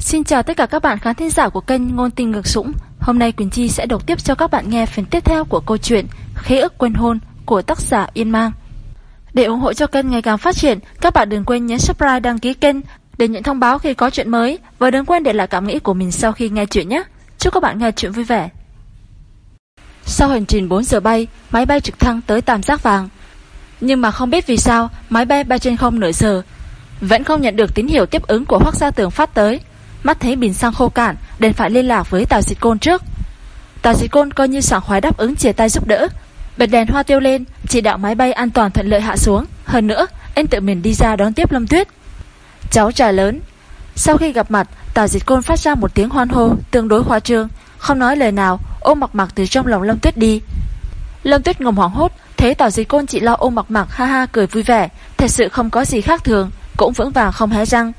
Xin chào tất cả các bạn khán thính giả của kênh Ngôn Tình Ngược Sũng. Hôm nay Quỳnh Chi sẽ đọc tiếp cho các bạn nghe phần tiếp theo của câu chuyện Khế ức quên hôn của tác giả Yên Mang. Để ủng hộ cho kênh ngày càng phát triển, các bạn đừng quên nhấn subscribe đăng ký kênh để nhận thông báo khi có chuyện mới và đừng quên để lại cảm nghĩ của mình sau khi nghe chuyện nhé. Chúc các bạn nghe chuyện vui vẻ. Sau hành trình 4 giờ bay, máy bay trực thăng tới Tam Giác Vàng. Nhưng mà không biết vì sao, máy bay bay trên không nửa giờ, vẫn không nhận được tín hiệu tiếp ứng của Hoắc Gia Tường phát tới. Mắt thấy bình xăng khô cạn, đành phải liên lạc với Tào Dịch Côn trước. Tào Dịch Côn coi như sảng khoái đáp ứng chia tay giúp đỡ, bật đèn hoa tiêu lên, chỉ đạo máy bay an toàn thuận lợi hạ xuống. Hơn nữa, anh tự mình đi ra đón tiếp Lâm Tuyết. Cháu trà lớn. Sau khi gặp mặt, Tào Dịch Côn phát ra một tiếng hoan hô tương đối khoa trương, không nói lời nào, ôm mặc mặc từ trong lòng Lâm Tuyết đi. Lâm Tuyết ngầm hoảng hốt, thấy Tào Dịch Côn chỉ lo ôm mặc mặc ha ha cười vui vẻ, thật sự không có gì khác thường, cũng vững vàng không hé răng.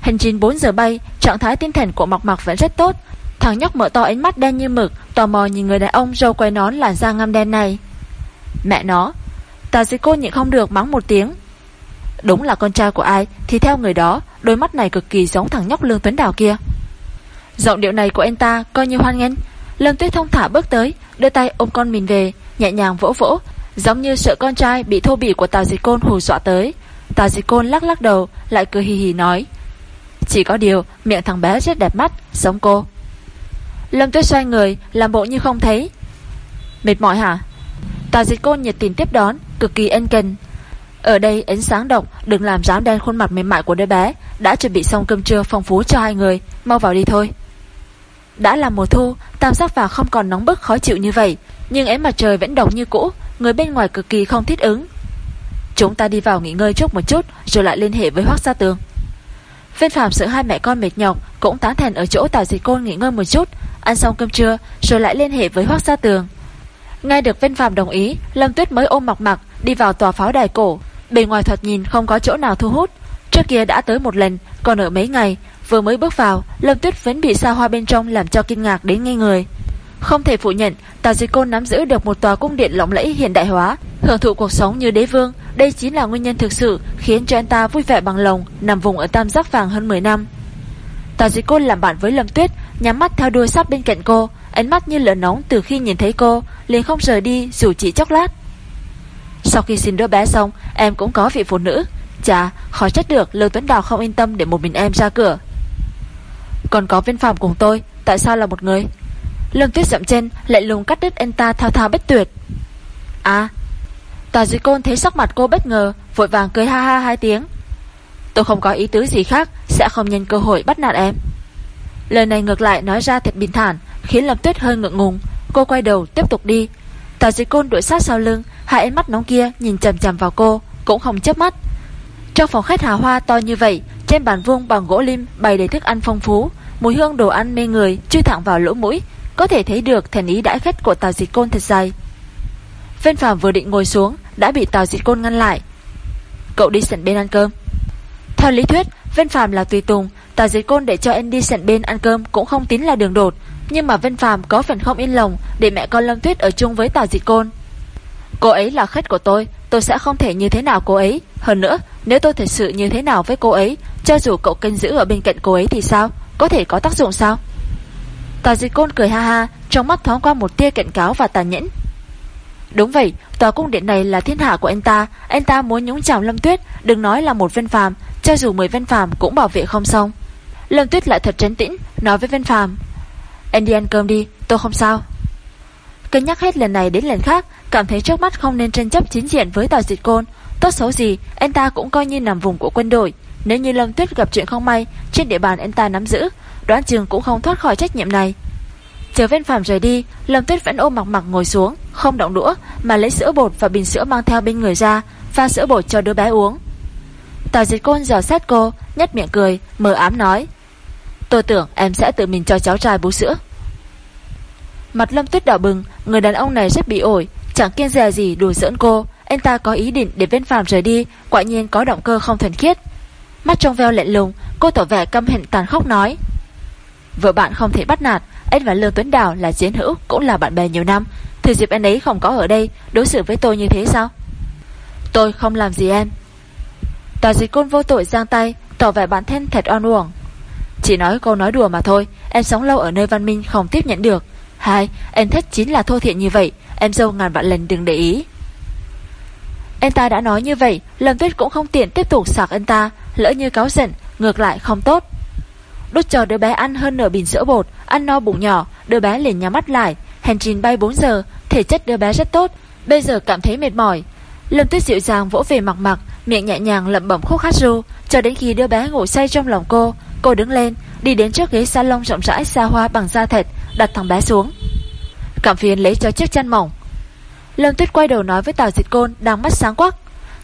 Hành trình 4 giờ bay, trạng thái tinh thần của mọc mặc vẫn rất tốt. Thằng nhóc mở to ánh mắt đen như mực, tò mò nhìn người đàn ông râu quay nón làn da ngăm đen này. Mẹ nó, Tào Dịch Côn nhịn không được mắng một tiếng. Đúng là con trai của ai thì theo người đó, đôi mắt này cực kỳ giống thằng nhóc Lương Tuấn Đào kia. Giọng điệu này của anh ta coi như hoan nghênh. Lâm Tuyết thông thả bước tới, đưa tay ôm con mình về, nhẹ nhàng vỗ vỗ, giống như sợ con trai bị thô bỉ của Tào Dịch Côn hù dọa tới. Tào Dịch Côn lắc lắc đầu, lại cười hì hì nói: "Chỉ có điều, miệng thằng bé rất đẹp mắt, giống cô." Lâm Tuyết xoay người, làm bộ như không thấy. "Mệt mỏi hả?" Tà Dịch Côn nhiệt tình tiếp đón, cực kỳ ân cần. Ở đây ánh sáng động Đừng làm rám đen khuôn mặt mềm mại của đứa bé Đã chuẩn bị xong cơm trưa phong phú cho hai người Mau vào đi thôi Đã là mùa thu Tam giác vàng không còn nóng bức khó chịu như vậy Nhưng ánh mặt trời vẫn độc như cũ Người bên ngoài cực kỳ không thích ứng Chúng ta đi vào nghỉ ngơi chút một chút Rồi lại liên hệ với Hoác Gia Tường Viên Phạm sợ hai mẹ con mệt nhọc, Cũng tán thành ở chỗ Tào Dịch Côn nghỉ ngơi một chút, Ăn xong cơm trưa, Rồi lại liên hệ với Hoác Gia Tường. Ngay được Viên Phạm đồng ý, Lâm Tuyết mới ôm mặc mặc, Đi vào tòa pháo đài cổ. Bề ngoài thoạt nhìn không có chỗ nào thu hút. Trước kia đã tới một lần, Còn ở mấy ngày, Vừa mới bước vào, Lâm Tuyết vẫn bị xa hoa bên trong làm cho kinh ngạc đến ngay người. Không thể phủ nhận Tào Dịch Côn nắm giữ được một tòa cung điện lộng lẫy hiện đại hóa, Hưởng thụ cuộc sống như đế vương. Đây chính là nguyên nhân thực sự Khiến cho anh ta vui vẻ bằng lòng, Nằm vùng ở tam giác vàng hơn 10 năm. Tào Dịch Côn làm bạn với Lâm Tuyết, Nhắm mắt theo đuôi sát bên cạnh cô, Ánh mắt như lửa nóng từ khi nhìn thấy cô, liền không rời đi, dù chỉ chốc lát. Sau khi xin đứa bé xong, Em cũng có vị phụ nữ. Chà khỏi trách được, Lưu Tuấn Đào không yên tâm để một mình em ra cửa. Còn có viên phạm cùng tôi, Tại sao là một người? Lương tuyết dậm chân, lại lùng cắt đứt anh ta thao thao bất tuyệt. À Tà dưới côn thấy sắc mặt cô bất ngờ, Vội vàng cười ha ha hai tiếng. Tôi không có ý tứ gì khác, Sẽ không nhân cơ hội bắt nạt em. Lời này ngược lại nói ra thật bình thản, Khiến Lâm Tuyết hơi ngượng ngùng. Cô quay đầu, tiếp tục đi. Tào dưới côn đuổi sát sau lưng, Hai ánh mắt nóng kia nhìn chầm chầm vào cô, Cũng không chấp mắt. Trong phòng khách hà hoa to như vậy, Trên bàn vuông bằng gỗ lim bày đầy thức ăn phong phú, Mùi hương đồ ăn mê người, Chui thẳng vào lỗ mũi có thể thấy được thần ý đãi khách của Tào dịch côn thật dày vân Phạm vừa định ngồi xuống, Đã bị Tào dịch côn ngăn lại. Cậu đi sẵn bên ăn cơm. Theo lý thuyết Vân Phạm là tùy tùng, Tào dịch côn để cho anh đi sẵn bên ăn cơm Cũng không tính là đường đột. Nhưng mà Vân Phạm có phần không yên lòng Để mẹ con Lâm Tuyết ở chung với Tào dịch côn. Cô ấy là khách của tôi Tôi sẽ không thể như thế nào cô ấy. Hơn nữa, nếu tôi thật sự như thế nào với cô ấy, Cho dù cậu canh giữ ở bên cạnh cô ấy thì sao? Có thể có tác dụng sao? Tòa dịch côn cười ha ha, Trong mắt thoáng qua một tia cảnh cáo và tàn nhẫn. Đúng vậy, Tòa cung điện này là thiên hạ của anh ta. Anh ta muốn nhúng chào Lâm Tuyết, Đừng nói là một vân phàm, Cho dù 10 vân phàm cũng bảo vệ không xong. Lâm Tuyết lại thật trấn tĩnh, Nói với vân phàm, Anh đi ăn cơm đi, tôi không sao. Cân nhắc hết lần này đến lần khác, Cảm thấy trước mắt không nên tranh chấp chính diện với tòa dịch Côn. Tốt xấu gì, Anh ta cũng coi như nằm vùng của quân đội. Nếu như Lâm Tuyết gặp chuyện không may, Trên địa bàn anh ta nắm giữ Đoán trường cũng không thoát khỏi trách nhiệm này Chờ Vân phạm rời đi Lâm Tuyết vẫn ôm mặc mặc ngồi xuống Không động đũa Mà lấy sữa bột và bình sữa mang theo bên người ra Pha sữa bột cho đứa bé uống Tào Diệt Côn dò xét cô nhếch miệng cười Mờ ám nói Tôi tưởng em sẽ tự mình cho cháu trai bú sữa Mặt Lâm Tuyết đỏ bừng, người đàn ông này rất bị ổi, chẳng kiên dè gì đùa giỡn cô. Anh ta có ý định để Vân Phàm rời đi, quả nhiên có động cơ không thuần khiết. Mắt trong veo lạnh lùng, cô tỏ vẻ căm hận tàn khốc nói: "Vợ bạn không thể bắt nạt, anh và Lương Tuấn Đào là chiến hữu, cũng là bạn bè nhiều năm, Thì dịp anh ấy không có ở đây, đối xử với tôi như thế sao?" "Tôi không làm gì em." Tòa dịch côn vô tội giang tay, tỏ vẻ bản thân thật oan uổng. Chỉ nói câu nói đùa mà thôi Em sống lâu ở nơi văn minh không tiếp nhận được Hai, em thích chính là thô thiện như vậy Em dâu ngàn vạn lần đừng để ý Anh ta đã nói như vậy Lâm Tuyết cũng không tiện tiếp tục sạc anh ta Lỡ như cáo giận Ngược lại không tốt Đút cho đứa bé ăn hơn nửa bình sữa bột, Ăn no bụng nhỏ, Đứa bé liền nhắm mắt lại. Hành trình bay 4 giờ, Thể chất đứa bé rất tốt, Bây giờ cảm thấy mệt mỏi. Lâm Tuyết dịu dàng vỗ về mặt mặt, Miệng nhẹ nhàng lẩm bẩm khúc hát ru, Cho đến khi đứa bé ngủ say trong lòng cô Cô đứng lên, Đi đến trước ghế salon rộng rãi xa hoa bằng da thịt, Đặt thằng bé xuống. Cảm phiền lấy cho chiếc chăn mỏng. Lâm Tuyết quay đầu nói với Tào Dịch Côn Đang mắt sáng quắc.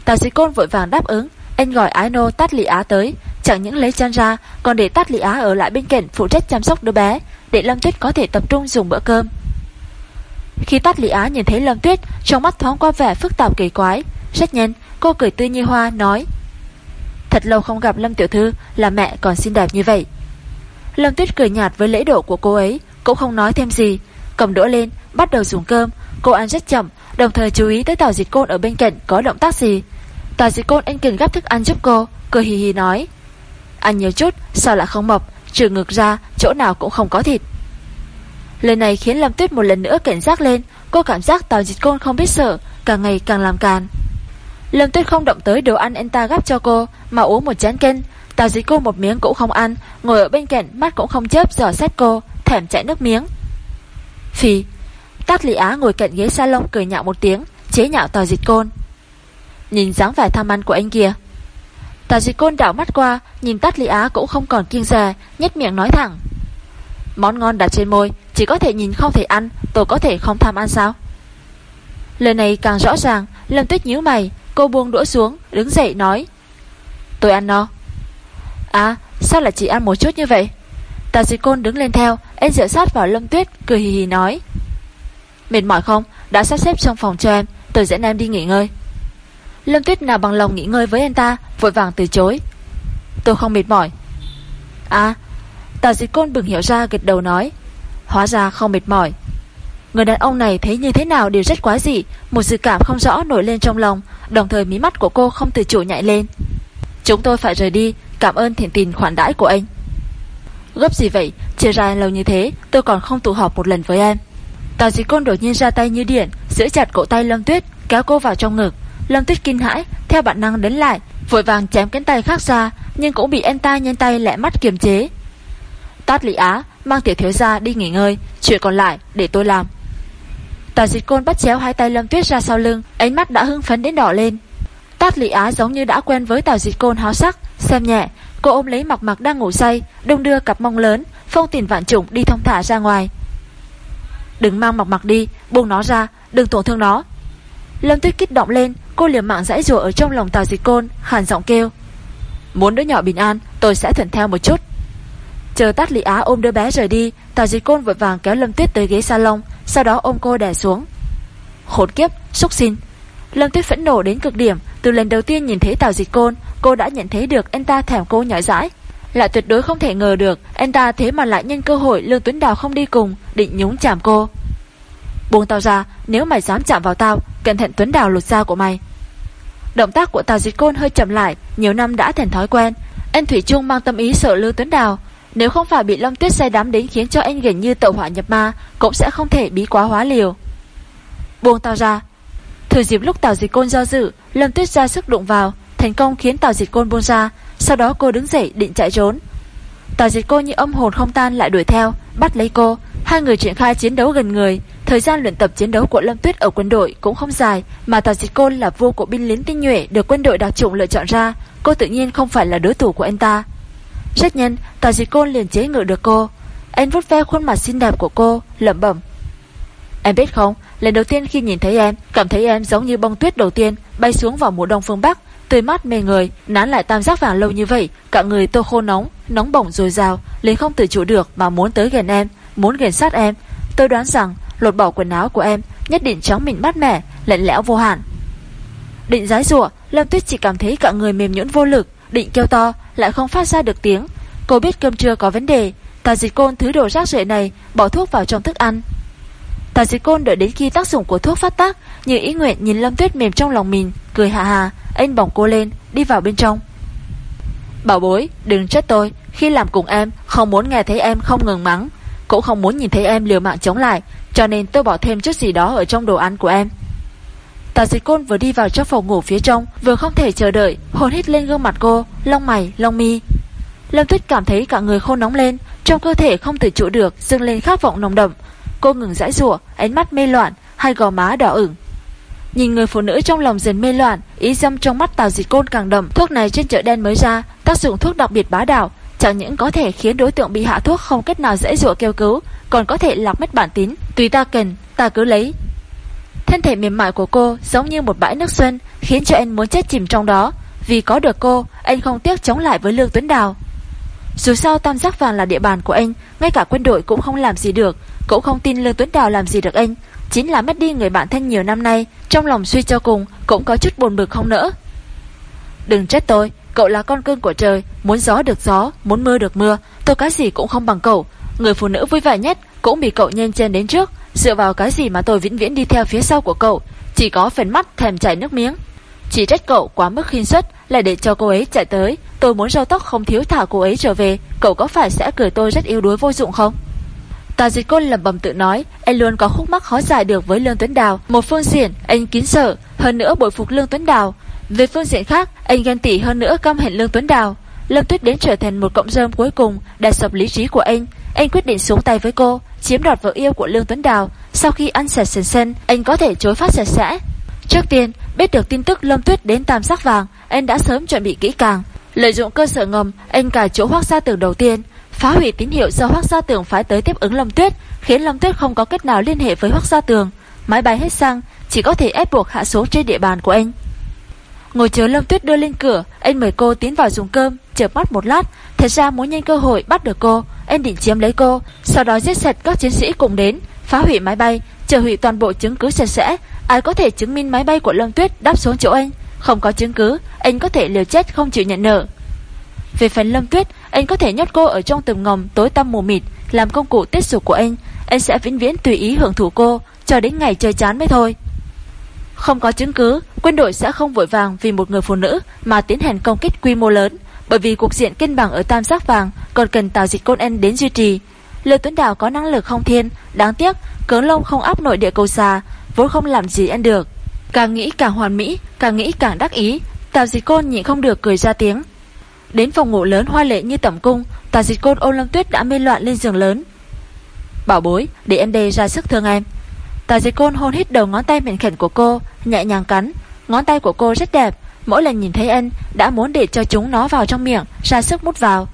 Tào Dịch Côn vội vàng đáp ứng, Anh gọi ái nô tát lị á tới Chẳng những lấy chăn ra, Còn để tát lị á ở lại bên cạnh phụ trách chăm sóc đứa bé, Để Lâm Tuyết có thể tập trung dùng bữa cơm. Khi tát lị á nhìn thấy Lâm Tuyết, Trong mắt thoáng qua vẻ phức tạp kỳ quái. Rất nhanh, cô cười tươi như hoa, nói, Thật lâu không gặp Lâm Tiểu Thư, Là mẹ còn xinh đẹp như vậy. Lâm Tuyết cười nhạt với lễ độ của cô ấy, Cũng không nói thêm gì. Cầm đũa lên, bắt đầu dùng cơm. Cô ăn rất chậm, Đồng thời chú ý tới Tào Dịch Côn ở bên cạnh có động tác gì. Tào Dịch Côn anh cần gắp thức ăn giúp cô, Cười hì hì nói Ăn nhiều chút, sao lại không mập? Trừ ngược ra, chỗ nào cũng không có thịt. Lời này khiến Lâm Tuyết một lần nữa cảnh giác lên. Cô cảm giác Tào Dịch Côn không biết sợ, Càng ngày càng làm càn. Lâm Tuyết không động tới đồ ăn anh ta gắp cho cô, Mà uống một chén canh. Tào Dịch Côn một miếng cũng không ăn, Ngồi ở bên cạnh mắt cũng không chớp dò xét cô, Thèm chạy nước miếng. Phì, Tát Lý Á ngồi cạnh ghế salon cười nhạo một tiếng, Chế nhạo Tào Dịch Côn. Nhìn dáng vẻ tham ăn của anh kia Tà Dịch Côn đảo mắt qua, Nhìn tắt Lý Á cũng không còn kiêng dè Nhét miệng nói thẳng. Món ngon đặt trên môi, Chỉ có thể nhìn không thể ăn, Tôi có thể không tham ăn sao? Lời này càng rõ ràng, Lâm Tuyết nhíu mày, Cô buông đũa xuống, Đứng dậy nói. Tôi ăn no. À sao lại chỉ ăn một chút như vậy? Tà Dịch Côn đứng lên theo em dựa sát vào Lâm Tuyết, Cười hì hì nói. Mệt mỏi không? Đã sắp xếp trong phòng cho em, Tôi dẫn em đi nghỉ ngơi. Lâm Tuyết nào bằng lòng nghỉ ngơi với anh ta, Vội vàng từ chối. Tôi không mệt mỏi. À Tào Dịch Côn bừng hiểu ra gật đầu nói, Hóa ra không mệt mỏi. Người đàn ông này thấy như thế nào đều rất quái dị, Một dự cảm không rõ nổi lên trong lòng, Đồng thời mí mắt của cô không từ chủ nhạy lên. Chúng tôi phải rời đi, Cảm ơn thiện tình khoản đãi của anh. Gấp gì vậy, Chia ra lâu như thế, tôi còn không tụ họp một lần với em. Tào dịch côn đột nhiên ra tay như điện, Giữ chặt cổ tay Lâm Tuyết, Kéo cô vào trong ngực. Lâm Tuyết kinh hãi, Theo bản năng đến lại, Vội vàng chém cánh tay khác ra, Nhưng cũng bị anh ta nhanh tay lẹ mắt kiềm chế. Tát Lý Á Mang tiểu thiếu ra đi nghỉ ngơi, Chuyện còn lại để tôi làm. Tào dịch côn bắt chéo hai tay Lâm Tuyết ra sau lưng, Ánh mắt đã hưng phấn đến đỏ lên. Tát Lý Á giống như đã quen với Tào dịch côn háo sắc, Xem nhẹ, Cô ôm lấy mặc mặc đang ngủ say Đông đưa cặp mông lớn, Phong tiền vạn trùng đi thông thả ra ngoài. Đừng mang mặc mặc đi, Buông nó ra, Đừng tổn thương nó. Lâm Tuyết kích động lên Cô liềm mạng dãy rùa ở trong lòng Tào Dịch Côn Khàn giọng kêu. Muốn đứa nhỏ bình an Tôi sẽ thuận theo một chút. Chờ tắt Lý Á ôm đứa bé rời đi Tào Dịch Côn vội vàng kéo Lâm Tuyết tới ghế salon Sau đó ôm cô đè xuống. Khốn kiếp, xúc xin Lâm Tuyết phẫn nộ đến cực điểm Từ lần đầu tiên nhìn thấy Tào Dịch Côn Cô đã nhận thấy được anh ta thèm cô nhỏ dãi. Lại tuyệt đối không thể ngờ được Anh ta thế mà lại nhân cơ hội Lương Tuấn Đào không đi cùng Định nhúng chạm cô. Buông tao ra Nếu mày dám chạm vào tao Cẩn thận Tuấn Đào lột da của mày. Động tác của Tào Dịch Côn hơi chậm lại, Nhiều năm đã thành thói quen. Anh Thủy Trung mang tâm ý sợ Lưu Tuấn Đào. Nếu không phải bị Long Tuyết say đắm đến khiến cho anh gần như tẩu hỏa nhập ma, Cũng sẽ không thể bí quá hóa liều. Buông tao ra. Thử dịp lúc Tào Dịch Côn do dự, Lâm Tuyết ra sức đụng vào, Thành công khiến Tào Dịch Côn buông ra. Sau đó cô đứng dậy, định chạy trốn. Tào Dịch Côn như âm hồn không tan lại đuổi theo, Bắt lấy cô. Hai người triển khai chiến đấu gần người. Thời gian luyện tập chiến đấu của Lâm Tuyết ở quân đội cũng không dài, Mà Tào Dịch Côn là vua của binh lính tinh nhuệ Được quân đội đặc chủng lựa chọn ra. Cô tự nhiên không phải là đối thủ của anh ta. Rất nhanh, Tào Dịch Côn liền chế ngự được cô. Anh vút ve khuôn mặt xinh đẹp của cô, lẩm bẩm. Em biết không, Lần đầu tiên khi nhìn thấy em, Cảm thấy em giống như bông tuyết đầu tiên Bay xuống vào mùa đông phương Bắc. Tươi mát mê người, Nán lại tam giác vàng lâu như vậy, Cả người tô khô nóng Nóng bỏng rồi rào liền không tự chủ được Mà muốn tới gần em, Muốn gần sát em. Tôi đoán rằng lột bỏ quần áo của em Nhất định chóng mình mát mẻ Lạnh lẽo vô hạn. Định giái rủa Lâm Tuyết chỉ cảm thấy cả người mềm nhũn vô lực Định kêu to Lại không phát ra được tiếng. Cô biết cơm trưa có vấn đề Tà dịch côn thứ đồ rác rưởi này Bỏ thuốc vào trong thức ăn. Tà dịch côn đợi đến khi tác dụng của thuốc phát tác Như ý nguyện nhìn Lâm Tuyết mềm trong lòng mình Cười hà hà Anh bỏng cô lên Đi vào bên trong. Bảo bối, đừng trách tôi, khi làm cùng em, không muốn nghe thấy em không ngừng mắng, cũng không muốn nhìn thấy em liều mạng chống lại, cho nên tôi bỏ thêm chút gì đó ở trong đồ ăn của em. Tà dịch côn vừa đi vào trong phòng ngủ phía trong, vừa không thể chờ đợi, hồn hít lên gương mặt cô, lông mày, lông mi. Lâm Tuyết cảm thấy cả người khô nóng lên, trong cơ thể không tự chủ được, Dưng lên khát vọng nồng đậm. Cô ngừng rãi rủa, ánh mắt mê loạn, hai gò má đỏ ửng. Nhìn người phụ nữ trong lòng dần mê loạn, ý dâm trong mắt Tào Dịch Côn càng đậm, thuốc này trên chợ đen mới ra, tác dụng thuốc đặc biệt bá đạo, chẳng những có thể khiến đối tượng bị hạ thuốc không cách nào dễ dụa kêu cứu, còn có thể lạc mất bản tín, tùy ta cần, ta cứ lấy. Thân thể mềm mại của cô giống như một bãi nước xuân, khiến cho anh muốn chết chìm trong đó. Vì có được cô, anh không tiếc chống lại với Lương Tuấn Đào. Dù sao tam giác vàng là địa bàn của anh, ngay cả quân đội cũng không làm gì được, cũng không tin Lương Tuấn Đào làm gì được anh. Chính là mất đi người bạn thân nhiều năm nay, trong lòng suy cho cùng cũng có chút buồn bực không nỡ. Đừng trách tôi, cậu là con cưng của trời, muốn gió được gió, muốn mưa được mưa, tôi cái gì cũng không bằng cậu. Người phụ nữ vui vẻ nhất cũng bị cậu nhanh chân đến trước, dựa vào cái gì mà tôi vĩnh viễn đi theo phía sau của cậu, chỉ có phần mắt thèm chảy nước miếng. Chỉ trách cậu quá mức khiên suất là để cho cô ấy chạy tới, tôi muốn rau tóc không thiếu thả cô ấy trở về, cậu có phải sẽ cười tôi rất yếu đuối vô dụng không? Tà dịch côn lầm bầm tự nói Anh luôn có khúc mắc khó giải được với Lương Tuấn Đào Một phương diện anh kín sợ Hơn nữa bội phục Lương Tuấn Đào Về phương diện khác anh ghen tỉ hơn nữa căm hẹn Lương Tuấn Đào Lâm Tuyết đến trở thành một cộng dơm cuối cùng đã sập lý trí của anh anh quyết định xuống tay với cô Chiếm đoạt vợ yêu của Lương Tuấn Đào Sau khi ăn sạch sần sân Anh có thể chối phát sạch sẽ Trước tiên biết được tin tức Lâm Tuyết đến tam sắc vàng Anh đã sớm chuẩn bị kỹ càng Lợi dụng cơ sở ngầm Anh cài chỗ hoác gia tường đầu tiên phá hủy tín hiệu do Hoắc Gia Tường phái tới tiếp ứng Lâm Tuyết, khiến Lâm Tuyết không có cách nào liên hệ với Hoắc Gia Tường. Máy bay hết xăng, chỉ có thể ép buộc hạ số trên địa bàn của anh. Ngồi chờ Lâm Tuyết đưa lên cửa, anh mời cô tiến vào dùng cơm, chợp mắt một lát, thật ra muốn nhanh cơ hội bắt được cô, anh định chiếm lấy cô, sau đó giết sạch các chiến sĩ cùng đến, phá hủy máy bay, chờ hủy toàn bộ chứng cứ sạch sẽ, ai có thể chứng minh máy bay của Lâm Tuyết đáp xuống chỗ anh, không có chứng cứ, anh có thể liều chết không chịu nhận nợ. Về phần Lâm Tuyết, anh có thể nhốt cô ở trong tầng ngầm tối tăm mù mịt, làm công cụ tiết dục của anh. Anh sẽ vĩnh viễn tùy ý hưởng thụ cô, cho đến ngày chơi chán mới thôi. Không có chứng cứ, quân đội sẽ không vội vàng vì một người phụ nữ mà tiến hành công kích quy mô lớn, bởi vì cuộc diện cân bằng ở tam giác vàng còn cần tạo dịch côn En đến duy trì. Lê Tuấn Đào có năng lực không thiên, đáng tiếc, cớ lông không áp nội địa cầu xa, vốn không làm gì ăn được. Càng nghĩ càng hoàn mỹ, càng nghĩ càng đắc ý, Tào Dịch Côn nhịn không được cười ra tiếng. Đến phòng ngủ lớn hoa lệ như tẩm cung Tào dịch côn ôn lâm tuyết đã mê loạn lên giường lớn Bảo bối Để em đây ra sức thương em Tà dịch côn hôn hít đầu ngón tay mịn khẩn của cô, Nhẹ nhàng cắn. Ngón tay của cô rất đẹp, Mỗi lần nhìn thấy anh Đã muốn để cho chúng nó vào trong miệng, Ra sức mút vào.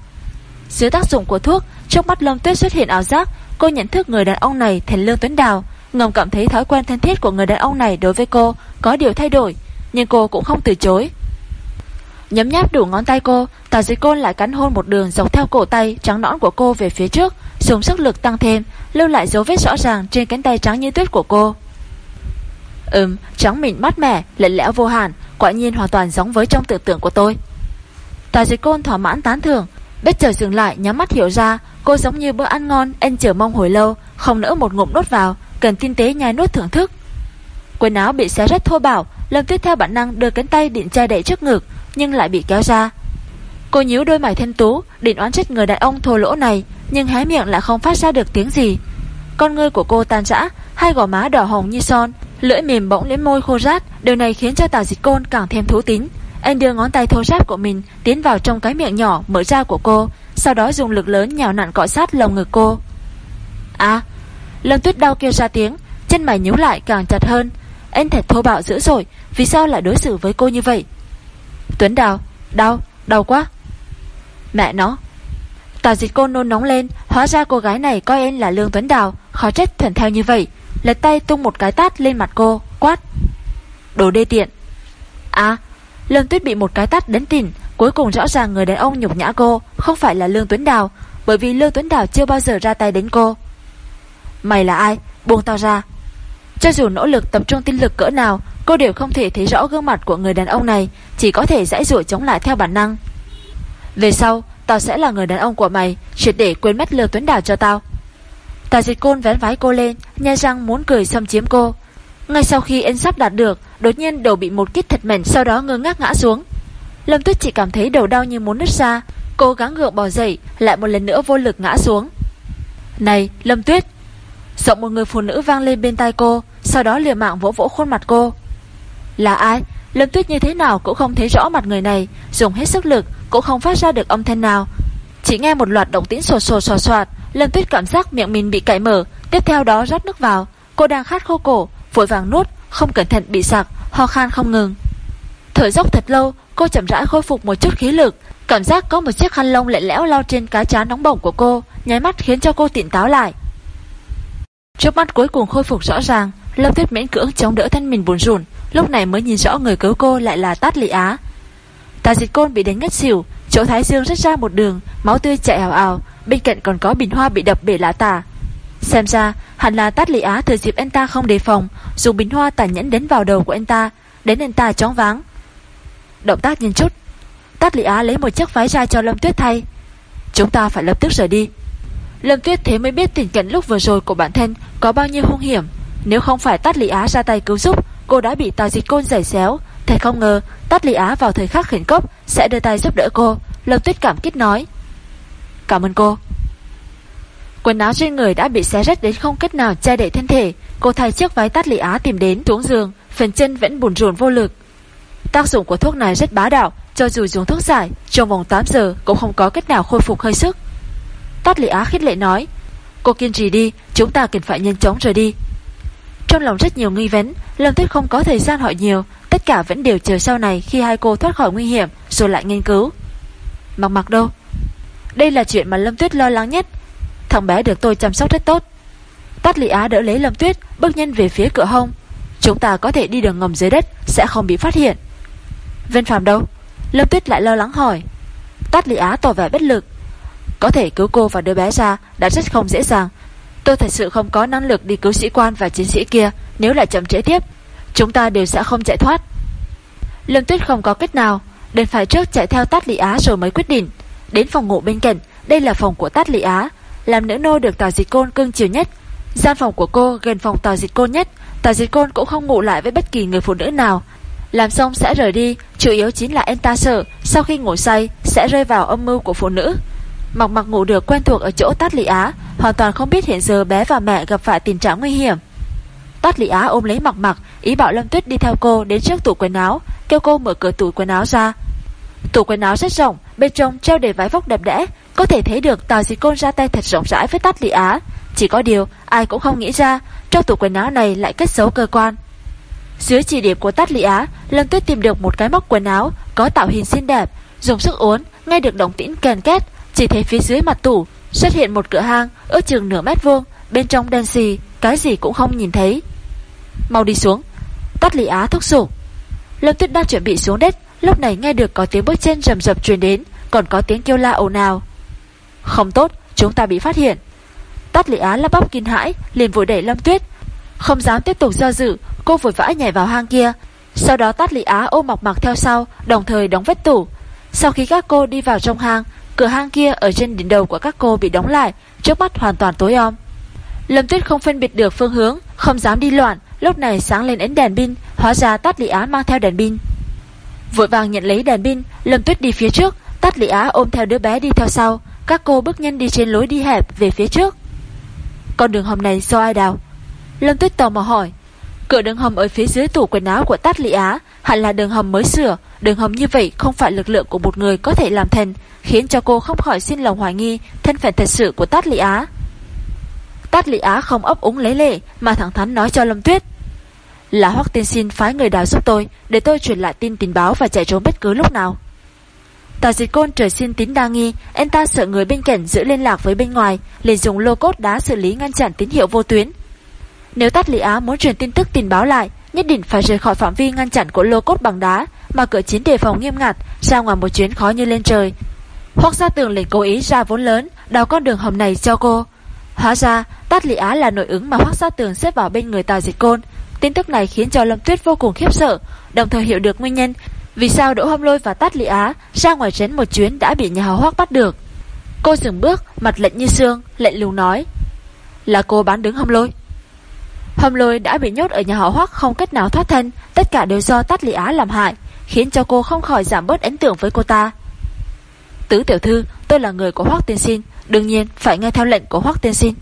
Dưới tác dụng của thuốc Trong mắt lâm tuyết xuất hiện ảo giác, Cô nhận thức người đàn ông này thành Lương Tuấn Đào, Ngầm cảm thấy thói quen thân thiết của người đàn ông này đối với cô Có điều thay đổi, Nhưng cô cũng không từ chối. Nhấm nháp đủ ngón tay cô Tà dịch côn lại cắn hôn một đường dọc theo cổ tay Trắng nõn của cô về phía trước Dùng sức lực tăng thêm Lưu lại dấu vết rõ ràng trên cánh tay trắng như tuyết của cô. Ừm, trắng mịn mát mẻ Lạnh lẽo vô hạn Quả nhiên hoàn toàn giống với trong tưởng tượng của tôi. Tà dịch côn thỏa mãn tán thưởng Bất chợt dừng lại nhắm mắt hiểu ra Cô giống như bữa ăn ngon Anh chờ mong hồi lâu Không nỡ một ngụm nuốt vào Cần tinh tế nhai nuốt thưởng thức. Quần áo bị xé rất thô bảo Lâm tiếp theo bản năng đưa cánh tay định che đậy trước ngực nhưng lại bị kéo ra. Cô nhíu đôi mày thanh tú, định oán trách người đàn ông thô lỗ này, nhưng hé miệng lại không phát ra được tiếng gì. Con ngươi của cô tan rã, hai gò má đỏ hồng như son, lưỡi mềm bỗng lên môi khô rát, điều này khiến cho tà Dịch Côn càng thêm thú tính. Anh đưa ngón tay thô ráp của mình tiến vào trong cái miệng nhỏ mở ra của cô, sau đó dùng lực lớn nhào nặn cọ sát lồng ngực cô. À, Lâm Tuyết đau kêu ra tiếng, chân mày nhíu lại càng chặt hơn. Anh thật thô bạo dữ rồi, vì sao lại đối xử với cô như vậy? Tuấn Đào, đau, đau quá. Mẹ nó. Tào dịch cô nôn nóng lên, hóa ra cô gái này coi em là Lương Tuấn Đào, khó trách thuần theo như vậy. Lật tay tung một cái tát lên mặt cô, quát. Đồ đê tiện. À, Lương Tuyết bị một cái tát đến tỉnh, cuối cùng rõ ràng người đàn ông nhục nhã cô không phải là Lương Tuấn Đào, bởi vì Lương Tuấn Đào chưa bao giờ ra tay đến cô. Mày là ai? Buông tao ra. Cho dù nỗ lực tập trung tinh lực cỡ nào, cô đều không thể thấy rõ gương mặt của người đàn ông này, chỉ có thể dãy rủi chống lại theo bản năng. Về sau, tao sẽ là người đàn ông của mày, triệt để quên mất lừa tuấn đảo cho tao. Tà dịch côn vén vái cô lên, nhai răng muốn cười xâm chiếm cô. Ngay sau khi anh sắp đạt được, đột nhiên đầu bị một kích thật mảnh sau đó ngơ ngác ngã xuống. Lâm Tuyết chỉ cảm thấy đầu đau như muốn nứt ra, cô gắng gượng bò dậy, lại một lần nữa vô lực ngã xuống. "Này, Lâm Tuyết!" Giọng một người phụ nữ vang lên bên tai cô, sau đó liều mạng vỗ vỗ khuôn mặt cô. Là ai? Lâm Tuyết như thế nào cũng không thấy rõ mặt người này, dùng hết sức lực cũng không phát ra được âm thanh nào. Chỉ nghe một loạt động tĩnh sột sột sột soạt, Lâm Tuyết cảm giác miệng mình bị cạy mở, tiếp theo đó rót nước vào. Cô đang khát khô cổ, vội vàng nuốt, không cẩn thận bị sặc, ho khan không ngừng. Thở dốc thật lâu, cô chậm rãi khôi phục một chút khí lực, cảm giác có một chiếc khăn lông lạnh lẽo lao trên cái trán nóng bỏng của cô, nháy mắt khiến cho cô tỉnh táo lại. Trước mắt cuối cùng khôi phục rõ ràng, Lâm Tuyết miễn cưỡng chống đỡ thân mình buồn rùn, lúc này mới nhìn rõ người cứu cô lại là Tát Lị Á. Tà Dịch Côn bị đánh ngất xỉu, chỗ thái dương rách ra một đường, máu tươi chảy ảo ảo. bên cạnh còn có bình hoa bị đập bể lá tả. Xem ra, hẳn là Tát Lị Á thừa dịp anh ta không đề phòng, dùng bình hoa tàn nhẫn đến vào đầu của anh ta, đến anh ta chóng váng. Động tác nhìn chút, Tát Lị Á lấy một chiếc váy ra cho Lâm Tuyết thay. Chúng ta phải lập tức rời đi. Lâm Tuyết thế mới biết tình cảnh lúc vừa rồi của bản thân có bao nhiêu hung hiểm. Nếu không phải Tát Lị Á ra tay cứu giúp, cô đã bị tà Dịch Côn giày xéo. thầy không ngờ, Tát Lý Á vào thời khắc khẩn cấp sẽ đưa tay giúp đỡ cô. Lâm Tuyết cảm kích nói. Cảm ơn cô. Quần áo trên người đã bị xé rách đến không cách nào che đậy thân thể. Cô thay chiếc váy Tát Lý Á tìm đến xuống giường, phần chân vẫn bùn rùn vô lực. Tác dụng của thuốc này rất bá đạo, cho dù dùng thuốc giải, trong vòng 8 giờ cũng không có cách nào khôi phục hơi sức. Tát Lý Á khít lệ nói Cô kiên trì đi Chúng ta cần phải nhanh chóng rời đi trong lòng rất nhiều nghi vấn, Lâm Tuyết không có thời gian hỏi nhiều, Tất cả vẫn đều chờ sau này khi hai cô thoát khỏi nguy hiểm, Rồi lại nghiên cứu. Mặc mặc đâu? Đây là chuyện mà Lâm Tuyết lo lắng nhất. Thằng bé được tôi chăm sóc rất tốt. Tát Lý Á đỡ lấy Lâm Tuyết, Bước nhanh về phía cửa hông. Chúng ta có thể đi đường ngầm dưới đất, Sẽ không bị phát hiện. Vân Phạm đâu? Lâm Tuyết lại lo lắng hỏi. Tát Lý Á tỏ vẻ bất lực. Có thể cứu cô và đứa bé ra đã rất không dễ dàng. Tôi thật sự không có năng lực đi cứu sĩ quan và chiến sĩ kia nếu lại chậm trễ tiếp. Chúng ta đều sẽ không chạy thoát. Lâm Tuyết không có cách nào, Đến phải trước chạy theo Tát Lý Á rồi mới quyết định. Đến phòng ngủ bên cạnh, đây là phòng của Tát Lý Á, làm nữ nô được Tào Dịch Côn cưng chiều nhất. Gian phòng của cô gần phòng Tào Dịch Côn nhất, Tào Dịch Côn cũng không ngủ lại với bất kỳ người phụ nữ nào. Làm xong sẽ rời đi, chủ yếu chính là anh ta sợ sau khi ngủ say sẽ rơi vào âm mưu của phụ nữ. Mặc mặc ngủ được quen thuộc ở chỗ Tát Lý Á, Hoàn toàn không biết hiện giờ bé và mẹ gặp phải tình trạng nguy hiểm. Tát Lý Á ôm lấy mặc mặc Ý bảo Lâm Tuyết đi theo cô đến trước tủ quần áo, Kêu cô mở cửa tủ quần áo ra. Tủ quần áo rất rộng, Bên trong treo đầy váy vóc đẹp đẽ, Có thể thấy được Tào Dịch Côn ra tay thật rộng rãi với Tát Lý Á. Chỉ có điều, ai cũng không nghĩ ra, Trong tủ quần áo này lại cất giấu cơ quan. Dưới chỉ điểm của Tát Lý Á, Lâm Tuyết tìm được một cái móc quần áo Có tạo hình xinh đẹp, Dùng sức uốn, Nghe được động tĩnh kèn két chỉ thấy phía dưới mặt tủ xuất hiện một cửa hang ước chừng nửa mét vuông, bên trong đen xì, cái gì cũng không nhìn thấy. Mau đi xuống. Tát Lý Á thúc giục. Lâm Tuyết đang chuẩn bị xuống đất, lúc này nghe được có tiếng bước chân rầm rập truyền đến, còn có tiếng kêu la ồn ào. Không tốt, chúng ta bị phát hiện. Tát Lý Á lắp bắp kinh hãi, liền vội đẩy Lâm Tuyết. Không dám tiếp tục do dự, cô vội vã nhảy vào hang kia. Sau đó Tát Lý Á ôm mọc mặc theo sau, đồng thời đóng vết tủ. Sau khi các cô đi vào trong hang, Cửa hang kia ở trên đỉnh đầu của các cô bị đóng lại, trước mắt hoàn toàn tối om. Lâm Tuyết không phân biệt được phương hướng, không dám đi loạn, lúc này sáng lên ánh đèn pin, hóa ra Tát Lý Á mang theo đèn pin. Vội vàng nhận lấy đèn pin, Lâm Tuyết đi phía trước, Tát Lý Á ôm theo đứa bé đi theo sau, các cô bước nhanh đi trên lối đi hẹp về phía trước. Con đường hầm này do ai đào? Lâm Tuyết tò mò hỏi. Cửa đường hầm ở phía dưới tủ quần áo của Tát Lý Á hẳn là đường hầm mới sửa, đường hầm như vậy không phải lực lượng của một người có thể làm thành, khiến cho cô không khỏi xin lòng hoài nghi thân phận thật sự của Tát Lị Á. Tát Lị Á không ấp úng lấy lệ mà thẳng thắn nói cho Lâm Tuyết. Là Hoắc Tiên xin phái người đào giúp tôi để tôi truyền lại tin tình báo và chạy trốn bất cứ lúc nào. Tà dịch côn trời xin tín đa nghi, anh ta sợ người bên cạnh giữ liên lạc với bên ngoài, liền dùng lô cốt đá xử lý ngăn chặn tín hiệu vô tuyến. Nếu Tát Lị Á muốn truyền tin tức tình báo lại, nhất định phải rời khỏi phạm vi ngăn chặn của lô cốt bằng đá, mà cửa chiến đề phòng nghiêm ngặt, ra ngoài một chuyến khó như lên trời, Hoác gia tường liền cố ý ra vốn lớn Đào con đường hầm này cho cô. Hóa ra Tát Lý Á là nội ứng mà Hoác gia tường xếp vào bên người Tào Dịch Côn. Tin tức này khiến cho Lâm Tuyết vô cùng khiếp sợ Đồng thời hiểu được nguyên nhân Vì sao Đỗ Hâm Lôi và Tát Lý Á Ra ngoài trấn một chuyến đã bị nhà hào Hoác bắt được. Cô dừng bước Mặt lệnh như xương Lệnh lùng nói Là cô bán đứng Hâm Lôi. Hâm Lôi đã bị nhốt ở nhà họ Hoác không cách nào thoát thân Tất cả đều do Tát Lý Á làm hại khiến cho cô không khỏi giảm bớt ấn tượng với cô ta. Tứ tiểu thư, tôi là người của Hoác Tiên Sinh, đương nhiên phải nghe theo lệnh của Hoác Tiên Sinh.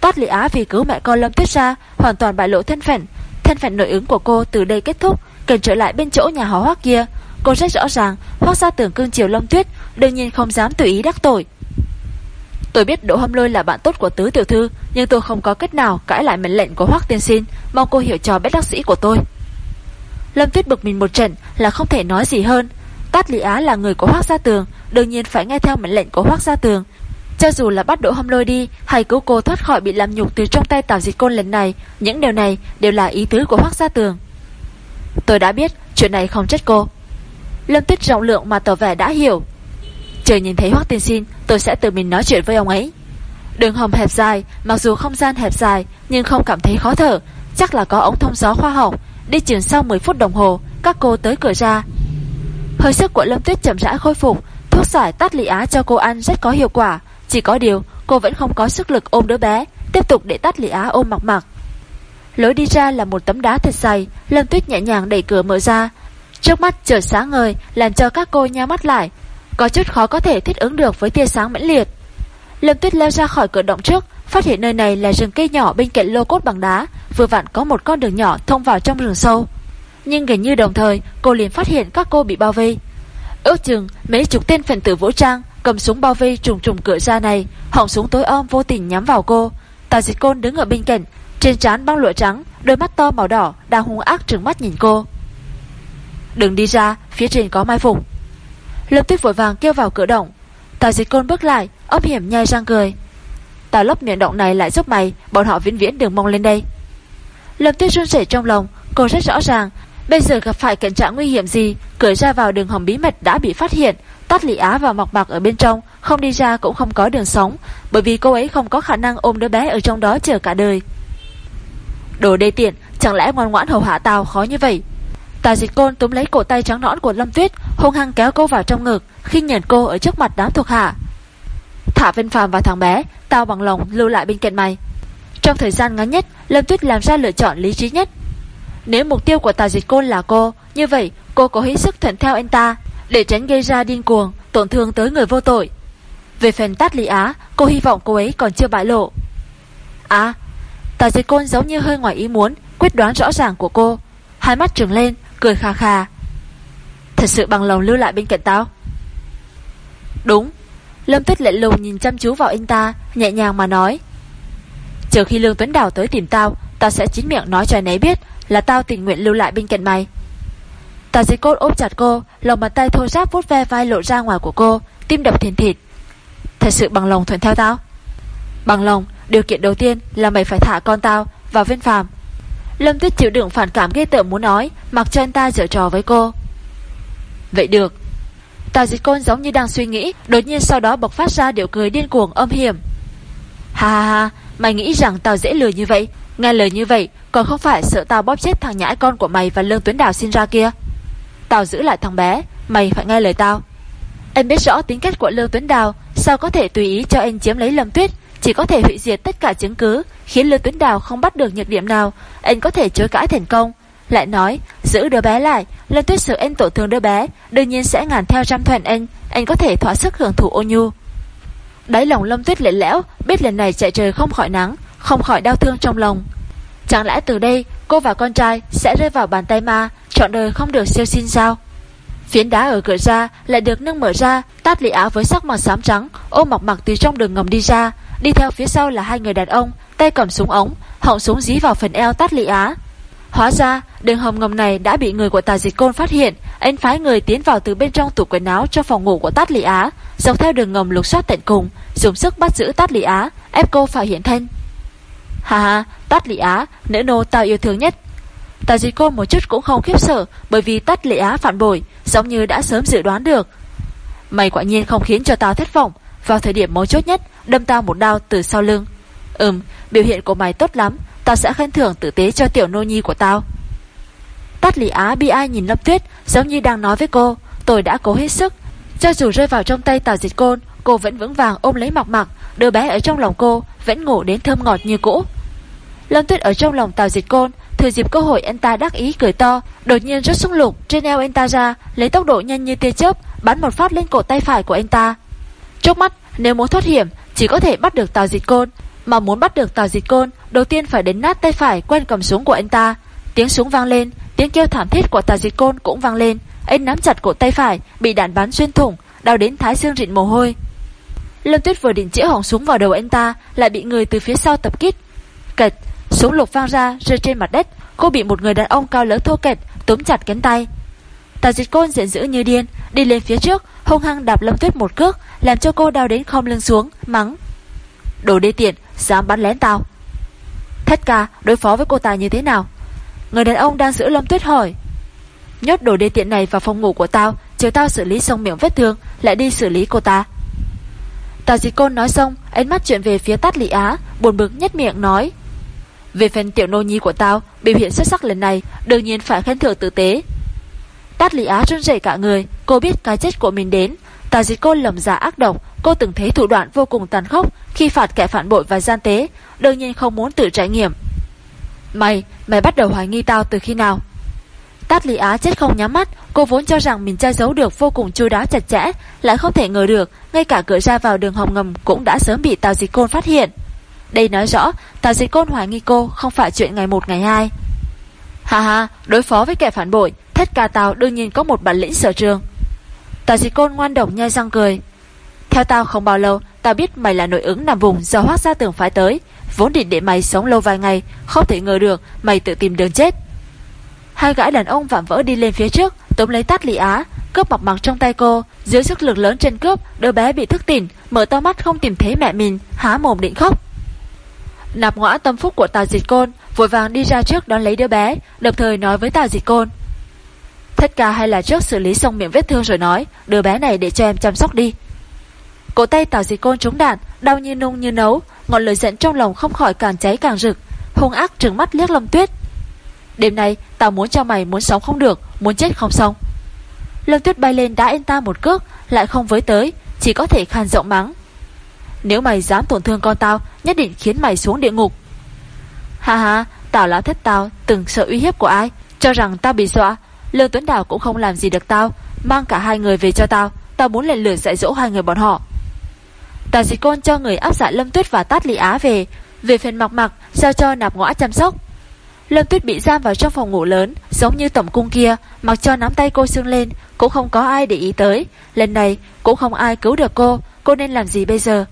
Tát Lý Á vì cứu mẹ con Lâm Tuyết ra, hoàn toàn bại lộ thân phận. Thân phận nội ứng của cô từ đây kết thúc, cần trở lại bên chỗ nhà họ Hoác kia. Cô rất rõ ràng, Hoác gia tưởng cương chiều Lâm Tuyết, đương nhiên không dám tùy ý đắc tội. Tôi biết Đỗ Hâm Lôi là bạn tốt của tứ tiểu thư, nhưng tôi không có cách nào cãi lại mệnh lệnh của Hoắc Tiên Sinh, mong cô hiểu cho bất đắc sĩ của tôi. Lâm Tuyết bực mình một trận là không thể nói gì hơn. Tát Lý Á là người của Hoắc Gia Tường, đương nhiên phải nghe theo mệnh lệnh của Hoắc Gia Tường. Cho dù là bắt Đỗ Hâm Lôi đi hay cứu cô thoát khỏi bị làm nhục từ trong tay Tào Dịch Côn lần này, những điều này đều là ý tứ của Hoắc Gia Tường. Tôi đã biết, chuyện này không trách cô. Lâm Tuyết rộng lượng mà tỏ vẻ đã hiểu, Chờ nhìn thấy Hoác Tiên Sinh, Tôi sẽ tự mình nói chuyện với ông ấy. Đường hầm hẹp dài, Mặc dù không gian hẹp dài, Nhưng không cảm thấy khó thở. Chắc là có ống thông gió khoa học. Đi chừng sau 10 phút đồng hồ, Các cô tới cửa ra. Hơi sức của Lâm Tuyết chậm rãi khôi phục. Thuốc giải tát lị á cho cô ăn rất có hiệu quả. Chỉ có điều, cô vẫn không có sức lực ôm đứa bé, Tiếp tục để tát lị á ôm mặc mặc Lối đi ra là một tấm đá thật dày. Lâm Tuyết nhẹ nhàng đẩy cửa mở ra. Trước mắt chợt sáng ngời, Làm cho các cô nhắm mắt lại có chút khó có thể thích ứng được với tia sáng mãnh liệt. Lâm Tuyết leo ra khỏi cửa động trước, phát hiện nơi này là rừng cây nhỏ bên cạnh lô cốt bằng đá, vừa vặn có một con đường nhỏ thông vào trong rừng sâu. Nhưng gần như đồng thời, cô liền phát hiện các cô bị bao vây. Ước chừng mấy chục tên phần tử vũ trang cầm súng bao vây trùng trùng cửa ra này, họng súng tối om vô tình nhắm vào cô. Tào Dịch Côn đứng ở bên cạnh, trên trán băng lụa trắng, đôi mắt to màu đỏ đang hung ác trừng mắt nhìn cô. Đừng đi ra, phía trên có mai phục. Lập tức vội vàng kêu vào cửa động. Tào dịch côn bước lại, ấp hiểm nhai răng cười. Tào Lấp miệng động này lại giúp mày, Bọn họ viễn viễn đừng mong lên đây. Lâm Tuyết run rẩy trong lòng, Cô rất rõ ràng, Bây giờ gặp phải cảnh trạng nguy hiểm gì, Cửa ra vào đường hầm bí mật đã bị phát hiện, Tắt lị á và mọc bạc ở bên trong, Không đi ra cũng không có đường sống, Bởi vì cô ấy không có khả năng ôm đứa bé ở trong đó chờ cả đời. Đồ đê tiện, Chẳng lẽ ngoan ngoãn hầu hạ tao khó như vậy? Tà dịch côn túm lấy cổ tay trắng nõn của Lâm Tuyết hung hăng kéo cô vào trong ngực khi nhìn cô ở trước mặt đám thuộc hạ. Thả Vân Phàm và thằng bé, tao bằng lòng lưu lại bên cạnh mày. Trong thời gian ngắn nhất, Lâm Tuyết làm ra lựa chọn lý trí nhất. Nếu mục tiêu của tà dịch côn là cô, như vậy cô có hết sức thuận theo anh ta để tránh gây ra điên cuồng, tổn thương tới người vô tội. Về phần tát lý á, cô hy vọng cô ấy còn chưa bại lộ. À, tà dịch côn giống như hơi ngoài ý muốn, quyết đoán rõ ràng của cô. Hai mắt trừng lên, cười khà khà. Thật sự bằng lòng lưu lại bên cạnh tao. Đúng. Lâm Tuyết lạnh lùng nhìn chăm chú vào anh ta, Nhẹ nhàng mà nói. Chờ khi Lương Tuấn Đào tới tìm tao Tao sẽ chính miệng nói cho anh ấy biết Là tao tình nguyện lưu lại bên cạnh mày. Tà dịch cốt ôm chặt cô, Lòng bàn tay thô ráp vuốt ve vai lộ ra ngoài của cô, Tim đập thiền thịt. Thật sự bằng lòng thuận theo tao. Bằng lòng, Điều kiện đầu tiên là mày phải thả con tao Vào viên phàm. Lâm Tuyết chịu đựng phản cảm ghê tởm muốn nói, Mặc cho anh ta dở trò với cô. Vậy được. Tào dịch côn giống như đang suy nghĩ, Đột nhiên sau đó bộc phát ra điệu cười điên cuồng âm hiểm. Ha ha ha, Mày nghĩ rằng tao dễ lừa như vậy? Nghe lời như vậy, Còn không phải sợ tao bóp chết thằng nhãi con của mày Và lương tuyến đào xin ra kia? Tao giữ lại thằng bé, Mày phải nghe lời tao. Em biết rõ tính cách của lương tuyến đào, Sao có thể tùy ý cho anh chiếm lấy lâm tuyết? Chỉ có thể hủy diệt tất cả chứng cứ, Khiến Lưu Tuấn đào không bắt được nhược điểm nào. Anh có thể chối cãi thành công. Lại nói, giữ đứa bé lại. Lâm tuyết sợ anh tổn thương đứa bé, Đương nhiên sẽ ngàn theo trăm thuần anh. Anh có thể thỏa sức hưởng thụ ô nhu. Đáy lòng lâm tuyết lệ lẽo, Biết lần này chạy trời không khỏi nắng, Không khỏi đau thương trong lòng. Chẳng lẽ từ đây, cô và con trai Sẽ rơi vào bàn tay ma, Chọn đời không được siêu sinh sao? Phiến đá ở cửa ra lại được nâng mở ra, Tát lị áo với sắc màu xám trắng, Ôm mọc mặc từ trong đường ngầm đi ra. Đi theo phía sau là hai người đàn ông Tay cầm súng ống Họng súng dí vào phần eo tát lị á Hóa ra, đường hầm ngầm này đã bị người của tà dịch côn phát hiện. Anh phái người tiến vào từ bên trong tủ quần áo cho phòng ngủ của Tát lị Á, dọc theo đường ngầm lục soát tận cùng, dùng sức bắt giữ Tát lị Á, ép cô phải hiện thân. Hà hà, Tát lị Á, nữ nô tao yêu thương nhất. Tà dịch côn một chút cũng không khiếp sợ bởi vì Tát lị Á phản bội, giống như đã sớm dự đoán được. Mày quả nhiên không khiến cho tao thất vọng, vào thời điểm mấu chốt nhất, đâm tao một đao từ sau lưng. Ừm, biểu hiện của mày tốt lắm, Tao sẽ khen thưởng tử tế cho tiểu nô nhi của tao. Tát Lý Á bi ai nhìn Lâm Tuyết Giống như đang nói với cô Tôi đã cố hết sức. Cho dù rơi vào trong tay Tào Dịch Côn Cô vẫn vững vàng ôm lấy mặc mặc Đứa bé ở trong lòng cô vẫn ngủ đến thơm ngọt như cũ. Lâm Tuyết ở trong lòng Tào Dịch Côn Thừa dịp cơ hội anh ta đắc ý cười to Đột nhiên rút súng lục trên eo anh ta ra Lấy tốc độ nhanh như tia chớp Bắn một phát lên cổ tay phải của anh ta. Trước mắt nếu muốn thoát hiểm chỉ có thể bắt được Tào Dịch Côn. Mà muốn bắt được Tào Dịch Côn, Đầu tiên phải đến nát tay phải quen cầm súng của anh ta. Tiếng súng vang lên, Tiếng kêu thảm thiết của Tào Dịch Côn cũng vang lên. Anh nắm chặt cổ tay phải, Bị đạn bắn xuyên thủng, Đau đến thái xương rịn mồ hôi. Lâm Tuyết vừa định chĩa hỏng súng vào đầu anh ta, Lại bị người từ phía sau tập kích. Kịch Súng lục vang ra, rơi trên mặt đất. Cô bị một người đàn ông cao lớn thô kệch túm chặt cánh tay. Tà dịch côn giận dữ như điên, Đi lên phía trước, hung hăng đạp Lâm Tuyết một cước, Làm cho cô đau đến khom lưng xuống, Mắng. Đồ đê tiện, dám bắn lén tao. Thất ca, đối phó với cô ta như thế nào? Người đàn ông đang giữ Lâm Tuyết hỏi. Nhốt đồ đê tiện này vào phòng ngủ của tao Chờ tao xử lý xong miệng vết thương, Lại đi xử lý cô ta. Tà dịch côn nói xong, Ánh mắt chuyện về phía tát lị á, Buồn bực nhất miệng nói. Về phần tiểu nô nhi của tao, Biểu hiện xuất sắc lần này, Đương nhiên phải khen thưởng tử tế. Tát Lý Á run rẩy cả người. Cô biết cái chết của mình đến. Tà dịch cô lầm giả ác độc. Cô từng thấy thủ đoạn vô cùng tàn khốc Khi phạt kẻ phản bội và gian tế Đương nhiên không muốn tự trải nghiệm. Mày, mày bắt đầu hoài nghi tao từ khi nào? Tát Lý Á chết không nhắm mắt. Cô vốn cho rằng mình che giấu được vô cùng chu đáo chặt chẽ Lại không thể ngờ được Ngay cả cửa ra vào đường hồng ngầm Cũng đã sớm bị Tào Dịch Côn phát hiện. Đây nói rõ Tào Dịch Côn hoài nghi cô không phải chuyện ngày một ngày hai. Hà hà Đối phó với kẻ phản bội, Thất ca tao đương nhiên có một bản lĩnh sở trường. Tà Dịch Côn ngoan độc nhai răng cười. Theo tao không bao lâu, Tao biết mày là nội ứng nằm vùng do hoác gia tường phái tới. Vốn định để mày sống lâu vài ngày, Không thể ngờ được mày tự tìm đường chết. Hai gãi đàn ông vạm vỡ đi lên phía trước tóm lấy tát lị á, Cướp bọc mặc trong tay cô, Dưới sức lực lớn trên cướp, Đứa bé bị thức tỉnh, Mở to mắt không tìm thấy mẹ mình, Há mồm định khóc. Nạp ngõa tâm phúc của Tào Dịch Côn Vội vàng đi ra trước đón lấy đứa bé, Đồng thời nói với Tào Dịch Côn. Thất ca hay là trước xử lý xong miệng vết thương rồi nói, Đứa bé này để cho em chăm sóc đi. Cổ tay Tào Dịch Côn trúng đạn, Đau như nung như nấu, Ngọn lửa giận trong lòng không khỏi càng cháy càng rực, Hung ác trừng mắt liếc Lâm Tuyết. Đêm nay, tao muốn cho mày muốn sống không được, Muốn chết không xong. Lâm Tuyết bay lên đá anh ta một cước, Lại không với tới, Chỉ có thể khan rộng mắng. Nếu mày dám tổn thương con tao, Nhất định khiến mày xuống địa ngục. Ha ha Tao lão thích tao, từng sợ uy hiếp của ai? Cho rằng tao bị dọa Lương Tuấn Đào cũng không làm gì được tao, Mang cả hai người về cho tao Tao muốn lên lửa dạy dỗ hai người bọn họ. Tà dịch côn cho người áp giải Lâm Tuyết và Tát Lý Á về Về phần mặc mặc Giao cho nạp ngõ chăm sóc. Lâm Tuyết bị giam vào trong phòng ngủ lớn, Giống như tổng cung kia, Mặc cho nắm tay cô sưng lên, Cũng không có ai để ý tới. Lần này, cũng không ai cứu được cô Cô nên làm gì bây giờ?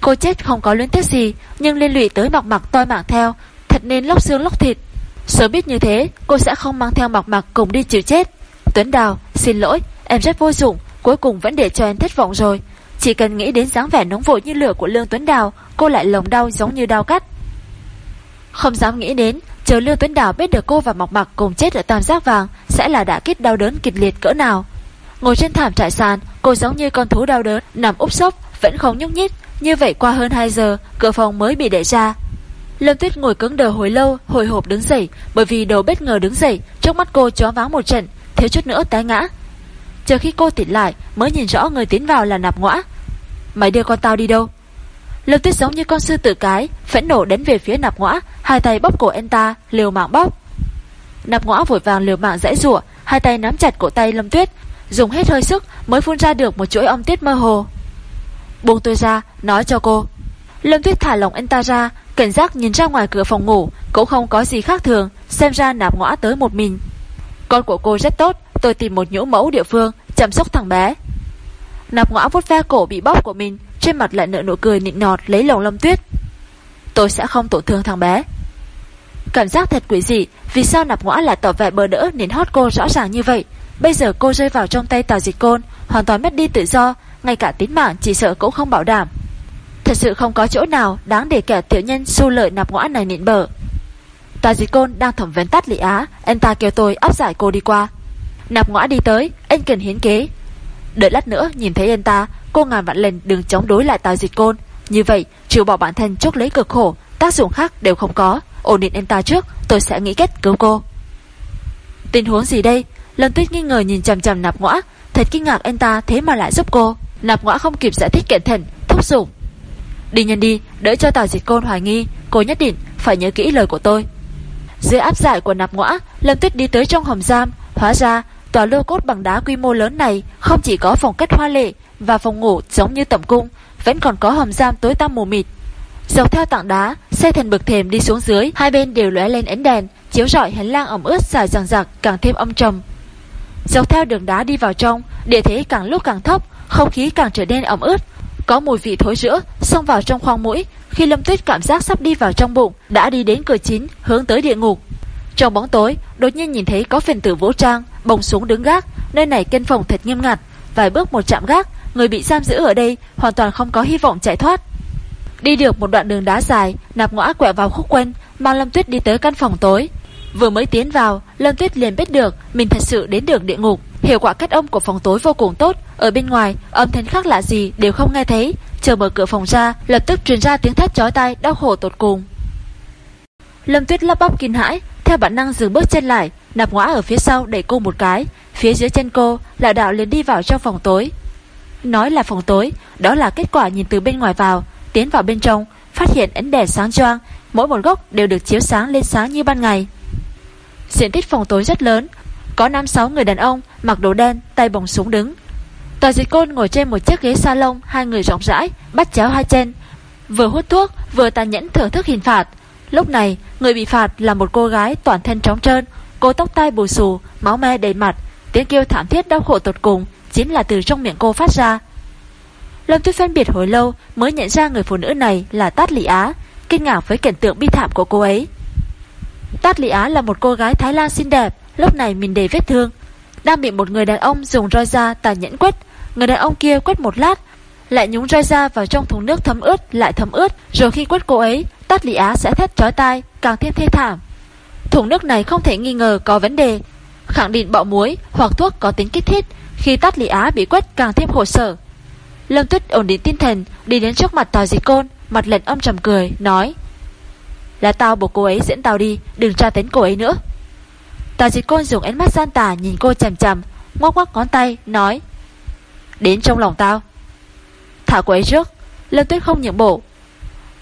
Cô chết không có luyến tiếc gì, Nhưng liên lụy tới mọc mặc toi mạng theo, Thật nên lóc xương lóc thịt. Sớm biết như thế, cô sẽ không mang theo mọc mặc cùng đi chịu chết. Tuấn Đào, xin lỗi, Em rất vô dụng, Cuối cùng vẫn để cho em thất vọng rồi. Chỉ cần nghĩ đến dáng vẻ nóng vội như lửa của Lương Tuấn Đào, Cô lại lồng đau giống như đau cắt. Không dám nghĩ đến, Chờ Lương Tuấn Đào biết được cô và Mọc Mặc cùng chết ở tam giác vàng, Sẽ là đã kích đau đớn kịch liệt cỡ nào. Ngồi trên thảm trại sàn, Cô giống như con thú đau đớn, Nằm úp sốc Vẫn không nhúc nhích như vậy qua hơn 2 giờ, Cửa phòng mới bị đẩy ra. Lâm Tuyết ngồi cứng đờ hồi lâu, Hồi hộp đứng dậy, Bởi vì đầu bất ngờ đứng dậy, Trước mắt cô chó váng một trận, Thiếu chút nữa té ngã. Chờ khi cô tỉnh lại, Mới nhìn rõ người tiến vào là nạp ngõa Mày đưa con tao đi đâu? Lâm Tuyết giống như con sư tử cái, Phẫn nộ đến về phía nạp ngõa Hai tay bóp cổ anh ta, liều mạng bóp. Nạp ngõa vội vàng liều mạng dãy rủa Hai tay nắm chặt cổ tay Lâm Tuyết, Dùng hết hơi sức mới phun ra được một chuỗi âm tiết mơ hồ. Buông tôi ra, Nói cho cô. Lâm Tuyết thả lỏng anh ta ra, Cảnh giác nhìn ra ngoài cửa phòng ngủ, Cũng không có gì khác thường, Xem ra nạp ngõ tới một mình. Con của cô rất tốt, Tôi tìm một nhũ mẫu địa phương, Chăm sóc thằng bé. Nạp ngõ vút ve cổ bị bóp của mình, Trên mặt lại nở nụ cười nịnh nọt, lấy lòng Lâm Tuyết. Tôi sẽ không tổn thương thằng bé. Cảm giác thật quỷ dị, Vì sao nạp ngõ lại tỏ vẻ bờ đỡ Nên hót cô rõ ràng như vậy? Bây giờ cô rơi vào trong tay tào dịch côn, Hoàn toàn mất đi tự do ngay cả tính mạng chỉ sợ cũng không bảo đảm. Thật sự không có chỗ nào đáng để kẻ tiểu nhân su lợi nạp ngõa này nịnh bở. Tòa dịch côn đang thẩm vấn tắt Lý Á, anh ta kêu tôi áp giải cô đi qua. Nạp ngõa đi tới, anh cần hiến kế. Đợi lát nữa nhìn thấy anh ta, cô ngàn vạn lần đừng chống đối lại tòa dịch côn. Như vậy, trừ bỏ bản thân chốc lấy cực khổ, tác dụng khác đều không có. Ổn định anh ta trước, tôi sẽ nghĩ cách cứu cô. Tình huống gì đây? Lâm Tuyết nghi ngờ nhìn chằm chằm nạp ngõa, thật kinh ngạc anh ta thế mà lại giúp cô. Nạp ngõ không kịp giải thích kiện thần Thúc giục. Đi nhân đi, Đỡ cho Tào Dịch Côn hoài nghi, Cô nhất định phải nhớ kỹ lời của tôi. Dưới áp giải của nạp ngõa Lâm Tuyết đi tới trong hầm giam. Hóa ra, tòa lô cốt bằng đá quy mô lớn này Không chỉ có phòng cách hoa lệ Và phòng ngủ giống như tẩm cung, Vẫn còn có hầm giam tối tăm mù mịt. Dọc theo tảng đá, Xe thần bực thềm đi xuống dưới, Hai bên đều lóe lên ánh đèn, Chiếu rọi hành lang ẩm ướt dài dằng dặc, Càng thêm âm trầm. Dọc theo đường đá đi vào trong, Địa thế càng lúc càng thấp không khí càng trở nên ẩm ướt. Có mùi vị thối rữa Xông vào trong khoang mũi. Khi Lâm Tuyết cảm giác sắp đi vào trong bụng Đã đi đến cửa chính hướng tới địa ngục. Trong bóng tối đột nhiên nhìn thấy có phiền tử vũ trang Bồng xuống đứng gác. Nơi này cân phòng thật nghiêm ngặt Vài bước một chạm gác. Người bị giam giữ ở đây hoàn toàn không có hy vọng chạy thoát. Đi được một đoạn đường đá dài Nạp ngõ quẹo vào khúc quanh, Mang Lâm Tuyết đi tới căn phòng tối. Vừa mới tiến vào Lâm Tuyết liền biết được Mình thật sự đến được địa ngục. Hiệu quả cách âm của phòng tối vô cùng tốt. Ở bên ngoài, âm thanh khác lạ gì đều không nghe thấy. Chờ mở cửa phòng ra, Lập tức truyền ra tiếng thét chói tai, đau khổ tột cùng. Lâm Tuyết lắp bắp kinh hãi, Theo bản năng dừng bước chân lại, Nạp ngõa ở phía sau đẩy cô một cái. Phía dưới chân cô là đạo liền đi vào trong phòng tối. Nói là phòng tối, Đó là kết quả nhìn từ bên ngoài vào, Tiến vào bên trong, Phát hiện ánh đèn sáng choang, Mỗi một góc đều được chiếu sáng lên sáng như ban ngày. Diện tích phòng tối rất lớn có 5-6 người đàn ông Mặc đồ đen, tay bồng súng đứng. Tòa dịch côn ngồi trên một chiếc ghế salon Hai người rộng rãi, bắt chéo hai chân. Vừa hút thuốc, vừa tàn nhẫn thưởng thức hình phạt. Lúc này, người bị phạt là một cô gái toàn thân trống trơn Cô tóc tai bù xù, máu me đầy mặt. Tiếng kêu thảm thiết đau khổ tột cùng Chính là từ trong miệng cô phát ra. Lâm Tuyết phân biệt hồi lâu mới nhận ra người phụ nữ này là Tát Lị Á, kinh ngạc với cảnh tượng bi thảm của cô ấy. Tát Lị Á là một cô gái Thái Lan xinh đẹp, lúc này mình đầy vết thương, đang bị một người đàn ông dùng roi da tàn nhẫn quét. Người đàn ông kia quét một lát, lại nhúng roi da vào trong thùng nước thấm ướt lại thấm ướt, rồi khi quét cô ấy, Tát Lý Á sẽ thét chói tai, càng thêm thê thảm. Thùng nước này không thể nghi ngờ có vấn đề, khẳng định bọ muối hoặc thuốc có tính kích thích, khi Tát Lý Á bị quét càng thêm khổ sở. Lâm Tuyết ổn định tinh thần Đi đến trước mặt tòa dịch côn Mặt lệnh âm trầm cười Nói Là tao buộc cô ấy dẫn tao đi Đừng tra tấn cô ấy nữa Tà dịch côn dùng ánh mắt gian tà nhìn cô chầm chầm Ngoắc ngoắc ngón tay, Nói, Đến trong lòng tao. Thả cô ấy trước, Lâm Tuyết không nhượng bộ.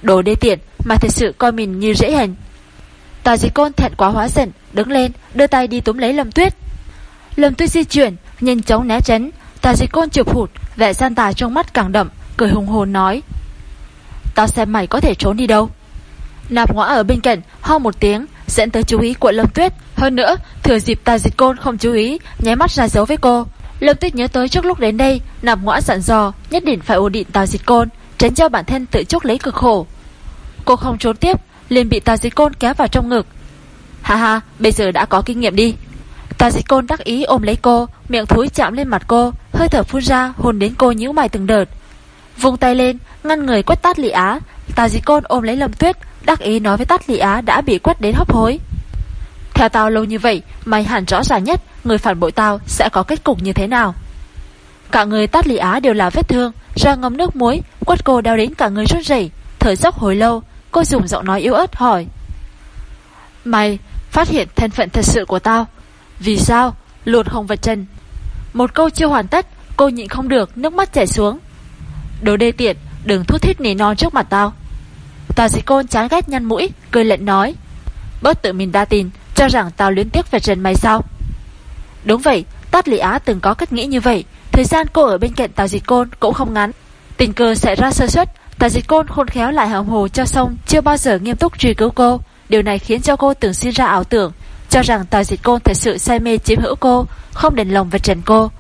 Đồ đê tiện mà thật sự coi mình như dễ hình Tà dịch côn thẹn quá hóa giận, Đứng lên, đưa tay đi túm lấy Lâm Tuyết. Lâm Tuyết di chuyển, Nhanh chóng né tránh. Tà dịch côn chụp hụt, Vẻ gian tà trong mắt càng đậm, Cười hùng hồn nói, Tao xem mày có thể trốn đi đâu. Nạp ngõ ở bên cạnh ho một tiếng Dẫn tới chú ý của Lâm Tuyết. Hơn nữa, thừa dịp tà dịch côn không chú ý, Nháy mắt ra dấu với cô. Lâm Tuyết nhớ tới trước lúc đến đây Nạp ngõ dặn dò, nhất định phải ổn định tà dịch côn, Tránh cho bản thân tự chuốc lấy cực khổ. Cô không trốn tiếp, liền bị tà dịch côn kéo vào trong ngực. Ha ha, bây giờ đã có kinh nghiệm đi. Tà dịch côn đắc ý ôm lấy cô, Miệng thúi chạm lên mặt cô, Hơi thở phun ra hồn đến cô nhíu mày từng đợt. Vung tay lên, Ngăn người quét tát lị á Tà dịch côn ôm lấy lâm tuyết Đắc ý nói với tát lị á đã bị quét đến hấp hối Theo tao lâu như vậy Mày hẳn rõ ràng nhất Người phản bội tao sẽ có kết cục như thế nào Cả người tát lị á đều là vết thương Ra ngâm nước muối Quất cô đau đến cả người run rẩy Thở dốc hồi lâu Cô dùng giọng nói yếu ớt hỏi Mày phát hiện thân phận thật sự của tao vì sao? Luột hồng vật chân. Một câu chưa hoàn tất, cô nhịn không được, nước mắt chảy xuống. Đồ đê tiện, đừng thút thít nỉ non trước mặt tao. Tà sĩ côn chán ghét nhăn mũi, cười lệnh nói. Bớt tự mình đa tin, cho rằng tao luyến tiếc về trần mày sao? Đúng vậy, Tát Lý Á từng có cách nghĩ như vậy. Thời gian cô ở bên cạnh Tà Dịch Côn cũng không ngắn. Tình cờ xảy ra sơ suất, Tà Dịch Côn khôn khéo lại hàm hồ cho xong chưa bao giờ nghiêm túc truy cứu cô. Điều này khiến cho cô tưởng sinh ra ảo tưởng cho rằng Tà dịch côn thật sự say mê chiếm hữu cô, không đền lòng về trần cô.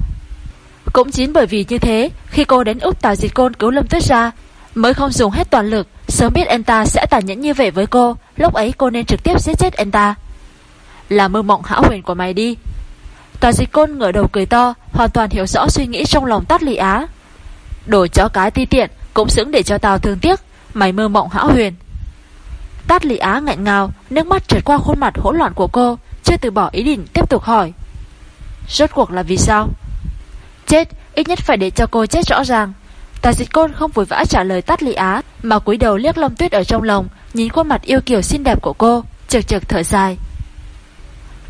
Cũng chính bởi vì như thế, khi cô đến Úc Tà dịch côn cứu Lâm Tuyết ra, mới không dùng hết toàn lực, sớm biết anh ta sẽ tàn nhẫn như vậy với cô, lúc ấy cô nên trực tiếp giết chết anh ta. Là mơ mộng hão huyền của mày đi. Tòa dịch côn ngửa đầu cười to, hoàn toàn hiểu rõ suy nghĩ trong lòng tát lị á. Đồ chó cái ti tiện, cũng xứng để cho tao thương tiếc, mày mơ mộng hão huyền. Tát lị Á ngạnh ngào, nước mắt trượt qua khuôn mặt hỗn loạn của cô, chưa từ bỏ ý định tiếp tục hỏi. Rốt cuộc là vì sao? Chết, ít nhất phải để cho cô chết rõ ràng. Tà dịch côn không vội vã trả lời Tát lị Á, mà cúi đầu liếc lông Tuyết ở trong lòng, nhìn khuôn mặt yêu kiều xinh đẹp của cô, chực chực thở dài.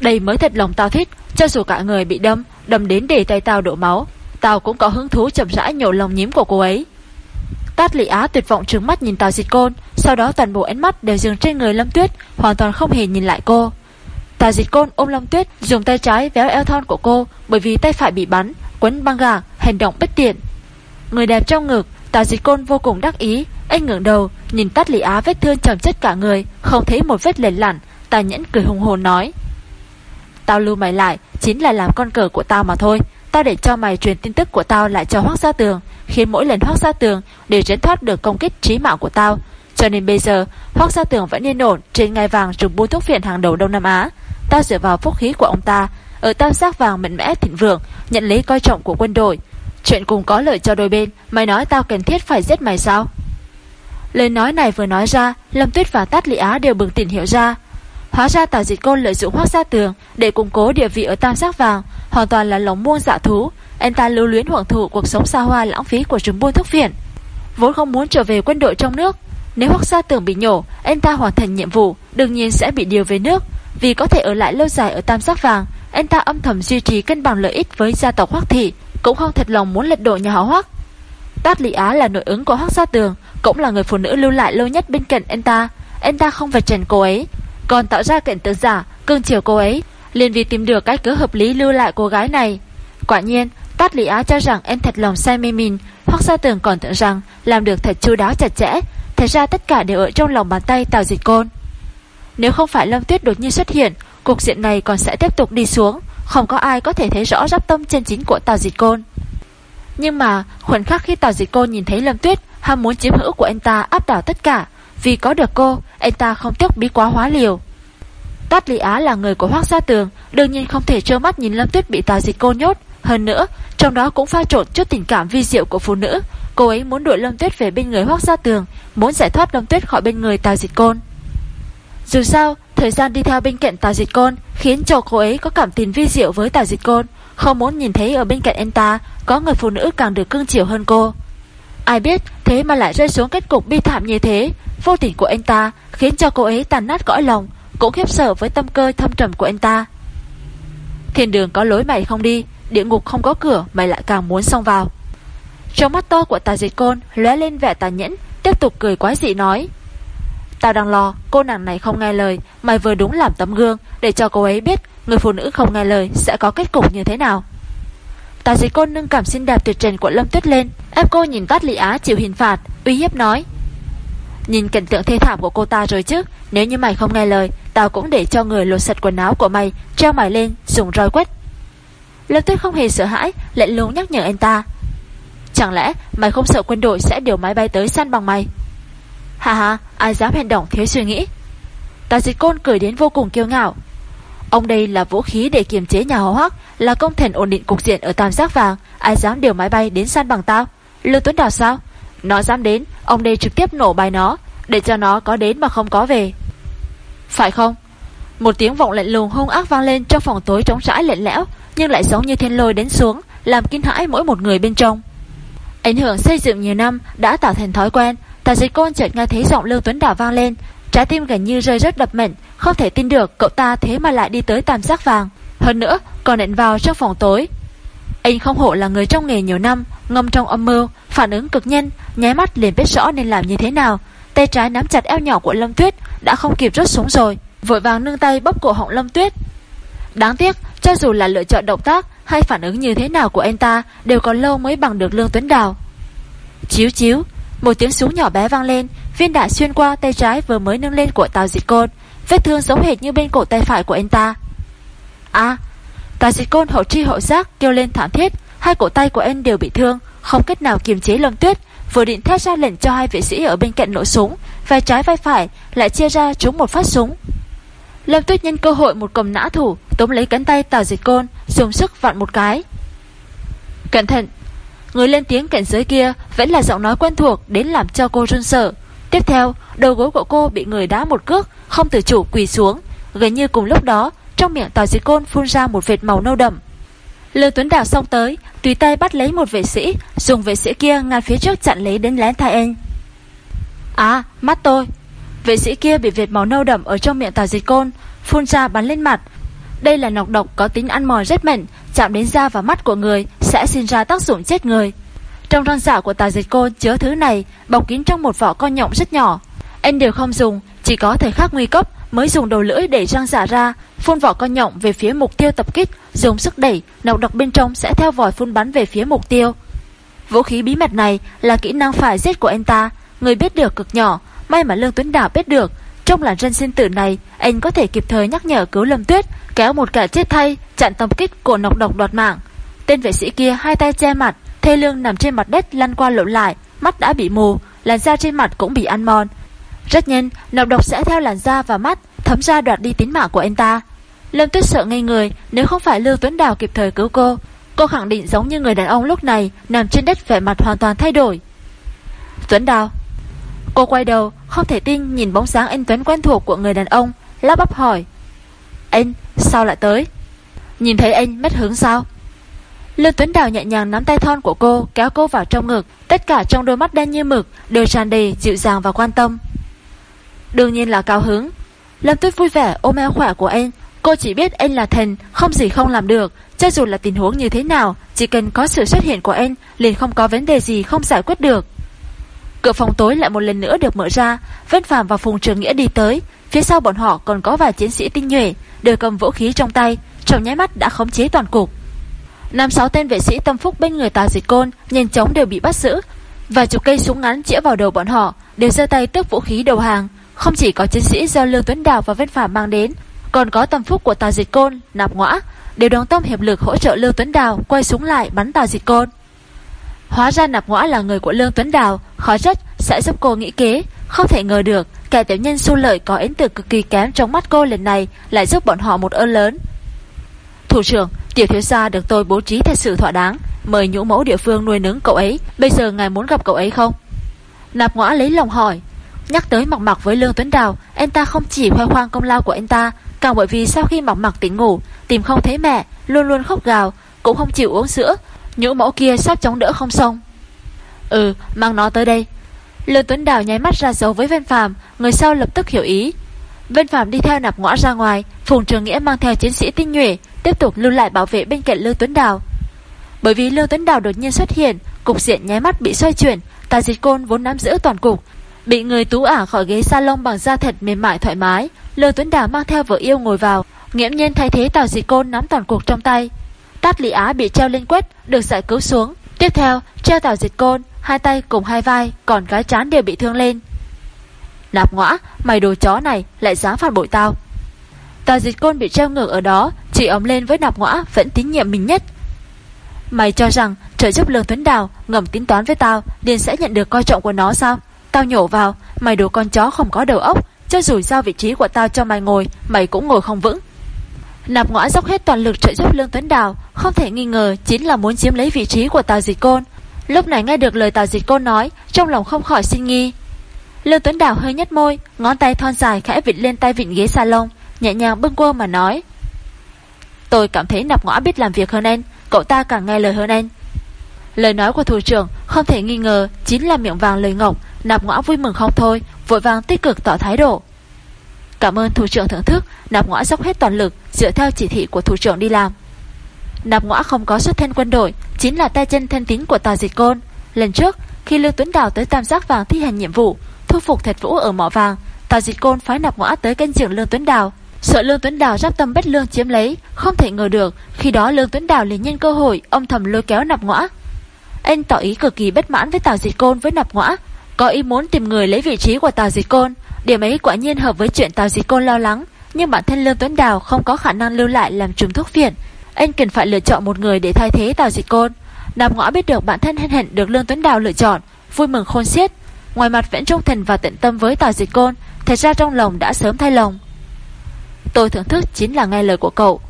Đây mới thật lòng tao thích, cho dù cả người bị đâm, đâm đến để tay tao đổ máu, tao cũng có hứng thú chậm rãi nhổ lòng nhím của cô ấy. Tát lị Á tuyệt vọng trừng mắt nhìn Tào Dịch Côn, sau đó toàn bộ ánh mắt đều dừng trên người Lâm Tuyết, hoàn toàn không hề nhìn lại cô. Tà dịch côn ôm Lâm Tuyết Dùng tay trái véo eo thon của cô Bởi vì tay phải bị bắn Quấn băng gạc Hành động bất tiện Người đẹp trong ngực Tào dịch côn vô cùng đắc ý, Anh ngưỡng đầu, Nhìn tắt lì á vết thương chồng chất cả người, Không thấy một vết lền lặn. Tà nhẫn cười hùng hồn nói, Tao lưu mày lại, Chính là làm con cờ của tao mà thôi. Tao để cho mày truyền tin tức của tao lại cho Hoác Gia Tường, Khiến mỗi lần Hoác Gia Tường Đều tránh thoát được công kích trí mạng của tao. Cho nên bây giờ, Hoác Gia Tường vẫn yên ổn, Trên ngai vàng trùng buôn thuốc phiện hàng đầu Đông Nam Á. Tao dựa vào phúc khí của ông ta, Ở tam giác vàng mạnh mẽ thịnh vượng, Nhận lấy coi trọng của quân đội. Chuyện cùng có lợi cho đôi bên, Mày nói tao cần thiết phải giết mày sao? Lời nói này vừa nói ra, Lâm Tuyết và Tát Lị Á đều bừng tỉnh hiểu ra. Hóa ra Tào Dịch Côn lợi dụng hoác gia tường Để củng cố địa vị ở tam giác vàng, Hoàn toàn là lòng muôn dạ thú. Anh ta lưu luyến hưởng thụ cuộc sống xa hoa lãng phí của chúng buôn thuốc phiện Vốn không muốn trở về quân đội trong nước, Nếu hoác gia tường bị nhổ, Anh ta hoàn thành nhiệm vụ, Đương nhiên sẽ bị điều về nước. Vì có thể ở lại lâu dài ở tam giác vàng, Anh ta âm thầm duy trì cân bằng lợi ích với gia tộc hoác thị cũng không thật lòng muốn lật đổ nhà họ Hoắc. Tát Lý Á là nội ứng của Hoắc gia tường, Cũng là người phụ nữ lưu lại lâu nhất bên cạnh anh ta. Anh ta không phải trần cô ấy, còn tạo ra cảnh tượng giả, cương chiều cô ấy, liền vì tìm được cái cớ hợp lý lưu lại cô gái này. Quả nhiên, Tát Lý Á cho rằng em thật lòng say mê mình. Hoắc Sa Tường còn tưởng rằng Làm được thật chu đáo chặt chẽ, Thật ra tất cả đều ở trong lòng bàn tay Tào Dịch Côn. Nếu không phải Lâm Tuyết đột nhiên xuất hiện, Cục diện này còn sẽ tiếp tục đi xuống. Không có ai có thể thấy rõ giáp tâm chân chính của Tào Dịch Côn. Nhưng mà, khoảnh khắc khi Tào Dịch Côn nhìn thấy Lâm Tuyết, Ham muốn chiếm hữu của anh ta áp đảo tất cả. Vì có được cô, Anh ta không tiếc bí quá hóa liều. Tát Lý Á là người của Hoác Gia Tường, Đương nhiên không thể trơ mắt nhìn Lâm Tuyết bị Tào dịch cô nhốt. Hơn nữa, Trong đó cũng pha trộn chút tình cảm vi diệu của phụ nữ. Cô ấy muốn đuổi Lâm Tuyết về bên người Hoác Gia Tường, Muốn giải thoát Lâm Tuyết khỏi bên người Tào dịch côn. Dù sao, Thời gian đi theo bên cạnh tà dịch côn Khiến cho cô ấy có cảm tình vi diệu với tà dịch côn. Không muốn nhìn thấy ở bên cạnh anh ta Có người phụ nữ càng được cưng chiều hơn cô. Ai biết thế mà lại rơi xuống kết cục bi thảm như thế. Vô tình của anh ta khiến cho cô ấy tàn nát cõi lòng, Cũng khiếp sợ với tâm cơ thâm trầm của anh ta. Thiên đường có lối mày không đi, Địa ngục không có cửa, Mày lại càng muốn xông vào. Trong mắt to của tà dịch côn lóe lên vẻ tà nhẫn, Tiếp tục cười quái dị nói Tao đang lo, cô nàng này không nghe lời, Mày vừa đúng làm tấm gương, Để cho cô ấy biết Người phụ nữ không nghe lời sẽ có kết cục như thế nào. Tà dịch cô nâng cảm xinh đẹp tuyệt trần của Lâm Tuyết lên, Ép cô nhìn Tát Lý Á chịu hình phạt, Uy hiếp nói. Nhìn cảnh tượng thê thảm của cô ta rồi chứ, Nếu như mày không nghe lời, Tao cũng để cho người lột sạch quần áo của mày, Treo mày lên, dùng roi quét. Lâm Tuyết không hề sợ hãi Lệnh lùng nhắc nhở anh ta. Chẳng lẽ mày không sợ quân đội sẽ điều máy bay tới săn bằng mày? Hà hà Ai dám hành động thiếu suy nghĩ. Tà dịch côn cười đến vô cùng kiêu ngạo. Ông đây là vũ khí để kiềm chế nhà hò hoác, Là công thần ổn định cục diện ở tam giác vàng. Ai dám điều máy bay đến săn bằng tao? Lưu Tuấn Đào sao? Nó dám đến, Ông đây trực tiếp nổ bài nó, Để cho nó có đến mà không có về. Phải không? Một tiếng vọng lạnh lùng hung ác vang lên Trong phòng tối trống rãi lạnh lẽo, Nhưng lại giống như thiên lôi đến xuống, Làm kinh hãi mỗi một người bên trong. Ảnh hưởng xây dựng nhiều năm đã tạo thành thói quen Tà dịch côn chợt nghe thấy giọng Lương Tuấn Đào vang lên. Trái tim gần như rơi rất đập mạnh, Không thể tin được cậu ta thế mà lại đi tới tam giác vàng. Hơn nữa, còn nện vào trong phòng tối. Anh không hộ là người trong nghề nhiều năm, Ngâm trong âm mưu, Phản ứng cực nhanh, Nháy mắt liền biết rõ nên làm như thế nào. Tay trái nắm chặt eo nhỏ của Lâm Tuyết, Đã không kịp rút súng rồi, Vội vàng nâng tay bóp cổ họng Lâm Tuyết. Đáng tiếc, cho dù là lựa chọn động tác Hay phản ứng như thế nào của anh ta, Đều còn lâu mới bằng được Lương Tuấn Đào. Chíu chíu một tiếng súng nhỏ bé vang lên, Viên đạn xuyên qua tay trái vừa mới nâng lên của Tào Dịch Côn. Vết thương giống hệt như bên cổ tay phải của anh ta. À Tào Dịch Côn hậu tri hậu giác kêu lên thảm thiết, Hai cổ tay của anh đều bị thương, Không cách nào kiềm chế lâm tuyết. Vừa định thét ra lệnh cho hai vệ sĩ ở bên cạnh nổ súng, Vai trái vai phải lại chia ra trúng một phát súng. Lâm tuyết nhân cơ hội một cầm nã thủ Tóm lấy cánh tay Tào Dịch Côn, Dùng sức vặn một cái. Cẩn thận Người lên tiếng cảnh giới kia Vẫn là giọng nói quen thuộc đến làm cho cô run sợ Tiếp theo, đầu gối của cô bị người đá một cước, không tự chủ quỳ xuống. Gần như cùng lúc đó, trong miệng tàu dịch côn phun ra một vệt màu nâu đậm. Lưu Tuấn Đào xông tới, tùy tay bắt lấy một vệ sĩ, dùng vệ sĩ kia ngăn phía trước chặn lấy đến lén thai anh. À, mắt tôi. Vệ sĩ kia bị vệt màu nâu đậm ở trong miệng tàu dịch côn, phun ra bắn lên mặt. Đây là nọc độc có tính ăn mòn rất mạnh, chạm đến da và mắt của người sẽ sinh ra tác dụng chết người. Trong răng giả của tà dịch côn chứa thứ này bọc kín trong một vỏ con nhộng rất nhỏ. Anh đều không dùng, Chỉ có thời khắc nguy cấp mới dùng đầu lưỡi để răng giả ra, phun vỏ con nhộng về phía mục tiêu tập kích, dùng sức đẩy, nọc độc bên trong sẽ theo vòi phun bắn về phía mục tiêu. Vũ khí bí mật này là kỹ năng phải giết của anh ta, người biết được cực nhỏ, may mà Lương Tuấn Đảo biết được. Trong làn dân sinh tử này, anh có thể kịp thời nhắc nhở cứu Lâm Tuyết, kéo một cả chết thay, chặn tập kích của nọc độc đoạt mạng. Tên vệ sĩ kia hai tay che mặt, thê lương nằm trên mặt đất lăn qua lộn lại, mắt đã bị mù, làn da trên mặt cũng bị ăn mòn. Rất nhanh, nọc độc sẽ theo làn da và mắt thấm ra đoạt đi tính mạng của anh ta. Lâm Tuyết sợ ngây người, nếu không phải Lưu Tuấn Đào kịp thời cứu cô, cô khẳng định giống như người đàn ông lúc này nằm trên đất vẻ mặt hoàn toàn thay đổi. Tuấn Đào. Cô quay đầu, không thể tin nhìn bóng dáng anh Tuấn quen thuộc của người đàn ông, lắp bắp hỏi: "Anh sao lại tới?" Nhìn thấy anh mất hướng sao? Lưu Tuấn Đào nhẹ nhàng nắm tay thon của cô, kéo cô vào trong ngực, tất cả trong đôi mắt đen như mực đều tràn đầy dịu dàng và quan tâm. Đương nhiên là cao hứng. Lâm Tuyết vui vẻ ôm eo khỏe của anh, cô chỉ biết anh là thần, không gì không làm được, cho dù là tình huống như thế nào, chỉ cần có sự xuất hiện của anh, liền không có vấn đề gì không giải quyết được. Cửa phòng tối lại một lần nữa được mở ra, Vân Phạm và Phùng Trường Nghĩa đi tới, phía sau bọn họ còn có vài chiến sĩ tinh nhuệ, đều cầm vũ khí trong tay, trong nháy mắt đã khống chế toàn cục. Năm sáu tên vệ sĩ tâm phúc bên người tà dịch côn nhanh chóng đều bị bắt giữ, và chục cây súng ngắn chĩa vào đầu bọn họ, đều giơ tay tước vũ khí đầu hàng. Không chỉ có chiến sĩ do Lương Tuấn Đào và Vân Phạm mang đến, còn có tâm phúc của tà dịch côn, nạp ngõa, đều đồng tâm hiệp lực hỗ trợ Lương Tuấn Đào quay súng lại bắn tà dịch côn. Hóa ra nạp ngõa là người của Lương Tuấn Đào, khó trách sẽ giúp cô nghĩ kế, không thể ngờ được kẻ tiểu nhân su lợi có ấn tượng cực kỳ kém trong mắt cô lần này lại giúp bọn họ một ơn lớn. Thủ trưởng, tiểu thiếu gia được tôi bố trí thật sự thỏa đáng, mời nhũ mẫu địa phương nuôi nướng cậu ấy, bây giờ ngài muốn gặp cậu ấy không? Nạp ngõa lấy lòng hỏi, nhắc tới mặc mặc với Lương Tuấn Đào, anh ta không chỉ khoe khoang công lao của anh ta, càng bởi vì sau khi mặc mặc tỉnh ngủ, tìm không thấy mẹ, luôn luôn khóc gào, cũng không chịu uống sữa, nhũ mẫu kia sắp chống đỡ không xong. Ừ, mang nó tới đây. Lương Tuấn Đào nháy mắt ra dấu với Vân Phạm người sau lập tức hiểu ý. Vân Phạm đi theo nạp ngõ ra ngoài, Phùng Trường Nghĩa mang theo chiến sĩ tinh nhuệ, tiếp tục lưu lại bảo vệ bên cạnh Lương Tuấn Đào. Bởi vì Lương Tuấn Đào đột nhiên xuất hiện, cục diện nháy mắt bị xoay chuyển, Tà Dịch Côn vốn nắm giữ toàn cục, bị người tú ả khỏi ghế salon bằng da thật mềm mại thoải mái, Lương Tuấn Đào mang theo vợ yêu ngồi vào, nghiễm nhiên thay thế Tào Dịch Côn nắm toàn cục trong tay. Tát Lý Á bị treo lên quét, được giải cứu xuống. Tiếp theo, treo Tào Dịch Côn, hai tay cùng hai vai, còn cái chán đều bị thương lên. Nạp ngõa, mày đồ chó này lại dám phản bội tao. Tào Dịch Côn bị treo ngược ở đó, chỉ ống lên với nạp ngõa vẫn tín nhiệm mình nhất. Mày cho rằng trợ giúp Lương Tuấn Đào ngầm tính toán với tao liền sẽ nhận được coi trọng của nó sao? Tao nhổ vào, mày đồ con chó không có đầu óc, cho dù giao vị trí của tao cho mày ngồi, mày cũng ngồi không vững. Nạp ngõa dốc hết toàn lực trợ giúp Lương Tuấn Đào, không thể nghi ngờ chính là muốn chiếm lấy vị trí của Tào Dịch Côn. Lúc này nghe được lời Tào Dịch Côn nói, trong lòng không khỏi xin nghi. Lương Tuấn Đào hơi nhếch môi, ngón tay thon dài khẽ vịt lên tay vịn ghế salon, nhẹ nhàng bưng qua mà nói. Tôi cảm thấy nạp ngõ biết làm việc hơn anh, cậu ta càng nghe lời hơn anh. Lời nói của thủ trưởng không thể nghi ngờ chính là miệng vàng lời ngọc, nạp ngõ vui mừng không thôi, vội vàng tích cực tỏ thái độ. Cảm ơn thủ trưởng thưởng thức, nạp ngõ dốc hết toàn lực dựa theo chỉ thị của thủ trưởng đi làm. Nạp ngõ không có xuất thân quân đội, chính là tay chân thân tín của tà dịch côn. Lần trước, khi Lương Tuấn Đào tới tam giác vàng thi hành nhiệm vụ, thu phục thật vũ ở mỏ vàng, tà dịch côn phái nạp ngõ tới canh trưởng Lương Tuấn Đào. Sợ Lương Tuấn Đào giáp tâm bất lương chiếm lấy, không thể ngờ được, khi đó Lương Tuấn Đào liền nhân cơ hội, ông thầm lôi kéo nạp ngõ. Anh tỏ ý cực kỳ bất mãn với Tào Dịch Côn với nạp ngõ, có ý muốn tìm người lấy vị trí của Tào Dịch Côn, điểm ấy quả nhiên hợp với chuyện Tào Dịch Côn lo lắng, nhưng bản thân Lương Tuấn Đào không có khả năng lưu lại làm trùm thuốc phiện, anh cần phải lựa chọn một người để thay thế Tào Dịch Côn. Nạp ngõ biết được bản thân hân hạnh được Lương Tuấn Đào lựa chọn, vui mừng khôn xiết. Ngoài mặt vẫn trung thành và tận tâm với Tào Dịch Côn, thật ra trong lòng đã sớm thay lòng. Tôi thưởng thức chính là nghe lời của cậu.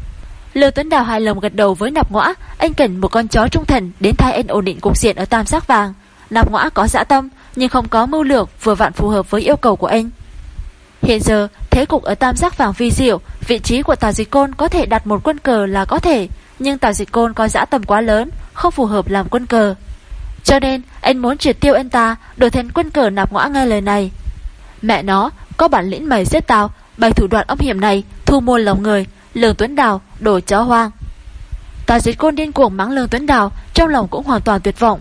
Lưu Tuấn Đào hài lòng gật đầu với nạp Ngõa, anh cần một con chó trung thành đến thay anh ổn định cục diện ở tam giác vàng. Nạp Ngõa có dã tâm, nhưng không có mưu lược vừa vặn phù hợp với yêu cầu của anh. Hiện giờ, thế cục ở tam giác vàng vi diệu, vị trí của Tào Dịch Côn có thể đặt một quân cờ là có thể, nhưng Tào Dịch Côn có dã tầm quá lớn, không phù hợp làm quân cờ. Cho nên, anh muốn triệt tiêu anh ta, đổi thành quân cờ nạp Ngõa nghe lời này. Mẹ nó, có bản lĩnh mày giết tao, bài thủ đoạn âm hiểm này, thu mua lòng người, Lương Tuấn Đào, đổ chó hoang. Tà diệt Côn điên cuồng mắng Lương Tuấn Đào, trong lòng cũng hoàn toàn tuyệt vọng.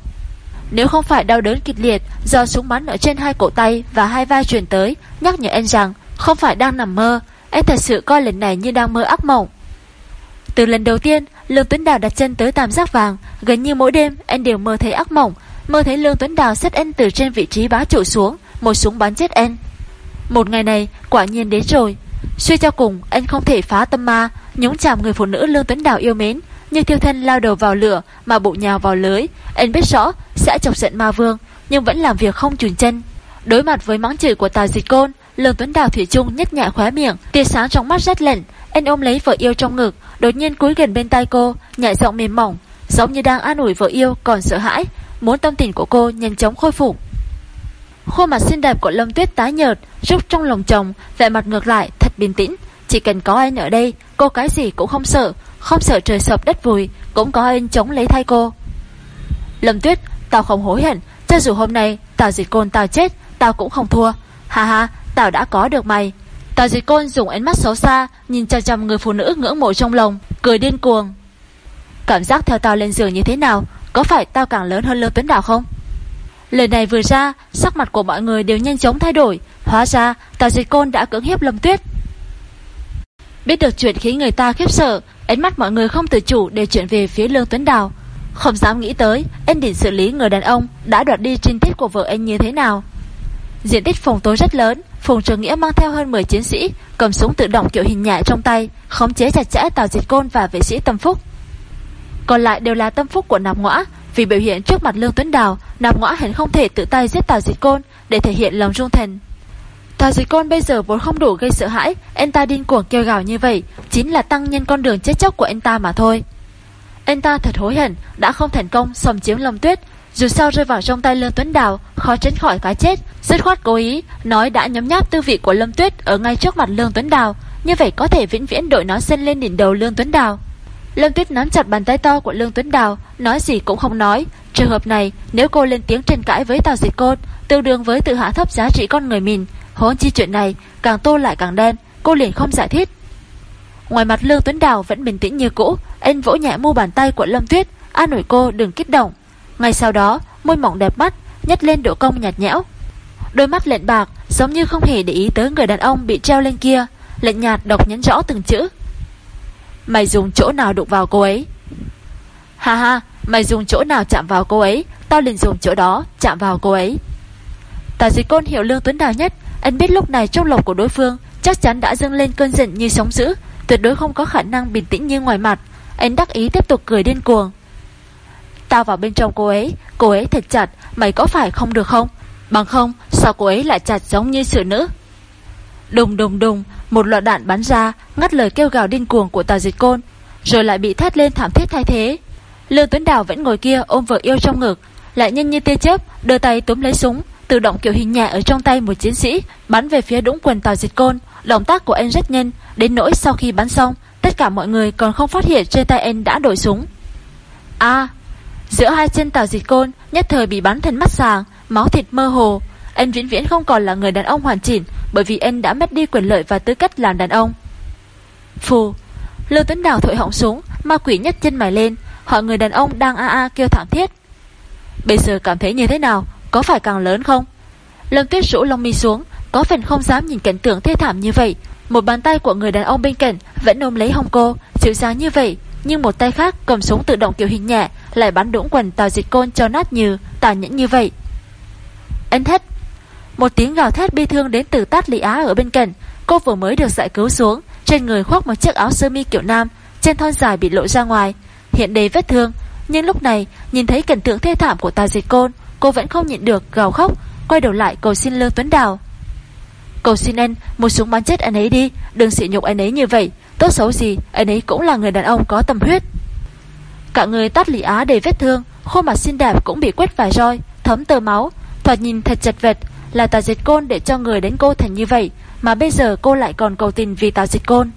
Nếu không phải đau đớn kịch liệt do súng bắn ở trên hai cổ tay và hai vai truyền tới, nhắc nhở anh rằng Không phải đang nằm mơ Anh thật sự coi lần này như đang mơ ác mộng Từ lần đầu tiên Lương Tuấn Đào đặt chân tới tam giác vàng Gần như mỗi đêm anh đều mơ thấy ác mộng Mơ thấy Lương Tuấn Đào xét anh từ trên vị trí bá trụ xuống Một súng bắn chết anh một ngày này quả nhiên đến rồi Suy cho cùng anh không thể phá tâm ma Nhúng chạm người phụ nữ Lương Tuấn Đào yêu mến như thiêu thân lao đầu vào lửa mà bộ nhào vào lưới. Anh biết rõ sẽ chọc giận ma vương, nhưng vẫn làm việc không chùn chân. Đối mặt với mắng chửi của tà Dịch Côn, Lương Tuấn Đào Thủy Trung nhất nhẹ khóe miệng, tia sáng trong mắt rất lạnh. Anh ôm lấy vợ yêu trong ngực, đột nhiên cúi gần bên tay cô, nhẹ giọng mềm mỏng, giống như đang an ủi vợ yêu còn sợ hãi, muốn tâm tình của cô nhanh chóng khôi phục. Khuôn mặt xinh đẹp của Lâm Tuyết tái nhợt, rúc trong lòng chồng, vẻ mặt ngược lại thật bình tĩnh, chỉ cần có anh ở đây, cô cái gì cũng không sợ, không sợ trời sập đất vùi, cũng có anh chống lấy thay cô. Lâm Tuyết, tao không hối hận, cho dù hôm nay tao diệt côn tao chết, tao cũng không thua. Ha ha, tao đã có được mày. Tào diệt côn dùng ánh mắt xấu xa, nhìn chằm chằm người phụ nữ ngưỡng mộ trong lòng, cười điên cuồng. Cảm giác theo tao lên giường như thế nào, có phải tao càng lớn hơn Lâm Tuấn Đào không? Lời này vừa ra, sắc mặt của mọi người đều nhanh chóng thay đổi. Hóa ra, Tào Diệt Côn đã cưỡng hiếp Lâm Tuyết. Biết được chuyện khiến người ta khiếp sợ, ánh mắt mọi người không tự chủ đều chuyển về phía Lương Tuấn Đào. Không dám nghĩ tới, anh định xử lý người đàn ông đã đoạt đi trinh tiết của vợ anh như thế nào. Diện tích phòng tối rất lớn, Phùng Trường Nghĩa mang theo hơn 10 chiến sĩ, cầm súng tự động kiểu hình nhại trong tay, khống chế chặt chẽ Tào Diệt Côn và vệ sĩ Tâm Phúc. Còn lại đều là tâm phúc của Nạp Ngõa, vì biểu hiện trước mặt Lương Tuấn Đào, Nạp Ngõa hẳn không thể tự tay giết Tào Diệt Côn để thể hiện lòng trung thành. Tào dịch côn bây giờ vốn không đủ gây sợ hãi Anh ta điên cuồng kêu gào như vậy Chính là tăng nhân con đường chết chóc của anh ta mà thôi Anh ta thật hối hận Đã không thành công xâm chiếm Lâm Tuyết Dù sao rơi vào trong tay Lương Tuấn Đào Khó tránh khỏi cái chết Dứt khoát cố ý Nói đã nhấm nháp tư vị của Lâm Tuyết Ở ngay trước mặt Lương Tuấn Đào Như vậy có thể vĩnh viễn đội nó xen lên đỉnh đầu Lương Tuấn Đào Lâm Tuyết nắm chặt bàn tay to của Lương Tuấn Đào, Nói gì cũng không nói. Trường hợp này, nếu cô lên tiếng tranh cãi với Tào Dịch Côn, Tương đương với tự hạ thấp giá trị con người mình. Hôn chi chuyện này, càng tô lại càng đen, Cô liền không giải thích. Ngoài mặt Lương Tuấn Đào vẫn bình tĩnh như cũ, Anh vỗ nhẹ mu bàn tay của Lâm Tuyết, An ủi cô đừng kích động. Ngay sau đó, môi mỏng đẹp mắt Nhét lên độ cong nhạt nhẽo. Đôi mắt lệnh bạc, giống như không hề để ý tới người đàn ông bị treo lên kia Lệnh nhạt đọc nhấn rõ từng chữ. Mày dùng chỗ nào đụng vào cô ấy Ha ha Mày dùng chỗ nào chạm vào cô ấy Tao liền dùng chỗ đó chạm vào cô ấy Tà dịch côn hiểu Lương Tuấn Đào nhất anh biết lúc này trong lòng của đối phương chắc chắn đã dâng lên cơn giận như sóng dữ, tuyệt đối không có khả năng bình tĩnh như ngoài mặt. Anh đắc ý tiếp tục cười điên cuồng. Tao vào bên trong cô ấy, cô ấy thật chặt, mày có phải không được không? Bằng không, sao cô ấy lại chặt giống như sự nữ? Đùng đùng đùng, một loạt đạn bắn ra, ngắt lời kêu gào điên cuồng của tà dịch côn, rồi lại bị thét lên thảm thiết thay thế. Lương Tuấn Đào vẫn ngồi kia ôm vợ yêu trong ngực, lại nhanh như tia chớp, đưa tay túm lấy súng, tự động kiểu hình nhẹ ở trong tay một chiến sĩ, bắn về phía đũng quần Tà dịch côn. Động tác của anh rất nhanh, đến nỗi sau khi bắn xong, tất cả mọi người còn không phát hiện trên tay anh đã đổi súng. A, giữa hai chân Tà dịch côn, nhất thời bị bắn thành mắt sàng, máu thịt mơ hồ. Anh vĩnh viễn không còn là người đàn ông hoàn chỉnh, bởi vì anh đã mất đi quyền lợi và tư cách làm đàn ông. Phù, Lưu Tuấn Đào thổi họng súng, ma quỷ nhất chân mày lên, hỏi người đàn ông đang a a kêu thảm thiết. Bây giờ cảm thấy như thế nào? Có phải càng lớn không Lâm tuyết rũ lông mi xuống Có phần không dám nhìn cảnh tượng thê thảm như vậy Một bàn tay của người đàn ông bên cạnh Vẫn ôm lấy hông cô Chịu dáng như vậy Nhưng một tay khác cầm súng tự động kiểu hình nhẹ Lại bắn đũng quần tàu dịch côn cho nát như Tàn nhẫn như vậy Anh thét một tiếng gào thét bi thương đến từ tát lị á ở bên cạnh. Cô vừa mới được giải cứu xuống, Trên người khoác một chiếc áo sơ mi kiểu nam, Trên thon dài bị lộ ra ngoài. Hiện đầy vết thương, Nhưng lúc này, nhìn thấy cảnh tượng thê thảm của tà dịch côn, Cô vẫn không nhịn được gào khóc, Quay đầu lại cầu xin Lương Tuấn Đào. Cầu xin anh, một súng bắn chết anh ấy đi, Đừng sỉ nhục anh ấy như vậy, Tốt xấu gì, anh ấy cũng là người đàn ông có tâm huyết. Cả người tát lì á đầy vết thương, Khuôn mặt xinh đẹp cũng bị quét vài roi, Thấm tờ máu, Thoạt nhìn thật chật vật là tà Diệt côn để cho người đến cô thành như vậy, Mà bây giờ cô lại còn cầu tình vì tà Diệt côn.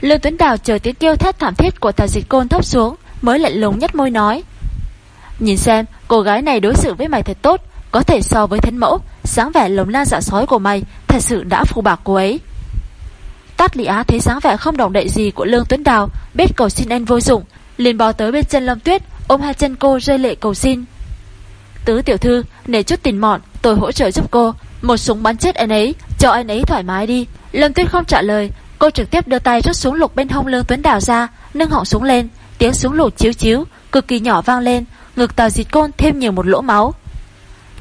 Lương Tuấn Đào chờ tiếng kêu thét thảm thiết của tà Diệt côn thấp xuống, Mới lạnh lùng nhất môi nói. Nhìn xem, cô gái này đối xử với mày thật tốt, Có thể so với thánh mẫu sáng vẻ lồng la dạ sói của mày, Thật sự đã phù bạc cô ấy. Tát Lý Á thấy sáng vẻ không đồng đậy gì của Lương Tuấn Đào, Biết cầu xin anh vô dụng, liền bò tới bên chân Lâm Tuyết, Ôm hai chân cô rơi lệ cầu xin. Tứ tiểu thư, nể chút tình mọn Tôi hỗ trợ giúp cô. Một súng bắn chết anh ấy, Cho anh ấy thoải mái đi. Lâm Tuyết không trả lời. Cô trực tiếp đưa tay rút súng lục bên hông lương Tuấn Đào ra, Nâng họng súng lên. Tiếng súng lục chiếu chiếu, Cực kỳ nhỏ vang lên. Ngực tàu dịch côn thêm nhiều một lỗ máu.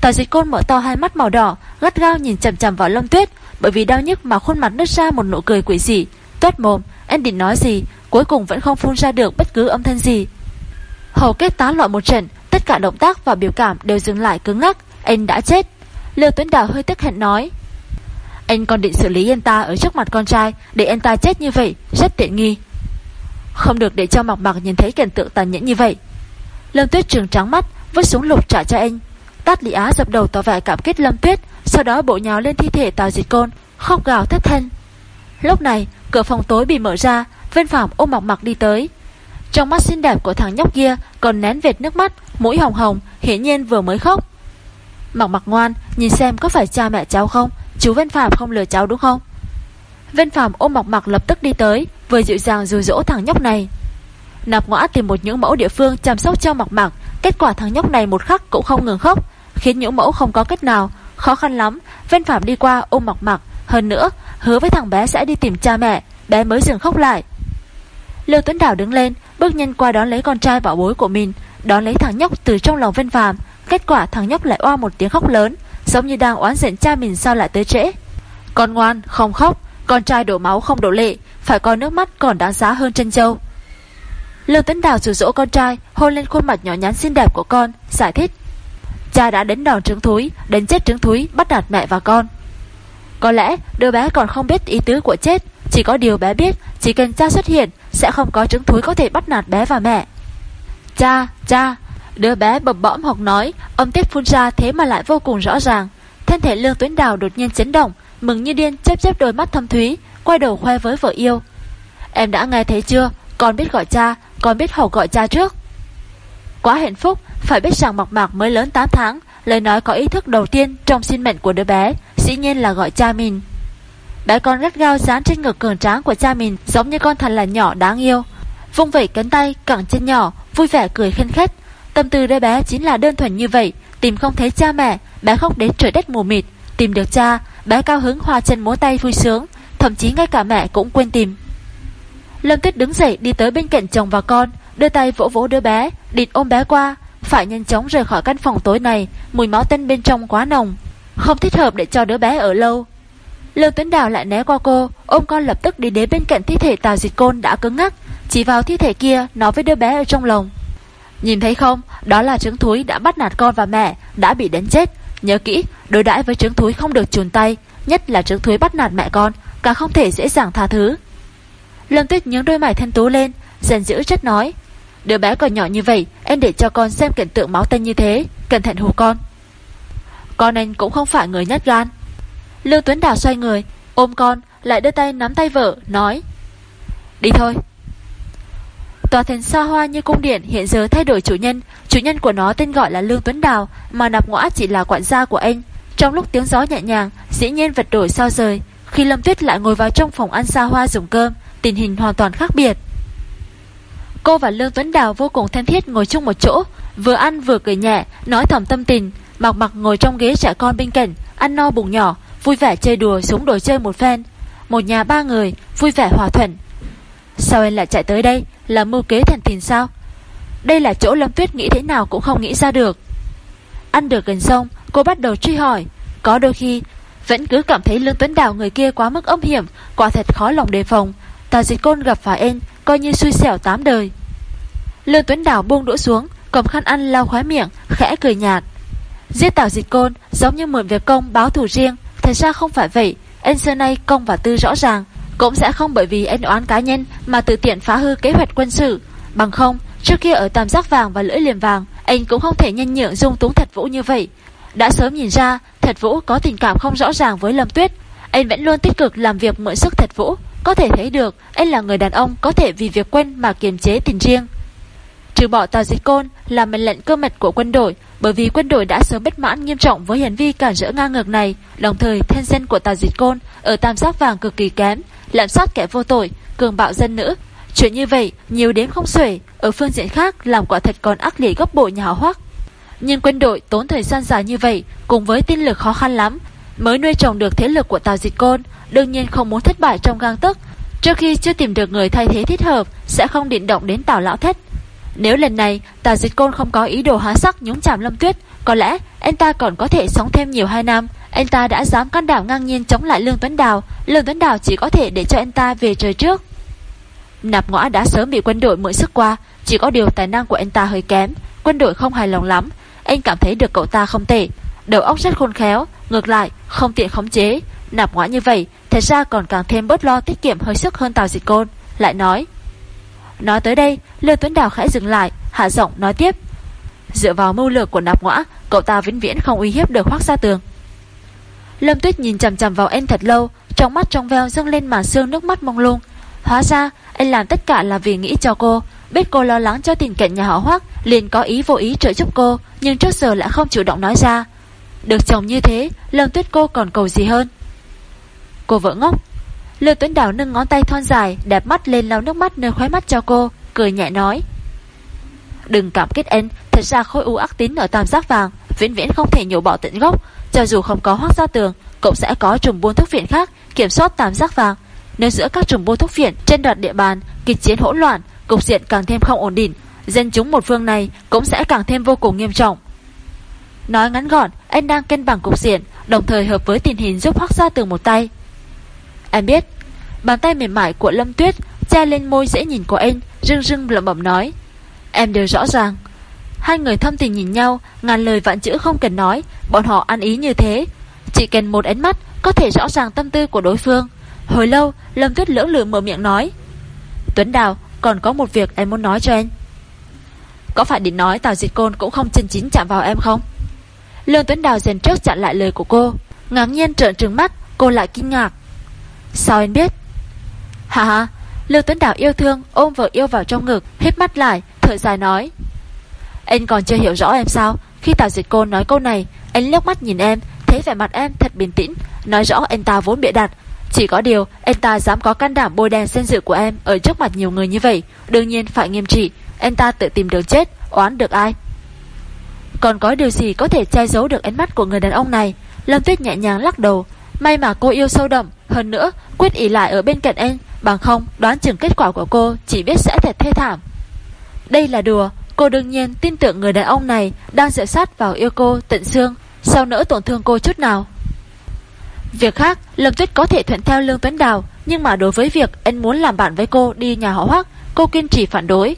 Tào dịch côn mở to hai mắt màu đỏ, Gắt gao nhìn chầm chầm vào Lâm Tuyết, Bởi vì đau nhức mà khuôn mặt nứt ra một nụ cười quỷ dị. Tuét mồm Anh định nói gì? Cuối cùng vẫn không phun ra được bất cứ âm thanh gì. Hầu kết tán loạn một trận, Tất cả động tác và biểu cảm đều dừng lại cứng ngắc. Anh đã chết. Lưu Tuấn Đào hơi tức hẹn nói. Anh còn định xử lý anh ta ở trước mặt con trai, Để anh ta chết như vậy, Rất tiện nghi. Không được để cho mặc mặc nhìn thấy cảnh tượng tàn nhẫn như vậy. Lâm Tuyết trường trắng mắt, Vứt súng lục trả cho anh. Tát Lý Á dập đầu tỏ vẻ cảm kích Lâm Tuyết, Sau đó bộ nhào lên thi thể Tào Diệt Côn, Khóc gào thất thân Lúc này, cửa phòng tối bị mở ra, Vân Phạm ôm mặc mặc đi tới. Trong mắt xinh đẹp của thằng nhóc kia Còn nén vệt nước mắt, Mũi hồng hồng, hiển nhiên vừa mới khóc. Mặc mặc ngoan, Nhìn xem có phải cha mẹ cháu không? Chú Vân Phạm không lừa cháu đúng không? Vân Phạm ôm mặc mặc lập tức đi tới, Vừa dịu dàng dù dỗ thằng nhóc này. Nạp ngõ tìm một những mẫu địa phương chăm sóc cho mặc mặc Kết quả thằng nhóc này một khắc cũng không ngừng khóc, Khiến những mẫu không có cách nào. Khó khăn lắm, Vân Phạm đi qua ôm mặc mặc Hơn nữa, hứa với thằng bé sẽ đi tìm cha mẹ, Bé mới dừng khóc lại. Lưu Tuấn Đảo đứng lên, Bước nhanh qua đón lấy con trai bảo bối của mình, Đón lấy thằng nhóc từ trong lòng Vân Phạm Kết quả thằng nhóc lại oa một tiếng khóc lớn Giống như đang oán giận cha mình sao lại tới trễ. Con ngoan không khóc Con trai đổ máu không đổ lệ Phải coi nước mắt còn đáng giá hơn chân châu. Lưu tấn Đào rủ rỗ con trai Hôn lên khuôn mặt nhỏ nhắn xinh đẹp của con Giải thích. Cha đã đến đòn trứng thúi Đến chết trứng thúi bắt nạt mẹ và con. Có lẽ đứa bé còn không biết ý tứ của chết Chỉ có điều bé biết Chỉ cần cha xuất hiện Sẽ không có trứng thúi có thể bắt nạt bé và mẹ. Cha, cha Đứa bé bập bõm học nói Âm tiết phun ra thế mà lại vô cùng rõ ràng. Thân thể Lương Tuấn Đào đột nhiên chấn động Mừng như điên chép chép đôi mắt thâm thúy Quay đầu khoe với vợ yêu. Em đã nghe thấy chưa? Con biết gọi cha Con biết hầu gọi cha trước. Quá hạnh phúc Phải biết rằng Mạc Mạc mới lớn 8 tháng Lời nói có ý thức đầu tiên trong sinh mệnh của đứa bé Dĩ nhiên là gọi cha mình. Bé con rất gao dán trên ngực cường tráng của cha mình Giống như con thật là nhỏ đáng yêu Vung vẩy cánh tay, cẳng chân nhỏ Vui vẻ cười khen khách. Tâm tư đứa bé chính là đơn thuần như vậy. Tìm không thấy cha mẹ, Bé khóc đến trời đất mù mịt. Tìm được cha, Bé cao hứng hoa chân múa tay vui sướng. Thậm chí ngay cả mẹ cũng quên tìm. Lâm Tuyết đứng dậy đi tới bên cạnh chồng và con, Đưa tay vỗ vỗ đứa bé, Định ôm bé qua. Phải nhanh chóng rời khỏi căn phòng tối này Mùi máu tanh bên trong quá nồng. Không thích hợp để cho đứa bé ở lâu. Lương Tuấn Đào lại né qua cô, Ôm con lập tức đi đến bên cạnh thi thể Tào Dịch Côn đã cứng ngắc. Chỉ vào thi thể kia, nói với đứa bé ở trong lòng. Nhìn thấy không? Đó là trứng thúi đã bắt nạt con và mẹ, Đã bị đánh chết. Nhớ kỹ, đối đãi với trứng thúi không được chùn tay, Nhất là trứng thúi bắt nạt mẹ con, Càng không thể dễ dàng tha thứ. Lâm Tuyết nhướng đôi mày thân tú lên Dần dữ chất nói, Đứa bé còn nhỏ như vậy, Em để cho con xem cảnh tượng máu tanh như thế, Cẩn thận hù con. Con anh cũng không phải người nhát gan. Lưu Tuấn Đào xoay người, Ôm con, lại đưa tay nắm tay vợ, Nói, Đi thôi Tòa thành xa hoa như cung điện, hiện giờ thay đổi chủ nhân. Chủ nhân của nó tên gọi là Lương Tuấn Đào, Mà nạp ngõ chỉ là quản gia của anh. Trong lúc tiếng gió nhẹ nhàng, Dĩ nhiên vật đổi sao rời. Khi Lâm Tuyết lại ngồi vào trong phòng ăn xa hoa dùng cơm, Tình hình hoàn toàn khác biệt. Cô và Lương Tuấn Đào vô cùng thân thiết ngồi chung một chỗ, Vừa ăn vừa cười nhẹ, Nói thầm tâm tình, Mặc mặc ngồi trong ghế trẻ con bên cạnh, Ăn no bụng nhỏ, Vui vẻ chơi đùa súng đồ chơi một phen. Một nhà ba người, Vui vẻ hòa thuận. Sao anh lại chạy tới đây? Là mưu kế thần tình sao? Đây là chỗ Lâm Tuyết nghĩ thế nào cũng không nghĩ ra được. Ăn được gần xong Cô bắt đầu truy hỏi. Có đôi khi, Vẫn cứ cảm thấy Lương Tuấn Đào người kia quá mức âm hiểm, Quả thật khó lòng đề phòng. Tào dịch côn gặp phải em Coi như xui xẻo tám đời. Lương Tuấn Đào buông đũa xuống, Cầm khăn ăn lau khóe miệng, Khẽ cười nhạt. Giết Tào dịch côn, giống như mượn việc công báo thù riêng. Thật ra không phải vậy Anh xưa nay công và tư rõ ràng. Cũng sẽ không bởi vì anh oán cá nhân Mà tự tiện phá hư kế hoạch quân sự. Bằng không, Trước kia ở tam giác vàng và lưỡi liềm vàng, Anh cũng không thể nhân nhượng dung túng thật vũ như vậy. Đã sớm nhìn ra Thật vũ có tình cảm không rõ ràng với Lâm Tuyết. Anh vẫn luôn tích cực làm việc mượn sức thật vũ. Có thể thấy được, anh là người đàn ông có thể vì việc quen mà kiềm chế tình riêng. Trừ bỏ tàu dịch côn là mệnh lệnh cơ mật của quân đội bởi vì quân đội đã sớm bất mãn nghiêm trọng với hành vi cản rỡ ngang ngược này, đồng thời thân dân của tàu dịch côn ở tam giác vàng cực kỳ kém, lạm sát kẻ vô tội, cường bạo dân nữ. Chuyện như vậy nhiều đếm không xuể, ở phương diện khác làm quả thật còn ác liệt gấp bội nhà họ hoác. Nhưng quân đội tốn thời gian dài như vậy cùng với tinh lực khó khăn lắm, mới nuôi trồng được thế lực của Tào Dịch Côn, đương nhiên không muốn thất bại trong gang tức. Trước khi chưa tìm được người thay thế thích hợp, sẽ không định động đến Tào Lão Thất. Nếu lần này Tào Dịch Côn không có ý đồ há sắc nhúng chàm Lâm Tuyết, có lẽ anh ta còn có thể sống thêm nhiều hai năm. Anh ta đã dám can đảm ngang nhiên chống lại Lương Tuấn Đào, Lương Tuấn Đào chỉ có thể để cho anh ta về trời trước. Nạp ngõa đã sớm bị quân đội mượn sức qua, chỉ có điều tài năng của anh ta hơi kém, quân đội không hài lòng lắm. Anh cảm thấy được cậu ta không tệ, đầu óc rất khôn khéo, ngược lại không tiện khống chế. Nạp ngõa như vậy, thật ra còn càng thêm bớt lo tiết kiệm hơi sức hơn Tào Dịch Côn, lại nói. Nói tới đây, Lương Tuấn Đào khẽ dừng lại, hạ giọng nói tiếp. Dựa vào mưu lược của nạp ngõa, cậu ta vĩnh viễn không uy hiếp được khoác ra tường. Lâm Tuyết nhìn chằm chằm vào em thật lâu, trong mắt trong veo dâng lên màn sương nước mắt mông lung. Hóa ra, anh làm tất cả là vì nghĩ cho cô, biết cô lo lắng cho tình cảnh nhà họ hoác, liền có ý vô ý trợ giúp cô, nhưng trước giờ lại không chủ động nói ra. Được chồng như thế, Lâm Tuyết cô còn cầu gì hơn? Cô vợ ngốc. Lưu Tuấn Đào nâng ngón tay thon dài, đẹp mắt lên lau nước mắt nơi khóe mắt cho cô, cười nhẹ nói: "Đừng cảm kích anh, thật ra khối u ác tính ở tam giác vàng, vĩnh viễn không thể nhổ bỏ tận gốc, cho dù không có Hoắc gia tường, cũng sẽ có trùng buôn thuốc viện khác kiểm soát tam giác vàng." Nếu giữa các trùng buôn thuốc viện trên đoạt địa bàn kịch chiến hỗn loạn, cục diện càng thêm không ổn định, dân chúng một phương này cũng sẽ càng thêm vô cùng nghiêm trọng. Nói ngắn gọn, anh đang cân bằng cục diện, đồng thời hợp với tình hình giúp Hoắc gia tường một tay. Em biết, bàn tay mềm mại của Lâm Tuyết che lên môi dễ nhìn của anh, rưng rưng lẩm bẩm nói. Em đều rõ ràng. Hai người thâm tình nhìn nhau, ngàn lời vạn chữ không cần nói, bọn họ ăn ý như thế. Chỉ cần một ánh mắt có thể rõ ràng tâm tư của đối phương. Hồi lâu, Lâm Tuyết lưỡng lự mở miệng nói. Tuấn Đào, còn có một việc em muốn nói cho anh. Có phải định nói Tào Dịch Côn cũng không chân chính chạm vào em không? Lương Tuấn Đào dần trước chặn lại lời của cô, ngạc nhiên trợn trừng mắt, cô lại kinh ngạc. Sao anh biết? Hà hà, Lưu Tuấn Đạo yêu thương ôm vợ yêu vào trong ngực, hít mắt lại, thở dài nói. Anh còn chưa hiểu rõ em sao? Khi Tào Diệt Côn nói câu này, anh liếc mắt nhìn em, thấy vẻ mặt em thật bình tĩnh, nói rõ anh ta vốn bịa đặt, chỉ có điều, anh ta dám có can đảm bôi đen danh dự của em ở trước mặt nhiều người như vậy, đương nhiên phải nghiêm trị, anh ta tự tìm đường chết, oán được ai? Còn có điều gì có thể che giấu được ánh mắt của người đàn ông này? Lâm Tuyết nhẹ nhàng lắc đầu, may mà cô yêu sâu đậm, hơn nữa, quyết ý lại ở bên cạnh anh, bằng không, đoán chừng kết quả của cô chỉ biết sẽ thật thê thảm. Đây là đùa, cô đương nhiên tin tưởng người đàn ông này đang dựa sát vào yêu cô tận xương, sao nỡ tổn thương cô chút nào. Việc khác, Lâm Tuyết có thể thuận theo Lương Tuấn Đào, nhưng mà đối với việc anh muốn làm bạn với cô đi nhà họ Hoắc, cô kiên trì phản đối.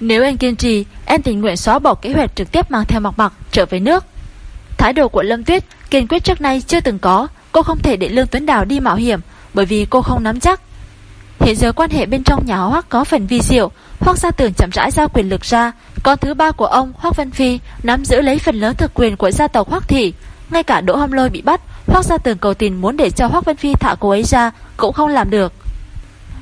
Nếu anh kiên trì, em tình nguyện xóa bỏ kế hoạch trực tiếp mang theo mặc mặc trở về nước. Thái độ của Lâm Tuyết kiên quyết trước nay chưa từng có, cô không thể để Lương Tuấn Đào đi mạo hiểm, bởi vì cô không nắm chắc. Hiện giờ quan hệ bên trong nhà họ Hoắc có phần vi diệu, Hoác gia tưởng chậm rãi giao quyền lực ra, con thứ ba của ông Hoắc Văn Phi nắm giữ lấy phần lớn thực quyền của gia tộc Hoắc thị, ngay cả Đỗ Hâm Lôi bị bắt, Hoác gia tường cầu tình muốn để cho Hoác văn Phi thả cô ấy ra Cũng không làm được.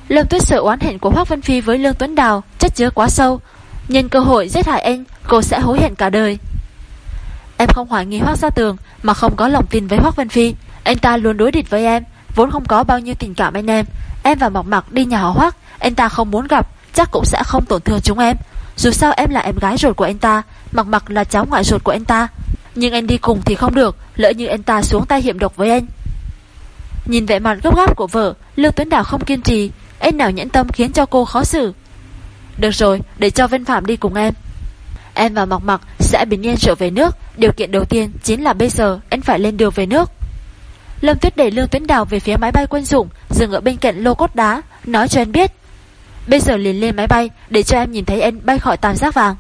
Lâm Tuyết sợ oán hẹn của Hoác văn Phi với Lương Tuấn Đào Chất chứa quá sâu. Nhân cơ hội giết hại anh Cô sẽ hối hận cả đời. Em không hoài nghi Hoác Gia Tường Mà không có lòng tin với Hoác văn Phi. Anh ta luôn đối địch với em, Vốn không có bao nhiêu tình cảm anh em. Em và Mọc Mặc đi nhà họ Hoác Anh ta không muốn gặp, Chắc cũng sẽ không tổn thương chúng em. Dù sao em là em gái ruột của anh ta, mộc Mặc là cháu ngoại ruột của anh ta. Nhưng anh đi cùng thì không được, Lỡ như anh ta xuống tay hiểm độc với anh. Nhìn vẻ mặt gấp gáp của vợ Lương Tuấn Đào không kiên trì, Anh nào nhẫn tâm khiến cho cô khó xử. Được rồi, để cho Vân Phạm đi cùng em. Em và Mọc Mặc sẽ bình yên trở về nước, Điều kiện đầu tiên chính là bây giờ, Anh phải lên đường về nước. Lâm Tuyết đẩy Lương Tuấn Đào về phía máy bay quân dụng Dừng ở bên cạnh lô cốt đá Nói cho anh biết Bây giờ liền lên máy bay Để cho em nhìn thấy anh bay khỏi tam giác vàng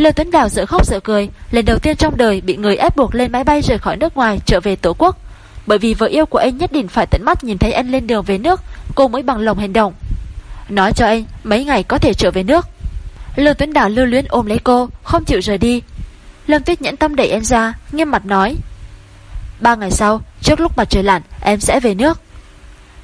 Lưu Tuấn Đào dở khóc dở cười, lần đầu tiên trong đời bị người ép buộc lên máy bay rời khỏi nước ngoài trở về tổ quốc. Bởi vì vợ yêu của anh nhất định phải tận mắt nhìn thấy anh lên đường về nước, cô mới bằng lòng hành động. Nói cho anh mấy ngày có thể trở về nước. Lương Tuấn Đào lưu luyến ôm lấy cô, không chịu rời đi. Lâm Tuyết nhẫn tâm đẩy em ra, nghiêm mặt nói. Ba ngày sau, trước lúc mặt trời lặn, em sẽ về nước.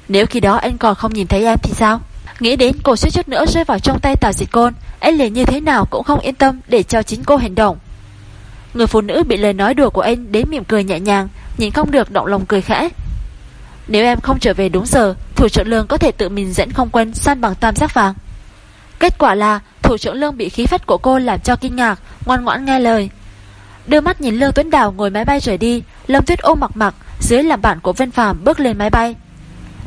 Nếu khi đó anh còn không nhìn thấy em thì sao? Nghĩ đến cô suýt chút nữa rơi vào trong tay tà Dịch Côn, anh liền như thế nào cũng không yên tâm để cho chính cô hành động. Người phụ nữ bị lời nói đùa của anh đến mỉm cười nhẹ nhàng, nhìn không được động lòng cười khẽ. Nếu em không trở về đúng giờ, thủ trưởng lương có thể tự mình dẫn không quân săn bằng tam giác vàng. Kết quả là thủ trưởng lương bị khí phách của cô làm cho kinh ngạc, ngoan ngoãn nghe lời. Đưa mắt nhìn Lương Tuấn Đào ngồi máy bay rời đi, Lâm Tuyết ôm mặc mặc, dưới làm bạn của Vân Phạm bước lên máy bay.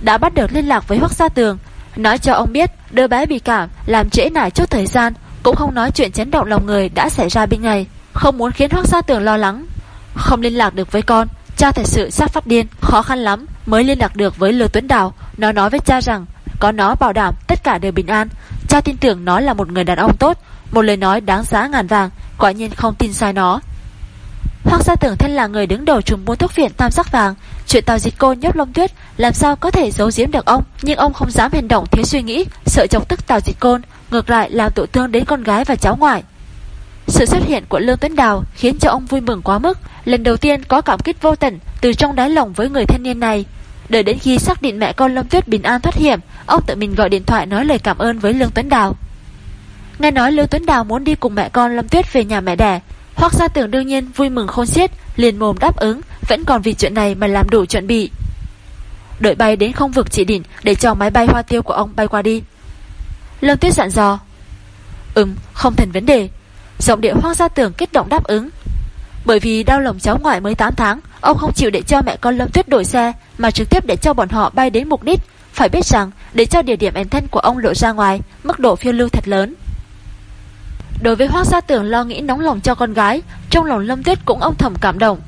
Đã bắt được liên lạc với Hoắc Gia Tường, nói cho ông biết đứa bé bị cảm làm trễ nải chút thời gian, cũng không nói chuyện chấn động lòng người đã xảy ra bên ngày, không muốn khiến Hoắc Gia Tường lo lắng. Không liên lạc được với con, cha thật sự sắp phát điên, khó khăn lắm mới liên lạc được với Lưu Tuấn Đào, nó nói với cha rằng có nó bảo đảm tất cả đều bình an. Cha tin tưởng nó là một người đàn ông tốt, một lời nói đáng giá ngàn vàng, quả nhiên không tin sai nó. Hoác gia tưởng thân là người đứng đầu trùng buôn thuốc viện tam sắc vàng, chuyện tàu dịch cô nhốt lông tuyết làm sao có thể giấu giếm được ông, nhưng ông không dám hành động thiếu suy nghĩ, sợ chọc tức tàu dịch côn, ngược lại làm tổn thương đến con gái và cháu ngoại. Sự xuất hiện của Lương Tuấn Đào khiến cho ông vui mừng quá mức, lần đầu tiên có cảm kích vô tận từ trong đáy lòng với người thanh niên này. Đợi đến khi xác định mẹ con Lâm Tuyết bình an thoát hiểm, ông tự mình gọi điện thoại nói lời cảm ơn với Lương Tuấn Đào. Nghe nói Lương Tuấn Đào muốn đi cùng mẹ con Lâm Tuyết về nhà mẹ đẻ, Hoác Gia Tưởng đương nhiên vui mừng khôn xiết, liền mồm đáp ứng, vẫn còn vì chuyện này mà làm đủ chuẩn bị. Đợi bay đến không vực chỉ đỉnh để cho máy bay hoa tiêu của ông bay qua đi. Lâm Tuyết dặn dò. Ừm, không thành vấn đề. Giọng điệu hoác Gia Tưởng kích động đáp ứng. Bởi vì đau lòng cháu ngoại mới 8 tháng, ông không chịu để cho mẹ con Lâm Tuyết đổi xe, mà trực tiếp để cho bọn họ bay đến mục đích. Phải biết rằng, để cho địa điểm ẩn thân của ông lộ ra ngoài, mức độ phiêu lưu thật lớn. Đối với Hoác Gia Tưởng lo nghĩ nóng lòng cho con gái, trong lòng Lâm Tuyết cũng ông thầm cảm động.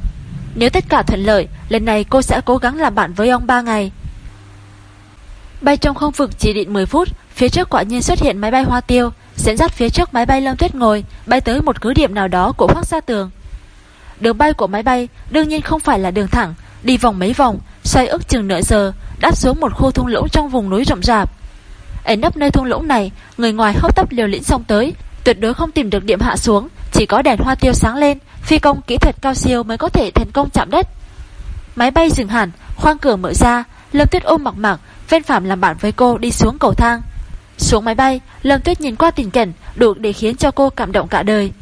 Nếu tất cả thuận lợi, lần này cô sẽ cố gắng làm bạn với ông 3 ngày. Bay trong không vực chỉ định 10 phút, phía trước quả nhiên xuất hiện máy bay hoa tiêu, dẫn dắt phía trước máy bay Lâm Tuyết ngồi, bay tới một cứ điểm nào đó của Hoác Gia Tường. Đường bay của máy bay đương nhiên không phải là đường thẳng, đi vòng mấy vòng, xoay ước chừng nửa giờ, đáp xuống một khu thung lũng trong vùng núi rộng rạp. Ở nấp nơi thung lũng này, người ngoài hấp tấp liều lĩnh xông tới, tuyệt đối không tìm được điểm hạ xuống, chỉ có đèn hoa tiêu sáng lên, phi công kỹ thuật cao siêu mới có thể thành công chạm đất. Máy bay dừng hẳn, khoang cửa mở ra, Lâm Tuyết ôm mặc mặc, Ven Phạm làm bạn với cô đi xuống cầu thang. Xuống máy bay, Lâm Tuyết nhìn qua tình cảnh đủ để khiến cho cô cảm động cả đời.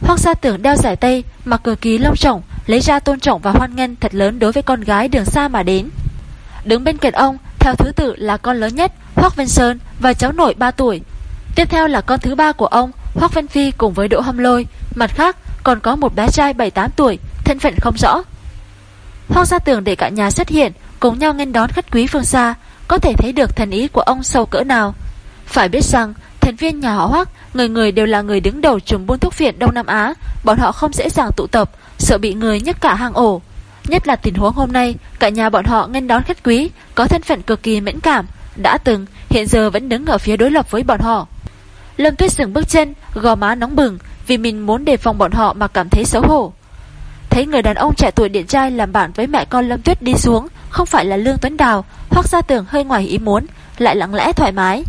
Hoác gia tưởng đeo giải tây mặc cực kỳ long trọng, lấy ra tôn trọng và hoan nghênh thật lớn đối với con gái đường xa mà đến. Đứng bên cạnh ông, theo thứ tự là con lớn nhất, Hoác Vân Sơn và cháu nội 3 tuổi, Tiếp theo là con thứ ba của ông, Hoắc Vân Phi cùng với Đỗ Hâm Lôi, mặt khác còn có một bé trai 7-8 tuổi, thân phận không rõ. Hoắc ra tường để cả nhà xuất hiện, cùng nhau nghênh đón khách quý phương xa, có thể thấy được thần ý của ông sâu cỡ nào. Phải biết rằng, thành viên nhà họ Hoắc, người người đều là người đứng đầu trùm buôn thuốc viện Đông Nam Á, bọn họ không dễ dàng tụ tập, sợ bị người nhấc cả hang ổ. Nhất là tình huống hôm nay, cả nhà bọn họ nghênh đón khách quý, có thân phận cực kỳ mẫn cảm, đã từng, hiện giờ vẫn đứng ở phía đối lập với bọn họ. Lâm Tuyết dừng bước chân, gò má nóng bừng vì mình muốn đề phòng bọn họ mà cảm thấy xấu hổ. Thấy người đàn ông trẻ tuổi điện trai làm bạn với mẹ con Lâm Tuyết đi xuống, không phải là Lương Tuấn Đào, hoặc ra tưởng hơi ngoài ý muốn, lại lặng lẽ thoải mái.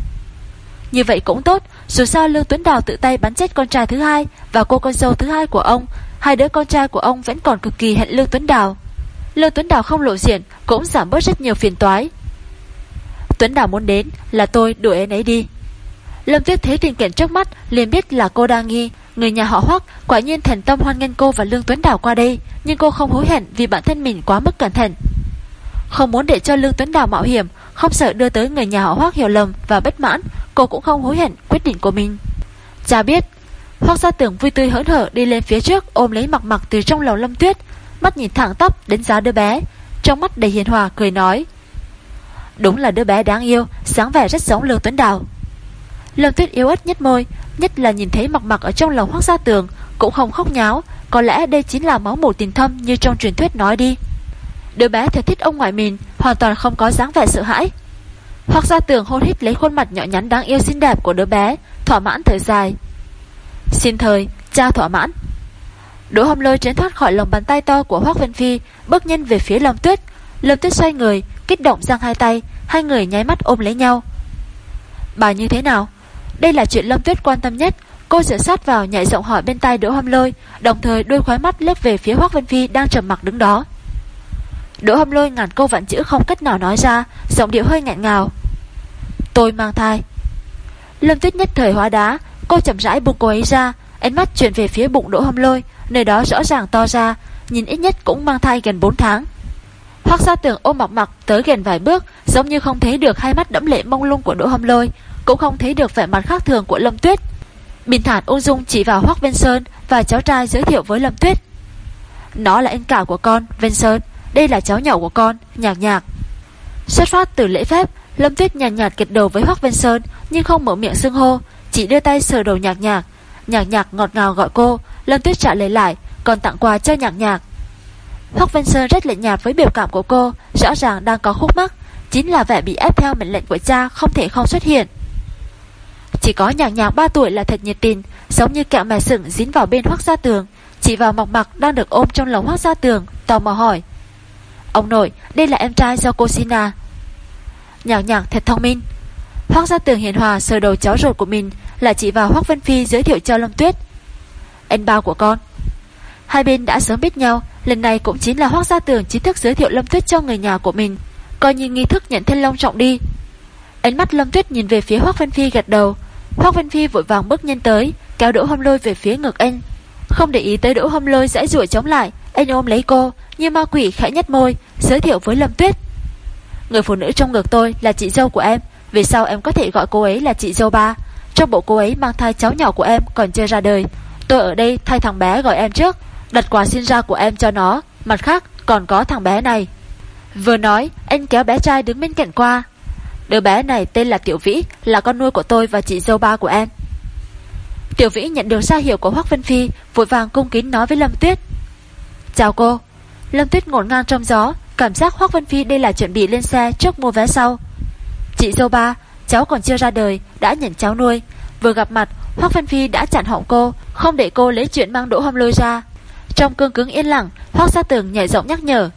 Như vậy cũng tốt, dù sao Lương Tuấn Đào tự tay bắn chết con trai thứ hai và cô con dâu thứ hai của ông, hai đứa con trai của ông vẫn còn cực kỳ hận Lương Tuấn Đào. Lương Tuấn Đào không lộ diện cũng giảm bớt rất nhiều phiền toái. Tuấn Đào muốn đến là tôi đuổi anh ấy đi. Lâm Tuyết thấy tình cảnh trước mắt, liền biết là cô đang nghi. Người nhà họ Hoắc quả nhiên thành tâm hoan nghênh cô và Lương Tuấn Đào qua đây, Nhưng cô không hối hận vì bản thân mình quá mức cẩn thận. Không muốn để cho Lương Tuấn Đào mạo hiểm, Không sợ đưa tới người nhà họ Hoắc hiểu lầm và bất mãn, Cô cũng không hối hận quyết định của mình. Cha biết, Hoắc gia tưởng vui tươi hớn hở đi lên phía trước Ôm lấy mặc mặc từ trong lầu Lâm Tuyết, Mắt nhìn thẳng tắp đánh giá đứa bé, Trong mắt đầy hiền hòa, cười nói, Đúng là đứa bé đáng yêu, Sáng vẻ rất giống Lương Tuấn Đào. Lâm Tuyết yếu ớt nhất môi, nhất là nhìn thấy mặc mặc ở trong lầu hoác gia tường, cũng không khóc nháo, có lẽ đây chính là máu mủ tình thâm như trong truyền thuyết nói đi. Đứa bé thật thích ông ngoại mình, hoàn toàn không có dáng vẻ sợ hãi. Hoác gia tường hôn hít lấy khuôn mặt nhỏ nhắn đáng yêu xinh đẹp của đứa bé, thỏa mãn thời dài. Xin thời, cha thỏa mãn. Đỗ hồng lôi tránh thoát khỏi lòng bàn tay to của Hoác Vân Phi, bước nhân về phía Lâm Tuyết. Lâm Tuyết xoay người, kích động giang hai tay, hai người nháy mắt ôm lấy nhau. Bà như thế nào? Đây là chuyện Lâm Tuyết quan tâm nhất. Cô dựa sát vào nhảy giọng hỏi bên tai Đỗ Hâm Lôi, Đồng thời đôi khói mắt lướt về phía Hoác Vân Phi Đang trầm mặc đứng đó. Đỗ Hâm Lôi ngàn câu vạn chữ không cách nào nói ra, Giọng điệu hơi ngẹn ngào. Tôi mang thai. Lâm Tuyết nhất thời hóa đá, Cô chậm rãi buông cô ấy ra, Ánh mắt chuyển về phía bụng Đỗ Hâm Lôi, Nơi đó rõ ràng to ra, Nhìn ít nhất cũng mang thai gần 4 tháng. Hoác gia tưởng ôm mặc mặc tới gần vài bước, Giống như không thấy được hai mắt đẫm lệ mông lung của Đỗ Hâm Lôi cũng không thấy được vẻ mặt khác thường của Lâm Tuyết. Bình thản ung dung chỉ vào Hoắc Vên Sơn và cháu trai giới thiệu với Lâm Tuyết. Nó là anh cả của con, Vên Sơn, Đây là cháu nhỏ của con Nhạc nhạc. Xuất phát từ lễ phép Lâm Tuyết nhàn nhạt, nhạt kiệt đầu với Hoác Vên Sơn Nhưng không mở miệng xưng hô Chỉ đưa tay sờ đầu nhạc nhạc. Nhạc nhạc ngọt ngào gọi cô Lâm Tuyết trả lời lại Còn tặng quà cho nhạc nhạc. Hoác Vân Sơn rất lạnh nhạt với biểu cảm của cô Rõ ràng đang có khúc mắc Chính là vẻ bị ép theo mệnh lệnh của cha Không thể không xuất hiện. Chỉ có nhạc nhạc 3 tuổi là thật nhiệt tình, Giống như kẹo mè sừng dính vào bên Hoác Gia Tường. Chỉ vào mọc mặc đang được ôm trong lồng Hoác Gia Tường, Tò mò hỏi. Ông nội, đây là em trai do cô sinh à? Nhạc nhạc thật thông minh. Hoác Gia Tường hiền hòa sờ đầu cháu ruột của mình, Là chị vào Hoác Vân Phi giới thiệu cho Lâm Tuyết. Anh bao của con. Hai bên đã sớm biết nhau, Lần này cũng chính là Hoác Gia Tường chính thức giới thiệu Lâm Tuyết cho người nhà của mình. Coi như nghi thức nhận thân long trọng đi. Ánh mắt Lâm Tuyết nhìn về phía Hoác Vân Phi gật đầu. Hoác Vân Phi vội vàng bước nhân tới, Kéo đỗ hâm lôi về phía ngực anh. Không để ý tới đỗ hâm lôi dãy rủa chống lại, Anh ôm lấy cô, Như ma quỷ khẽ nhếch môi, Giới thiệu với Lâm Tuyết. Người phụ nữ trong ngực tôi là chị dâu của em, Vì sao em có thể gọi cô ấy là chị dâu ba? Trong bộ cô ấy mang thai cháu nhỏ của em Còn chưa ra đời. Tôi ở đây thay thằng bé gọi em trước, Đặt quà sinh ra của em cho nó, Mặt khác còn có thằng bé này. Vừa nói, anh kéo bé trai đứng bên cạnh qua. Đứa bé này tên là Tiểu Vĩ, Là con nuôi của tôi và chị dâu ba của em. Tiểu Vĩ nhận được ra hiệu của Hoác Vân Phi, Vội vàng cung kính nói với Lâm Tuyết. Chào cô. Lâm Tuyết ngổn ngang trong gió, Cảm giác Hoác Vân Phi đây là chuẩn bị lên xe trước mua vé sau. Chị dâu ba, Cháu còn chưa ra đời, Đã nhận cháu nuôi. Vừa gặp mặt, Hoác Vân Phi đã chặn họng cô, Không để cô lấy chuyện mang đỗ hâm lôi ra. Trong cương cứng yên lặng, Hoác ra Tường nhảy giọng nhắc nhở.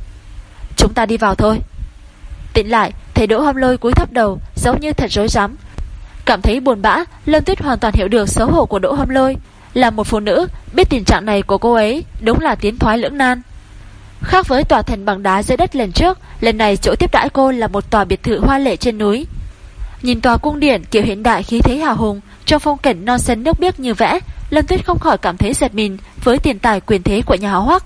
Chúng ta đi vào thôi. Tỉnh lại thấy đỗ hâm lôi cúi thấp đầu, Giống như thật rối rắm. Cảm thấy buồn bã, Lâm Tuyết hoàn toàn hiểu được xấu hổ của đỗ hâm lôi. Là một phụ nữ, Biết tình trạng này của cô ấy Đúng là tiến thoái lưỡng nan. Khác với tòa thành bằng đá dưới đất lần trước, Lần này chỗ tiếp đãi cô là một tòa biệt thự hoa lệ trên núi. Nhìn tòa cung điện kiểu hiện đại khí thế hào hùng, Trong phong cảnh non sân nước biếc như vẽ, Lâm Tuyết không khỏi cảm thấy giật mình Với tiền tài quyền thế của nhà háo hoắc.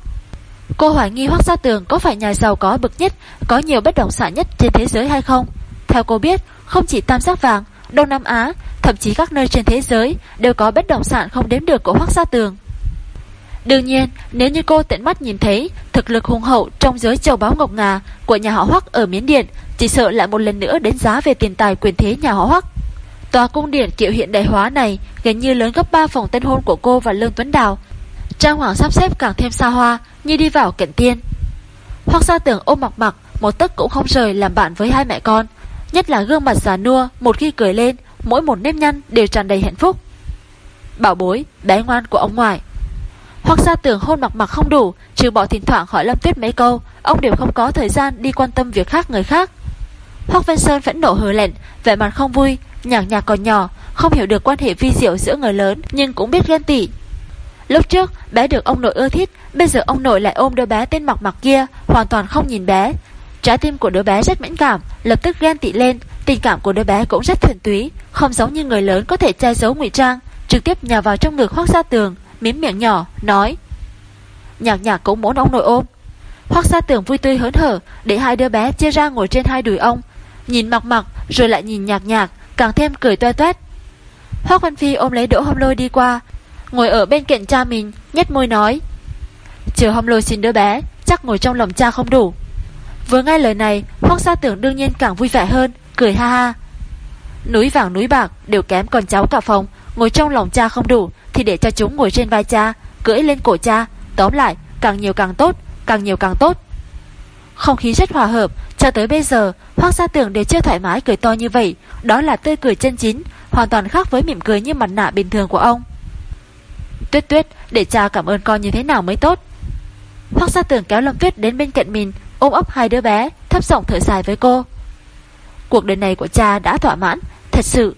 Cô hoài nghi Hoắc Gia Tường có phải nhà giàu có bậc nhất Có nhiều bất động sản nhất trên thế giới hay không Theo cô biết Không chỉ Tam Giác Vàng, Đông Nam Á Thậm chí các nơi trên thế giới Đều có bất động sản không đếm được của Hoắc Gia Tường Đương nhiên, nếu như cô tận mắt nhìn thấy thực lực hùng hậu trong giới châu báo ngọc ngà của nhà họ Hoắc ở Miến Điện, chỉ sợ lại một lần nữa đến giá về tiền tài quyền thế nhà họ Hoắc. Tòa cung điện kiểu hiện đại hóa này gần như lớn gấp 3 phòng tân hôn của cô và Lương Tuấn Đào. Trang hoàng sắp xếp càng thêm xa hoa, như đi vào cận tiên. Hoặc Gia Tưởng ôm mặc mặc, một tấc cũng không rời làm bạn với hai mẹ con, nhất là gương mặt già nua, một khi cười lên, mỗi một nếp nhăn đều tràn đầy hạnh phúc. Bảo bối, bé ngoan của ông ngoại. Hoặc ra tưởng hôn mặc mặc không đủ Trừ bỏ thỉnh thoảng hỏi Lâm Tuyết mấy câu Ông đều không có thời gian đi quan tâm việc khác người khác Hoác Vân Sơn vẫn nổ hờ lệnh Vẻ mặt không vui Nhạc nhạc còn nhỏ Không hiểu được quan hệ vi diệu giữa người lớn Nhưng cũng biết ghen tị Lúc trước bé được ông nội ưa thích Bây giờ ông nội lại ôm đứa bé tên mặc mặc kia Hoàn toàn không nhìn bé. Trái tim của đứa bé rất mẫn cảm Lập tức ghen tị lên Tình cảm của đứa bé cũng rất thuần túy Không giống như người lớn có thể che giấu ngụy trang Trực tiếp nhào vào trong ngực khoác Gia tường miếm miệng nhỏ, nói Nhạc nhạc cũng muốn ông nội ôm. Hoác gia tường vui tươi hớn hở Để hai đứa bé chia ra ngồi trên hai đùi ông Nhìn mặc mặc rồi lại nhìn nhạc nhạc Càng thêm cười toe toét. Hoác Văn Phi ôm lấy đỗ hâm lôi đi qua Ngồi ở bên cạnh cha mình Nhét môi nói Chờ hôm lôi xin đứa bé, Chắc ngồi trong lòng cha không đủ. Vừa nghe lời này, Hoác gia tưởng đương nhiên càng vui vẻ hơn, Cười ha ha. Núi vàng núi bạc đều kém con cháu cả phòng, Ngồi trong lòng cha không đủ Thì để cho chúng ngồi trên vai cha, Cưỡi lên cổ cha. Tóm lại, càng nhiều càng tốt, Càng nhiều càng tốt. Không khí rất hòa hợp, Cho tới bây giờ, Hoác gia tưởng đều chưa thoải mái cười to như vậy. Đó là tươi cười chân chính, Hoàn toàn khác với mỉm cười như mặt nạ bình thường của ông. Tuyết tuyết, Để cha cảm ơn con như thế nào mới tốt? Hoác gia tưởng kéo Lâm Tuyết đến bên cạnh mình, Ôm ấp hai đứa bé, Thấp giọng thở dài với cô. Cuộc đời này của cha đã thỏa mãn, Thật sự.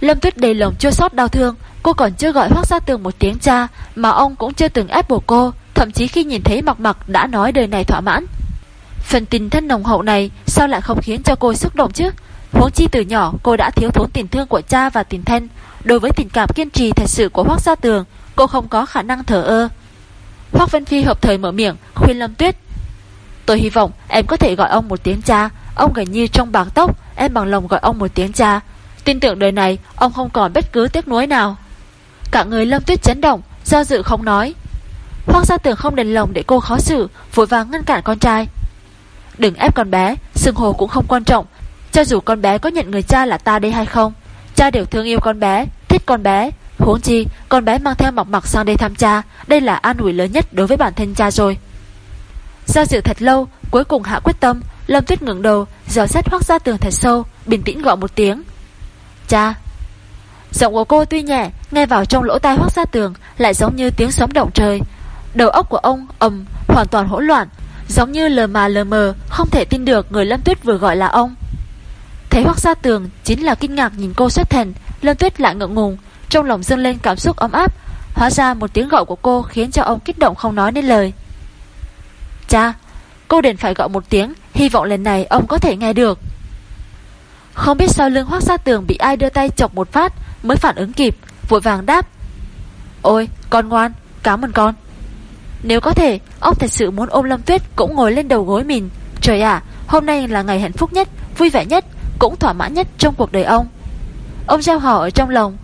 Lâm Tuyết đầy lòng chua sót đau thương, Cô còn chưa gọi Hoác Gia Tường một tiếng cha, Mà ông cũng chưa từng ép buộc cô, Thậm chí khi nhìn thấy mặc mặc đã nói đời này thỏa mãn. Phần tình thân nồng hậu này Sao lại không khiến cho cô xúc động chứ? Huống chi từ nhỏ cô đã thiếu thốn tình thương của cha và tình thân Đối với tình cảm kiên trì thật sự của Hoác Gia Tường, Cô không có khả năng thở ơ. Hoác Vân Phi hợp thời mở miệng, Khuyên Lâm Tuyết. Tôi hy vọng em có thể gọi ông một tiếng cha. Ông gần như trong bạc tóc, Em bằng lòng gọi ông một tiếng cha. Tin tưởng đời này, ông không còn bất cứ tiếc nuối nào. Cả người lâm tuyết chấn động, Do dự không nói. Hoác gia tường không đền lòng để cô khó xử, Vội vàng ngăn cản con trai. Đừng ép con bé sừng hồ cũng không quan trọng. Cho dù con bé có nhận người cha là ta đây hay không Cha đều thương yêu con bé, Thích con bé. Huống chi, con bé mang theo mọc mặc sang đây thăm cha. Đây là an ủi lớn nhất đối với bản thân cha rồi. Do dự thật lâu, Cuối cùng hạ quyết tâm, Lâm tuyết ngẩng đầu, Dò xét hoác ra tường thật sâu, Bình tĩnh gọi một tiếng. Cha. Giọng của cô tuy nhẹ, Nghe vào trong lỗ tai hoác ra tường Lại giống như tiếng sóng động trời. Đầu óc của ông ầm, hoàn toàn hỗn loạn, Giống như lờ mà lờ mờ, Không thể tin được người Lâm Tuyết vừa gọi là ông. Thấy hoác ra tường Chính là kinh ngạc nhìn cô xuất thần, Lâm Tuyết lại ngượng ngùng, Trong lòng dâng lên cảm xúc ấm áp, Hóa ra một tiếng gọi của cô khiến cho ông kích động không nói nên lời. Cha, Cô đền phải gọi một tiếng, Hy vọng lần này ông có thể nghe được. Không biết sao lưng hoác ra tường Bị ai đưa tay chọc một phát Mới phản ứng kịp, Vội vàng đáp, Ôi, con ngoan, Cảm ơn con. Nếu có thể, Ông thật sự muốn ôm Lâm Tuyết Cũng ngồi lên đầu gối mình. Trời ạ, Hôm nay là ngày hạnh phúc nhất, Vui vẻ nhất cũng thỏa mãn nhất trong cuộc đời ông. Ông gieo hò ở trong lòng.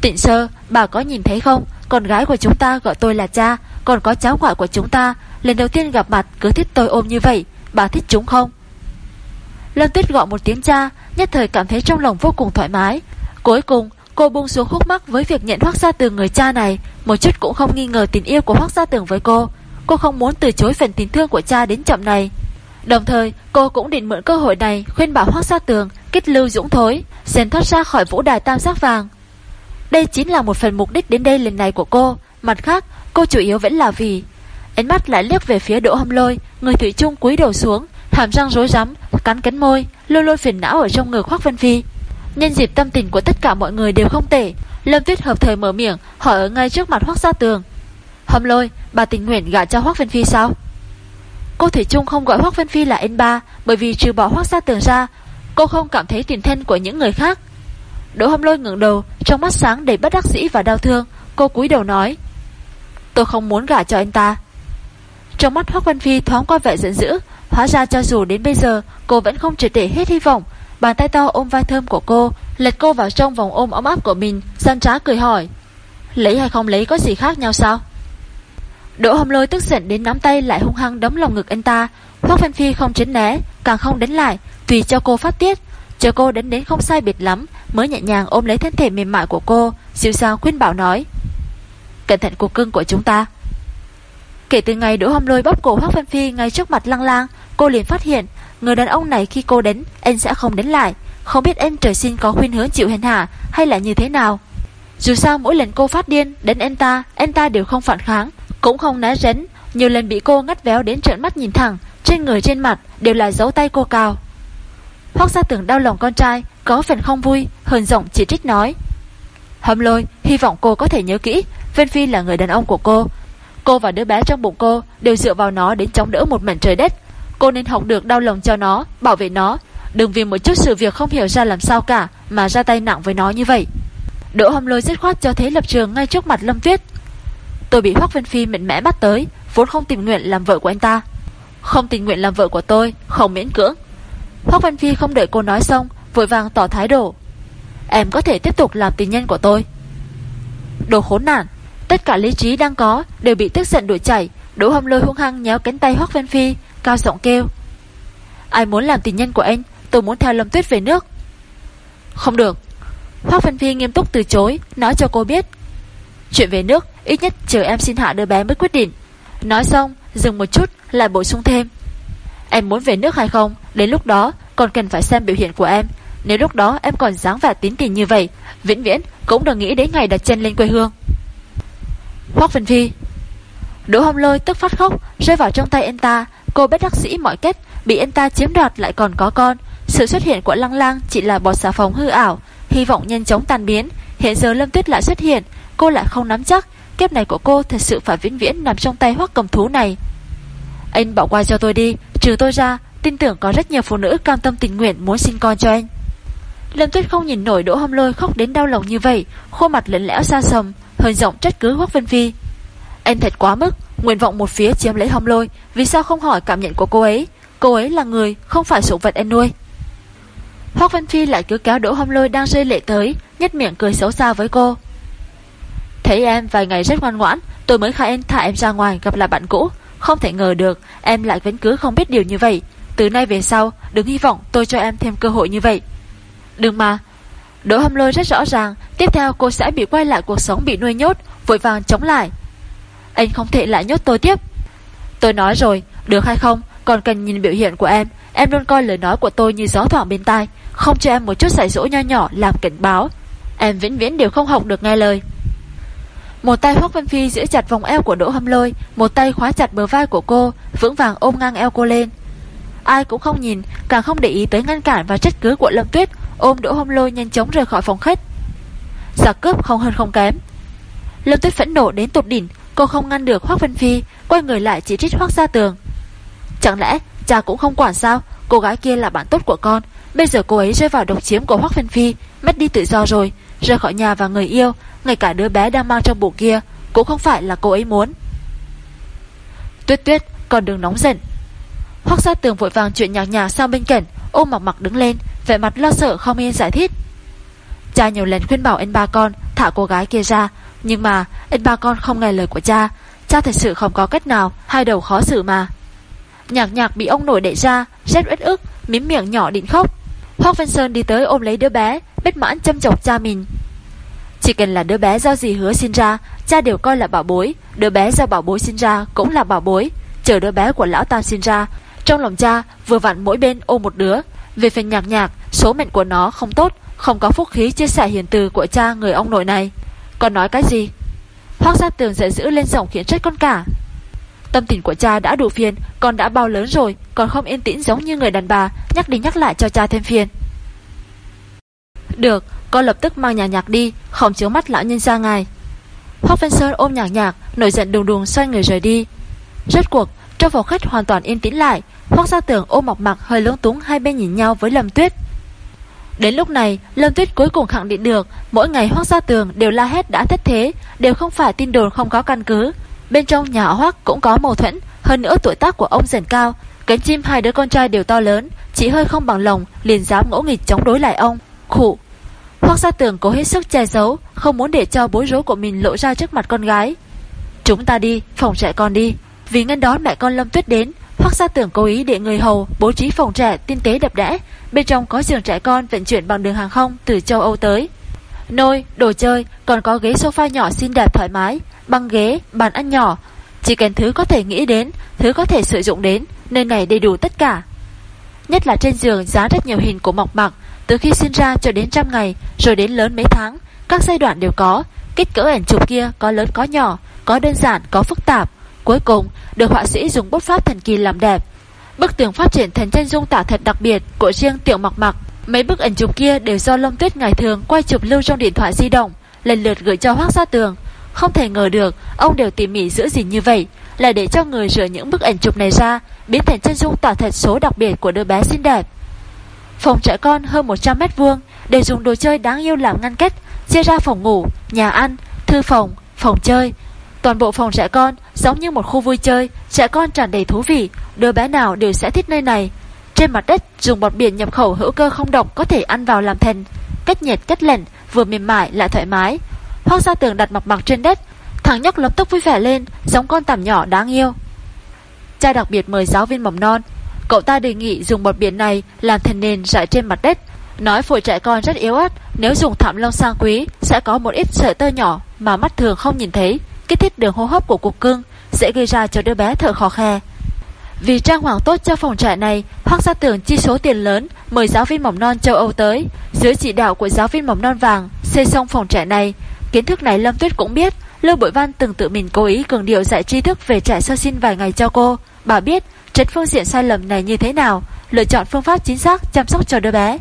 Tịnh sơ, Bà có nhìn thấy không? Con gái của chúng ta gọi tôi là cha, Còn có cháu ngoại của chúng ta. Lần đầu tiên gặp mặt, cứ thích tôi ôm như vậy, Bà thích chúng không? Lâm Tuyết gọi một tiếng cha, Nhất thời cảm thấy trong lòng vô cùng thoải mái. Cuối cùng, cô buông xuống khúc mắc với việc nhận Hoác Gia Tường người cha này. Một chút cũng không nghi ngờ tình yêu của Hoác Gia Tường với cô. Cô không muốn từ chối phần tình thương của cha đến chậm này. Đồng thời cô cũng định mượn cơ hội này Khuyên bảo Hoác Sa Tường Kết lưu dũng thối Dần thoát ra khỏi vũ đài tam giác vàng Đây chính là một phần mục đích đến đây lần này của cô Mặt khác cô chủ yếu vẫn là vì Ánh mắt lại liếc về phía Đỗ Hâm Lôi, người thủy chung cúi đầu xuống, hàm răng rối rắm, cắn cắn môi, lôi lôi phiền não ở trong người Hoắc Vân Phi. Nhân dịp tâm tình của tất cả mọi người đều không tệ, Lâm Tuyết hợp thời mở miệng, hỏi ở ngay trước mặt Hoắc Gia Tường. Hâm Lôi, bà tình nguyện gả cho Hoắc Vân Phi sao? Cô thủy chung không gọi Hoắc Vân Phi là anh ba, bởi vì trừ bỏ hoác Gia Tường ra, cô không cảm thấy tiền thân của những người khác. Đỗ Hâm Lôi ngẩng đầu, trong mắt sáng đầy bất đắc dĩ và đau thương, cô cúi đầu nói: "Tôi không muốn gả cho anh ta." Trong mắt Hoác Văn Phi thoáng qua vẻ giận dữ Hóa ra cho dù đến bây giờ Cô vẫn không triệt để hết hy vọng Bàn tay to ôm vai thơm của cô Lật cô vào trong vòng ôm ấm áp của mình Gian trá cười hỏi Lấy hay không lấy có gì khác nhau sao Đỗ hồng lôi tức giận đến nắm tay Lại hung hăng đấm lòng ngực anh ta. Hoác Văn Phi không tránh né Càng không đánh lại Tùy cho cô phát tiết. Chờ cô đến đến không sai biệt lắm Mới nhẹ nhàng ôm lấy thân thể mềm mại của cô Dịu dàng khuyên bảo nói Cẩn thận cuộc cưng của chúng ta. Kể từ ngày Đỗ hồng Lôi bóp cổ Hoắc Văn Phi ngay trước mặt Lăng Lang, cô liền phát hiện, người đàn ông này khi cô đến, anh sẽ không đến lại, không biết anh trời sinh có khuyên hướng chịu hèn hạ hay là như thế nào. Dù sao mỗi lần cô phát điên đến anh ta, anh ta đều không phản kháng, cũng không né rén, nhiều lần bị cô ngắt véo đến trợn mắt nhìn thẳng, trên người trên mặt đều là dấu tay cô cao. Hoắc Gia Tưởng đau lòng con trai, có phần không vui, hờn giọng chỉ trích nói: "Hâm Lôi, hy vọng cô có thể nhớ kỹ, Vân Phi là người đàn ông của cô, Cô và đứa bé trong bụng cô đều dựa vào nó đến chống đỡ một mảnh trời đất. Cô nên học được đau lòng cho nó, bảo vệ nó. Đừng vì một chút sự việc không hiểu ra làm sao cả mà ra tay nặng với nó như vậy. Đỗ hâm lôi dứt khoát cho thế lập trường ngay trước mặt Lâm Tuyết. Tôi bị Hoác Vân Phi mạnh mẽ bắt tới, vốn không tình nguyện làm vợ của anh ta. Không tình nguyện làm vợ của tôi, không miễn cưỡng. Hoác Vân Phi không đợi cô nói xong, vội vàng tỏ thái độ. Em có thể tiếp tục làm tình nhân của tôi. Đồ khốn nạn, Tất cả lý trí đang có đều bị tức giận đuổi chảy Đỗ hâm lôi hung hăng nhéo cánh tay Hoác Vân Phi Cao giọng kêu Ai muốn làm tình nhân của anh Tôi muốn theo Lâm Tuyết về nước Không được Hoác Vân Phi nghiêm túc từ chối Nói cho cô biết Chuyện về nước ít nhất chờ em xin hạ đứa bé mới quyết định. Nói xong, dừng một chút, Lại bổ sung thêm. Em muốn về nước hay không? Đến lúc đó, còn cần phải xem biểu hiện của em. Nếu lúc đó em còn dáng vẻ tín tình như vậy, Vĩnh viễn cũng đừng nghĩ đến ngày đặt chân lên quê hương. Hoác Vân Phi. Đỗ Hồng Lôi tức phát khóc, Rơi vào trong tay anh ta. Cô bé đắc sĩ mọi cách, Bị anh ta chiếm đoạt lại còn có con. Sự xuất hiện của Lăng Lang chỉ là bọt xà phòng hư ảo, Hy vọng nhanh chóng tan biến. Hiện giờ Lâm Tuyết lại xuất hiện, Cô lại không nắm chắc. Kiếp này của cô thật sự phải vĩnh viễn nằm trong tay hoác cầm thú này Anh bỏ qua cho tôi đi Trừ tôi ra Tin tưởng có rất nhiều phụ nữ cam tâm tình nguyện muốn sinh con cho anh Lâm Tuyết không nhìn nổi Đỗ Hâm Lôi khóc đến đau lòng như vậy Khuôn mặt lẫn lẽo xa sầm hơi giọng trách cứ Hoắc Vân Phi. Anh thật quá mức, nguyện vọng một phía chiếm lấy hâm lôi, vì sao không hỏi cảm nhận của cô ấy? Cô ấy là người, không phải sủng vật anh nuôi. Hoắc Vân Phi lại cứ kéo đỗ hâm lôi đang rơi lệ tới, nhất miệng cười xấu xa với cô. Thấy em vài ngày rất ngoan ngoãn, Tôi mới khai em thả em ra ngoài gặp lại bạn cũ. Không thể ngờ được, em lại vẫn cứ không biết điều như vậy. Từ nay về sau, Đừng hy vọng tôi cho em thêm cơ hội như vậy. Đừng mà. Đỗ hâm lôi rất rõ ràng, Tiếp theo cô sẽ bị quay lại cuộc sống bị nuôi nhốt, Vội vàng chống lại. Anh không thể lại nhốt tôi tiếp. Tôi nói rồi, Được hay không, Còn cần nhìn biểu hiện của em. Em luôn coi lời nói của tôi như gió thoảng bên tai, Không cho em một chút giải dỗ nho nhỏ làm cảnh báo. Em vĩnh viễn đều không học được nghe lời. Một tay Hoác Vân Phi giữ chặt vòng eo của Đỗ Hâm Lôi, Một tay khóa chặt bờ vai của cô, Vững vàng ôm ngang eo cô lên. Ai cũng không nhìn, Càng không để ý tới ngăn cản và trách cứ của Lâm Tuyết, Ôm Đỗ Hâm Lôi nhanh chóng rời khỏi phòng khách. Giả cướp không hơn không kém. Lâm Tuyết phẫn nộ đến tột đỉnh, Cô không ngăn được Hoác Vân Phi, Quay người lại chỉ trích Hoác ra tường. Chẳng lẽ cha cũng không quản sao? Cô gái kia là bạn tốt của con. Bây giờ cô ấy rơi vào độc chiếm của Hoác Vân Phi, Mất đi tự do rồi. Rời khỏi nhà và người yêu ngay cả đứa bé đang mang trong bụng kia Cũng không phải là cô ấy muốn. Tuyết tuyết còn đừng nóng giận. Hoác ra tường vội vàng chuyện nhạc nhà sang bên cạnh, Ôm mặc mặc đứng lên, Vẻ mặt lo sợ không yên giải thích. Cha nhiều lần khuyên bảo anh ba con Thả cô gái kia ra, Nhưng mà anh ba con không nghe lời của cha. Cha thật sự không có cách nào, Hai đầu khó xử mà. Nhạc nhạc bị ông nổi đẩy ra, Rét uất ức, Mím miệng nhỏ định khóc. Hoác Văn Sơn đi tới ôm lấy đứa bé, Bất mãn châm chọc cha mình. Chỉ cần là đứa bé do gì hứa sinh ra, Cha đều coi là bảo bối. Đứa bé do bảo bối sinh ra cũng là bảo bối. Chờ đứa bé của lão tam sinh ra, Trong lòng cha vừa vặn mỗi bên ôm một đứa. Về phần nhạc nhạc, Số mệnh của nó không tốt, Không có phúc khí chia sẻ hiền từ của cha người ông nội này. Còn nói cái gì? Hoác gia tường giận dữ lên giọng khiến trách con cả. Tâm tình của cha đã đủ phiền, Con đã bao lớn rồi, Còn không yên tĩnh giống như người đàn bà, Nhắc đi nhắc lại cho cha thêm phiền. Được con lập tức mang nhà nhạc đi, Không chiếu mắt lão nhân ra ngài. Hoác Văn Sơn ôm nhạc nhạc, Nổi giận đùng đùng xoay người rời đi. Rốt cuộc, Trong phòng khách hoàn toàn yên tĩnh lại, Hoác gia tưởng ôm mọc mặc hơi lưỡng túng Hai bên nhìn nhau với Lâm Tuyết. Đến lúc này, Lâm Tuyết cuối cùng khẳng định được, Mỗi ngày Hoác gia tường đều la hét đã thất thế, Đều không phải tin đồn không có căn cứ. Bên trong nhà Hoác cũng có mâu thuẫn, Hơn nữa tuổi tác của ông dần cao, Cánh chim hai đứa con trai đều to lớn, Chỉ hơi không bằng lòng, liền dám ngỗ nghịch chống đối lại ông. Khủ Hoác gia tưởng cố hết sức che giấu Không muốn để cho bối rối của mình lộ ra trước mặt con gái Chúng ta đi, phòng trẻ con đi Vì ngân đó mẹ con Lâm Tuyết đến Hoác gia tưởng cố ý để người hầu bố trí phòng trẻ tinh tế đập đẽ Bên trong có giường trẻ con vận chuyển bằng đường hàng không từ châu Âu tới Nôi, đồ chơi, còn có ghế sofa nhỏ xinh đẹp thoải mái băng ghế, bàn ăn nhỏ. Chỉ cần thứ có thể nghĩ đến, thứ có thể sử dụng đến, nơi này đầy đủ tất cả. Nhất là trên giường giá rất nhiều hình của mọc mặc, từ khi sinh ra cho đến trăm ngày, rồi đến lớn mấy tháng, các giai đoạn đều có. Kích cỡ ảnh chụp kia có lớn có nhỏ, có đơn giản, có phức tạp. Cuối cùng, được họa sĩ dùng bút pháp thần kỳ làm đẹp. Bức tường phát triển thành chân dung tả thật đặc biệt của riêng tiểu mặc mặc. Mấy bức ảnh chụp kia đều do Long Tuyết ngày thường quay chụp lưu trong điện thoại di động, lần lượt gửi cho Hoác Gia Tường. Không thể ngờ được Ông đều tỉ mỉ giữ gìn như vậy Là để cho người rửa những bức ảnh chụp này ra Biến thành chân dung tỏa thật số đặc biệt của đứa bé xinh đẹp Phòng trẻ con hơn 100 mét vuông Để dùng đồ chơi đáng yêu làm ngăn cách Chia ra phòng ngủ, nhà ăn, thư phòng, phòng chơi. Toàn bộ phòng trẻ con giống như một khu vui chơi Trẻ con tràn đầy thú vị Đứa bé nào đều sẽ thích nơi này. Trên mặt đất dùng bọt biển nhập khẩu hữu cơ không độc Có thể ăn vào làm thành Cách nhiệt cách lạnh vừa mềm mại lại thoải mái. Hoác ra tường đặt mặc mặc trên đất Thằng nhóc lập tức vui vẻ lên Giống con tằm nhỏ đáng yêu. Cha đặc biệt mời giáo viên mầm non Cậu ta đề nghị dùng bọt biển này Làm thành nền rải trên mặt đất. Nói phổi trẻ con rất yếu ớt, Nếu dùng thảm lông sang quý, Sẽ có một ít sợi tơ nhỏ Mà mắt thường không nhìn thấy. Kích thích đường hô hấp của cục cưng Sẽ gây ra cho đứa bé thở khó khe. Vì trang hoàng tốt cho phòng trẻ này, Hoác gia tưởng chi số tiền lớn Mời giáo viên mầm non châu Âu tới. Dưới chỉ đạo của giáo viên mầm non vàng Xây xong phòng trẻ này, Kiến thức này Lâm Tuyết cũng biết. Lưu Bội Văn từng tự mình cố ý cường điệu dạy tri thức về trẻ sơ sinh vài ngày cho cô. Bà biết trật phương diện sai lầm này như thế nào, Lựa chọn phương pháp chính xác chăm sóc cho đứa bé.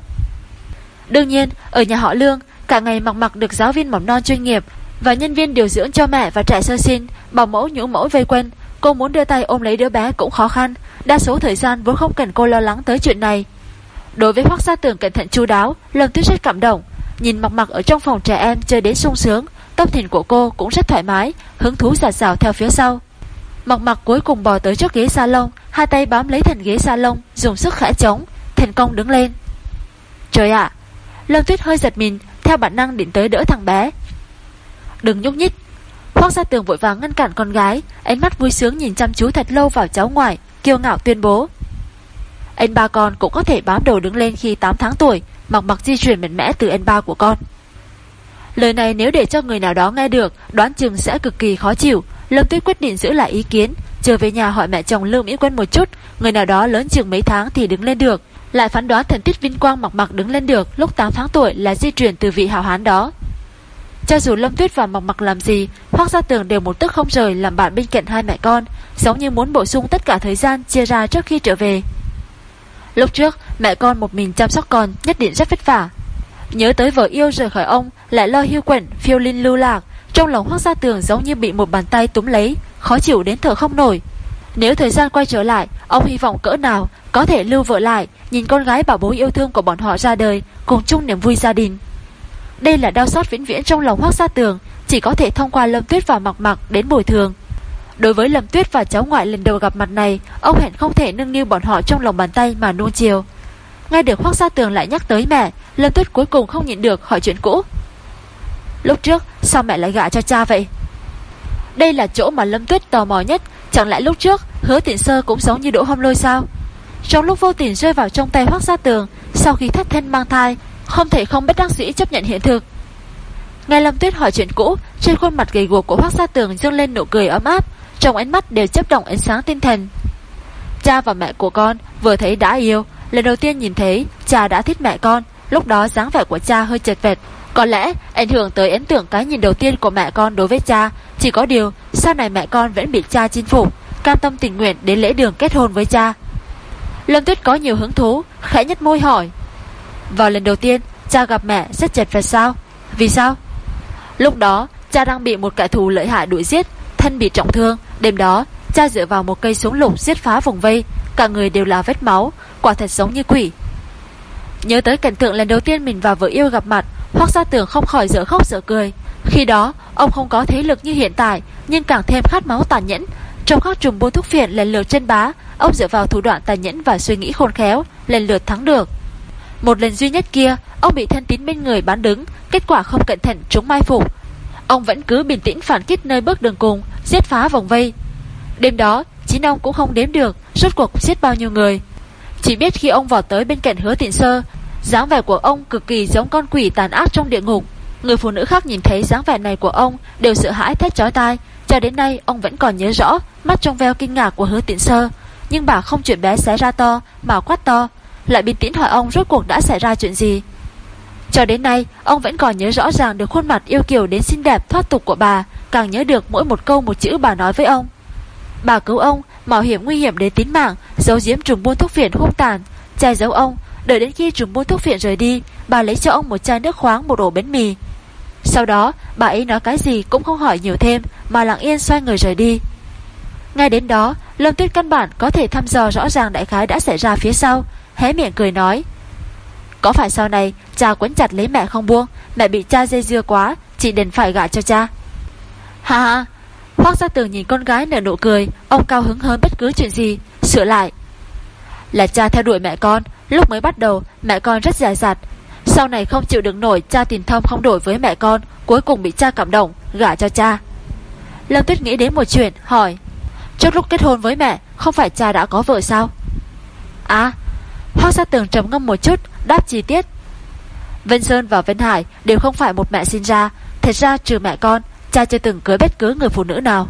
Đương nhiên, Ở nhà họ Lương, Cả ngày mặc mặc được giáo viên mầm non chuyên nghiệp Và nhân viên điều dưỡng cho mẹ và trẻ sơ sinh Bảo mẫu nhũ mẫu vây quanh. Cô muốn đưa tay ôm lấy đứa bé cũng khó khăn, Đa số thời gian vốn không cần cô lo lắng tới chuyện này. Đối với Hoắc Gia Tường cẩn thận chu đáo Lâm Tuyết rất cảm động, Nhìn mặc mặc ở trong phòng trẻ em chơi đến sung sướng, Tâm tình của cô cũng rất thoải mái, Hứng thú giả rào theo phía sau. Mặc mặc cuối cùng bò tới trước ghế salon Hai tay bám lấy thành ghế salon Dùng sức khẽ chống Thành công đứng lên Trời ạ Lâm Tuyết hơi giật mình Theo bản năng định tới đỡ thằng bé Đừng nhúc nhích Hoác ra Tường vội vàng ngăn cản con gái, ánh mắt vui sướng nhìn chăm chú thật lâu vào cháu ngoại, kiêu ngạo tuyên bố. Anh ba con cũng có thể bám đầu đứng lên khi 8 tháng tuổi, mặc mặc di chuyển mạnh mẽ từ anh ba của con. Lời này nếu để cho người nào đó nghe được, đoán chừng sẽ cực kỳ khó chịu. Lâm Tuyết quyết định giữ lại ý kiến, trở về nhà hỏi mẹ chồng Lương Mỹ Quân một chút, người nào đó lớn chừng mấy tháng thì đứng lên được. Lại phán đoán thần tiết vinh quang mặc mặc đứng lên được lúc 8 tháng tuổi là di chuyển từ vị hào hán đó. Cho dù Lâm Tuyết và Mộc Mặc làm gì, Hoác Gia Tường đều một tức không rời làm bạn bên cạnh hai mẹ con, giống như muốn bổ sung tất cả thời gian chia ra trước khi trở về. Lúc trước, mẹ con một mình chăm sóc con nhất định rất vất vả. Nhớ tới vợ yêu rời khỏi ông, lại lo hiu quẩn, phiêu linh lưu lạc, trong lòng Hoác Gia Tường giống như bị một bàn tay túm lấy, khó chịu đến thở không nổi. Nếu thời gian quay trở lại, ông hy vọng cỡ nào có thể lưu vợ lại, nhìn con gái bảo bối yêu thương của bọn họ ra đời, cùng chung niềm vui gia đình. Đây là đau xót vĩnh viễn trong lòng Hoác Gia Tường, chỉ có thể thông qua Lâm Tuyết và Mặc Mặc đến bồi thường. Đối với Lâm Tuyết và cháu ngoại lần đầu gặp mặt này, ông hẹn không thể nâng niu bọn họ trong lòng bàn tay mà nuông chiều. Nghe được Hoác Gia Tường lại nhắc tới mẹ, Lâm Tuyết cuối cùng không nhịn được hỏi chuyện cũ. Lúc trước, sao mẹ lại gạ cho cha vậy? Đây là chỗ mà Lâm Tuyết tò mò nhất, chẳng lẽ lúc trước hứa tiện sơ cũng giống như đỗ hâm lôi sao? Trong lúc vô tình rơi vào trong tay Hoác Gia Tường, sau khi thất thân mang thai, không thể không bất đắc dĩ chấp nhận hiện thực. Nghe Lâm Tuyết hỏi chuyện cũ, trên khuôn mặt gầy guộc của Hoác Gia Tường dương lên nụ cười ấm áp, trong ánh mắt đều chấp động ánh sáng tinh thần. Cha và mẹ của con vừa thấy đã yêu, lần đầu tiên nhìn thấy cha đã thích mẹ con, lúc đó dáng vẻ của cha hơi chật vẹt. Có lẽ ảnh hưởng tới ấn tượng cái nhìn đầu tiên của mẹ con đối với cha, chỉ có điều sau này mẹ con vẫn bị cha chinh phục, cam tâm tình nguyện đến lễ đường kết hôn với cha. Lâm Tuyết có nhiều hứng thú, khẽ nhất môi hỏi. Vào lần đầu tiên, cha gặp mẹ rất chật vật sao? Vì sao? Lúc đó, cha đang bị một kẻ thù lợi hại đuổi giết, thân bị trọng thương. Đêm đó, cha dựa vào một cây súng lục giết phá vùng vây, cả người đều là vết máu, quả thật giống như quỷ. Nhớ tới cảnh tượng lần đầu tiên mình và vợ yêu gặp mặt, Hoác Gia Tưởng không khỏi dở khóc dở cười. Khi đó, ông không có thế lực như hiện tại, nhưng càng thêm khát máu tàn nhẫn. Trong các trùng buôn thuốc phiện lần lượt chân bá, ông dựa vào thủ đoạn tàn nhẫn và suy nghĩ khôn khéo, lần lượt thắng được. Một lần duy nhất kia, ông bị thân tín bên người bán đứng, kết quả không cẩn thận trúng mai phục. Ông vẫn cứ bình tĩnh phản kích nơi bước đường cùng, giết phá vòng vây. Đêm đó, chính ông cũng không đếm được rốt cuộc giết bao nhiêu người. Chỉ biết khi ông vào tới bên cạnh hứa tịnh sơ, dáng vẻ của ông cực kỳ giống con quỷ tàn ác trong địa ngục. Người phụ nữ khác nhìn thấy dáng vẻ này của ông đều sợ hãi thét chói tai. Cho đến nay ông vẫn còn nhớ rõ mắt trong veo kinh ngạc của hứa tịnh sơ. Nhưng bà không chuyện bé xé ra to mà quát to lại bình tĩnh hỏi ông rốt cuộc đã xảy ra chuyện gì. Cho đến nay, ông vẫn còn nhớ rõ ràng được khuôn mặt yêu kiều đến xinh đẹp thoát tục của bà, càng nhớ được mỗi một câu một chữ bà nói với ông. Bà cứu ông, mạo hiểm nguy hiểm đến tính mạng, giấu giếm trùng buôn thuốc phiện hung tàn, che giấu ông, đợi đến khi trùng buôn thuốc phiện rời đi, bà lấy cho ông một chai nước khoáng một ổ bánh mì. Sau đó, bà ấy nói cái gì cũng không hỏi nhiều thêm, mà lặng yên xoay người rời đi. Ngay đến đó, Lâm Tuyết căn bản có thể thăm dò rõ ràng đại khái đã xảy ra phía sau, hé miệng cười nói. Có phải sau này cha quấn chặt lấy mẹ không buông, mẹ bị cha dây dưa quá, chị đành phải gả cho cha. Ha ha, Hoác Gia Tường nhìn con gái nở nụ cười, ông cao hứng hơn bất cứ chuyện gì, sửa lại. Là cha theo đuổi mẹ con, lúc mới bắt đầu mẹ con rất dài dặt, sau này không chịu đựng nổi cha tình thông không đổi với mẹ con, cuối cùng bị cha cảm động, gả cho cha. Lâm Tuyết nghĩ đến một chuyện, hỏi. Trước lúc kết hôn với mẹ, không phải cha đã có vợ sao? À, Hoác Gia Tường trầm ngâm một chút, đáp chi tiết. Vân Sơn và Vân Hải đều không phải một mẹ sinh ra, thật ra trừ mẹ con, cha chưa từng cưới bất cứ người phụ nữ nào.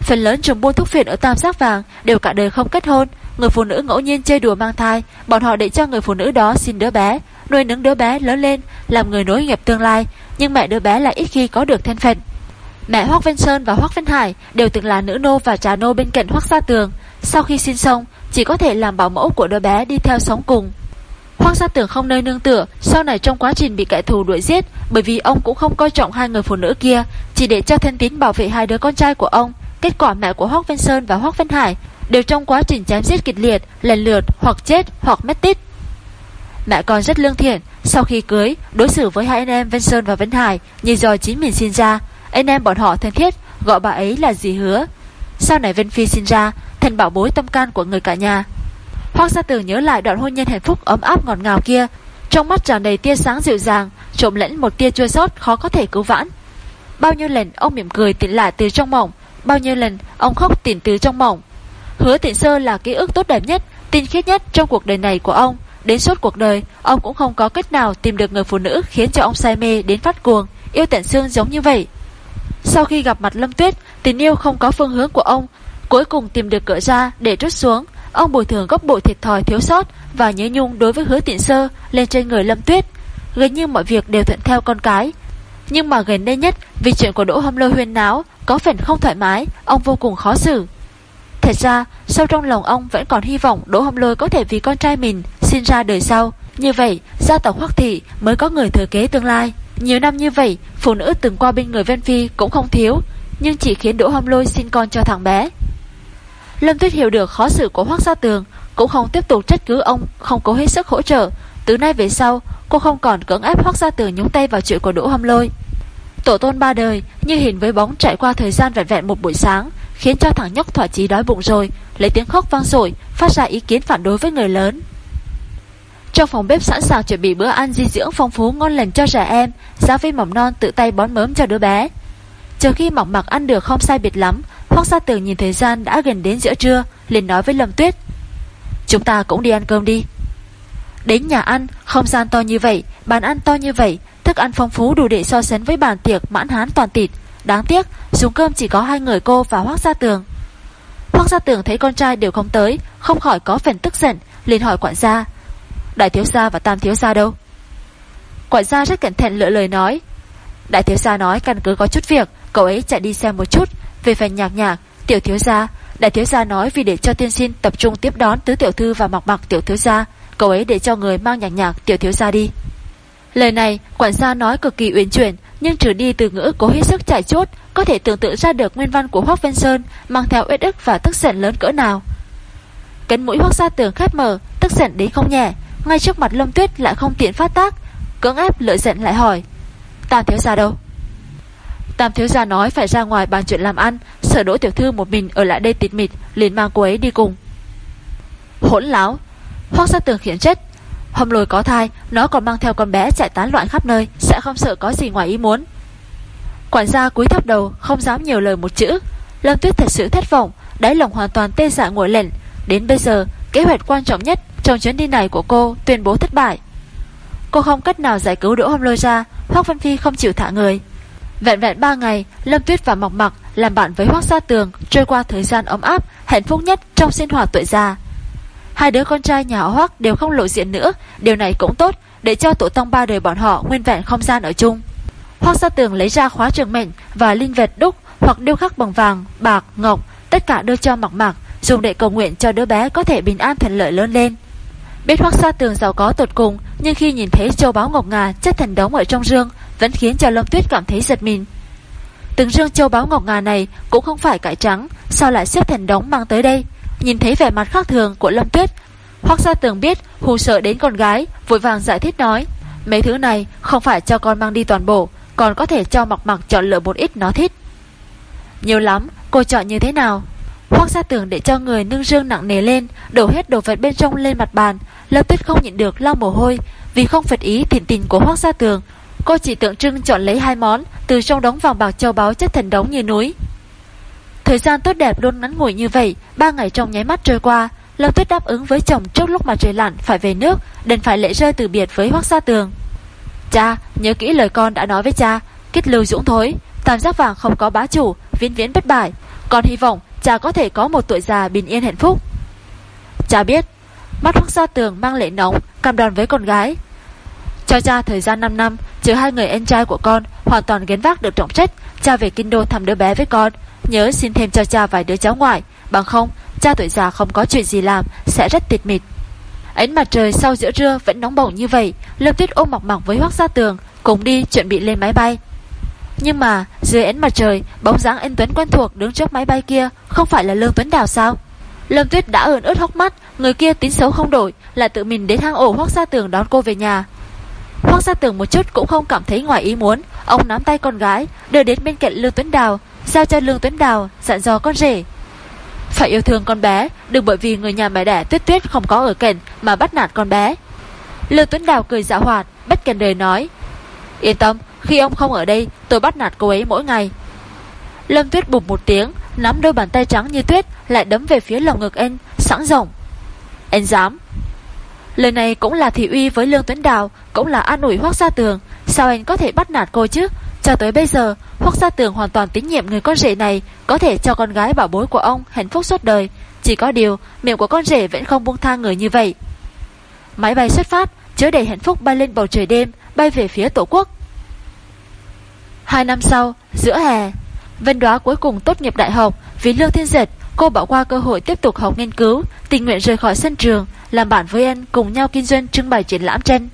Phần lớn trùng buôn thuốc phiện ở Tam Giác Vàng đều cả đời không kết hôn, người phụ nữ ngẫu nhiên chơi đùa mang thai, bọn họ để cho người phụ nữ đó xin đứa bé, nuôi nấng đứa bé lớn lên, làm người nối nghiệp tương lai, nhưng mẹ đứa bé lại ít khi có được thân phận. Mẹ Hoắc Văn Sơn và Hoắc Văn Hải đều từng là nữ nô và trà nô bên cạnh Hoắc Gia Tường, sau khi sinh xong, chỉ có thể làm bảo mẫu của đứa bé đi theo sống cùng. hoắc gia tường không nơi nương tựa, sau này trong quá trình bị kẻ thù đuổi giết, bởi vì ông cũng không coi trọng hai người phụ nữ kia, chỉ để cho thân tín bảo vệ hai đứa con trai của ông. Kết quả mẹ của Hoắc Văn Sơn và Hoắc Văn Hải đều trong quá trình chém giết kịch liệt, lần lượt hoặc chết hoặc mất tích. Mẹ con rất lương thiện, sau khi cưới, đối xử với hai anh em Vân Sơn và Vân Hải như do chính mình sinh ra, anh em bọn họ thân thiết, gọi bà ấy là dì hứa. Sau này Vân Phi sinh ra, thành bảo bối tâm can của người cả nhà. Hoác Gia Tử nhớ lại đoạn hôn nhân hạnh phúc ấm áp ngọt ngào kia, trong mắt tràn đầy tia sáng dịu dàng, trộm lẫn một tia chua xót khó có thể cứu vãn. bao nhiêu lần ông mỉm cười tỉnh lại từ trong mộng, bao nhiêu lần ông khóc tỉnh từ trong mộng. Hứa Tịnh Sơ là ký ức tốt đẹp nhất, tinh khiết nhất trong cuộc đời này của ông. Đến suốt cuộc đời, ông cũng không có cách nào tìm được người phụ nữ khiến cho ông say mê đến phát cuồng, yêu tận xương giống như vậy. Sau khi gặp mặt Lâm Tuyết, tình yêu không có phương hướng của ông, cuối cùng tìm được cửa ra để rút xuống. Ông bồi thường gốc bội thiệt thòi thiếu sót và nhớ nhung đối với hứa Tịnh Sơ lên trên người Lâm Tuyết. Gần như mọi việc đều thuận theo con cái. Nhưng mà gần đây nhất, vì chuyện của Đỗ Hâm Lôi huyên náo, có phần không thoải mái, ông vô cùng khó xử. Thật ra, sâu trong lòng ông vẫn còn hy vọng Đỗ Hâm Lôi có thể vì con trai mình sinh ra đời sau. Như vậy, gia tộc Hoắc Thị mới có người thừa kế tương lai. Nhiều năm như vậy, phụ nữ từng qua bên người Vân Phi cũng không thiếu, nhưng chỉ khiến Đỗ Hâm Lôi sinh con cho thằng bé. Lâm Tuyết hiểu được khó xử của Hoắc Gia Tường, cũng không tiếp tục trách cứ ông không cố hết sức hỗ trợ. Từ nay về sau, cô không còn cưỡng ép Hoắc Gia Tường nhúng tay vào chuyện của Đỗ Hâm Lôi. Tổ tôn ba đời như hình với bóng trải qua thời gian vẹn vẹn một buổi sáng, khiến cho thằng nhóc thỏa chí đói bụng rồi, lấy tiếng khóc vang dội, phát ra ý kiến phản đối với người lớn. Trong phòng bếp sẵn sàng chuẩn bị bữa ăn dinh dưỡng phong phú ngon lành cho trẻ em, giáo viên mầm non tự tay bón mớm cho đứa bé. Chờ khi mỏng mặc ăn được không sai biệt lắm, Hoác Gia Tường nhìn thời gian đã gần đến giữa trưa, liền nói với Lâm Tuyết. Chúng ta cũng đi ăn cơm đi. Đến nhà ăn, không gian to như vậy, bàn ăn to như vậy, thức ăn phong phú đủ để so sánh với bàn tiệc mãn hán toàn tịt. Đáng tiếc, dùng cơm chỉ có hai người cô và Hoác Gia Tường. Hoác Gia Tường thấy con trai đều không tới, không khỏi có phần tức giận, liền hỏi quản gia. Đại thiếu gia và tam thiếu gia đâu? Quản gia rất cẩn thận lựa lời nói. Đại thiếu gia nói căn cứ có chút việc, cậu ấy chạy đi xem một chút, về phần nhạc nhạc, tiểu thiếu gia, đại thiếu gia nói vì để cho tiên sinh tập trung tiếp đón tứ tiểu thư và mọc mặc tiểu thiếu gia, cậu ấy để cho người mang nhạc nhạc tiểu thiếu gia đi. Lời này, quản gia nói cực kỳ uyển chuyển, nhưng trừ đi từ ngữ cố hết sức chạy chốt, có thể tưởng tượng ra được nguyên văn của Hoác Vân Sơn mang theo uất ức và tức giận lớn cỡ nào. Cánh mũi Hoác Gia Tường khép mở, tức giận đến không nhẹ, ngay trước mặt Lâm Tuyết lại không tiện phát tác, cưỡng ép lợi giận lại hỏi: "Tam thiếu gia đâu?" Tam thiếu gia nói phải ra ngoài bàn chuyện làm ăn, sở Đỗ tiểu thư một mình ở lại đây tịt mịt, liền mang cô ấy đi cùng. Hỗn láo, Hoác Gia Tường khiển trách, Hôm lôi có thai, Nó còn mang theo con bé chạy tán loạn khắp nơi, Sẽ không sợ có gì ngoài ý muốn. Quản gia cúi thấp đầu, Không dám nhiều lời một chữ. Lâm Tuyết thật sự thất vọng, Đáy lòng hoàn toàn tê dại ngồi lệnh Đến bây giờ, kế hoạch quan trọng nhất Trong chuyến đi này của cô tuyên bố thất bại. Cô không cách nào giải cứu Đỗ Hâm Lôi ra, Hoác Văn Phi không chịu thả người. Vẹn vẹn 3 ngày, Lâm Tuyết và Mọc Mặc làm bạn với Hoác Gia Tường Trôi qua thời gian ấm áp, Hạnh phúc nhất trong sinh hoạt tuổi già. Hai đứa con trai nhà họ Hoắc đều không lộ diện nữa, điều này cũng tốt để cho tổ tông ba đời bọn họ nguyên vẹn không gian ở chung. Hoắc Sa Tường lấy ra khóa trường mệnh và linh vật đúc hoặc điêu khắc bằng vàng, bạc, ngọc, tất cả đưa cho Mặc Mặc, dùng để cầu nguyện cho đứa bé có thể bình an thuận lợi lớn lên. Biết Hoắc Sa Tường giàu có tột cùng, nhưng khi nhìn thấy châu báu ngọc ngà chất thành đống ở trong rương, vẫn khiến cho Lâm Tuyết cảm thấy giật mình. Từng rương châu báu ngọc ngà này cũng không phải cải trắng, sao lại xếp thành đống mang tới đây? Nhìn thấy vẻ mặt khác thường của Lâm Tuyết Hoác Gia Tường biết hù sợ đến con gái, Vội vàng giải thích nói, Mấy thứ này không phải cho con mang đi toàn bộ, Còn có thể cho mặc mặc chọn lựa một ít nó thích. Nhiều lắm, Cô chọn như thế nào? Hoác Gia Tường để cho người nâng dương nặng nề lên, Đổ hết đồ vật bên trong lên mặt bàn. Lâm Tuyết không nhịn được lau mồ hôi, Vì không phật ý thịnh tình của Hoác Gia Tường. Cô chỉ tượng trưng chọn lấy hai món, Từ trong đống vàng bạc châu báu chất thần đống như núi. Thời gian tốt đẹp luôn ngắn ngủi như vậy, ba ngày trong nháy mắt trôi qua, Lâm Tuyết đáp ứng với chồng trước lúc mà trời lặn phải về nước, đành phải lệ rơi từ biệt với Hoắc Sa Tường. Cha, nhớ kỹ lời con đã nói với cha, kết lưu dũng thối, tam giác vàng không có bá chủ, viễn viễn bất bại. Con hy vọng cha có thể có một tuổi già bình yên hạnh phúc. Cha biết, mắt Hoắc Sa Tường mang lệ nóng, cam đoan với con gái. Cho cha thời gian 5 năm, chờ hai người anh trai của con hoàn toàn gánh vác được trọng trách, cha về kinh đô thăm đứa bé với con, Nhớ xin thêm cho cha vài đứa cháu ngoại. Bằng không, cha tuổi già không có chuyện gì làm, Sẽ rất tịt mịt Ánh mặt trời sau giữa trưa vẫn nóng bỏng như vậy Lâm Tuyết ôm mọc mỏng với Hoác Gia Tường, Cùng đi chuẩn bị lên máy bay. Nhưng mà, dưới ánh mặt trời, Bóng dáng anh Tuấn quen thuộc đứng trước máy bay kia Không phải là Lương Tuấn Đào sao? Lâm Tuyết đã ơn ướt hốc mắt, Người kia tính xấu không đổi, Là tự mình đến hang ổ Hoác Gia Tường đón cô về nhà. Hoác Gia Tường một chút cũng không cảm thấy ngoài ý muốn, Ông nắm tay con gái, Đưa đến bên cạnh Lương Tuấn Đào Giao cho Lương Tuấn Đào, dặn dò con rể. Phải yêu thương con bé, Đừng bởi vì người nhà mẹ đẻ tuyết tuyết không có ở cạnh Mà bắt nạt con bé. Lương Tuấn Đào cười dạ hoạt, Bất cần đời nói. Yên tâm, Khi ông không ở đây, tôi bắt nạt cô ấy mỗi ngày. Lâm Tuyết bụp một tiếng, Nắm đôi bàn tay trắng như tuyết, Lại đấm về phía lồng ngực anh, Sẵn rộng Anh dám. Lời này cũng là thị uy với Lương Tuấn Đào, Cũng là an ủi Hoác Gia Tường. Sao anh có thể bắt nạt cô chứ? Cho tới bây giờ Hoác Gia Tường hoàn toàn tín nhiệm người con rể này, Có thể cho con gái bảo bối của ông hạnh phúc suốt đời. Chỉ có điều, Miệng của con rể vẫn không buông tha người như vậy. Máy bay xuất phát, Chứa đầy hạnh phúc bay lên bầu trời đêm, Bay về phía tổ quốc. Hai năm sau, Giữa hè Vân đoá cuối cùng tốt nghiệp đại học, Vì Lương Thiên dệt Cô bỏ qua cơ hội tiếp tục học nghiên cứu, Tình nguyện rời khỏi sân trường, Làm bạn với anh cùng nhau kinh doanh trưng bày triển lãm tranh.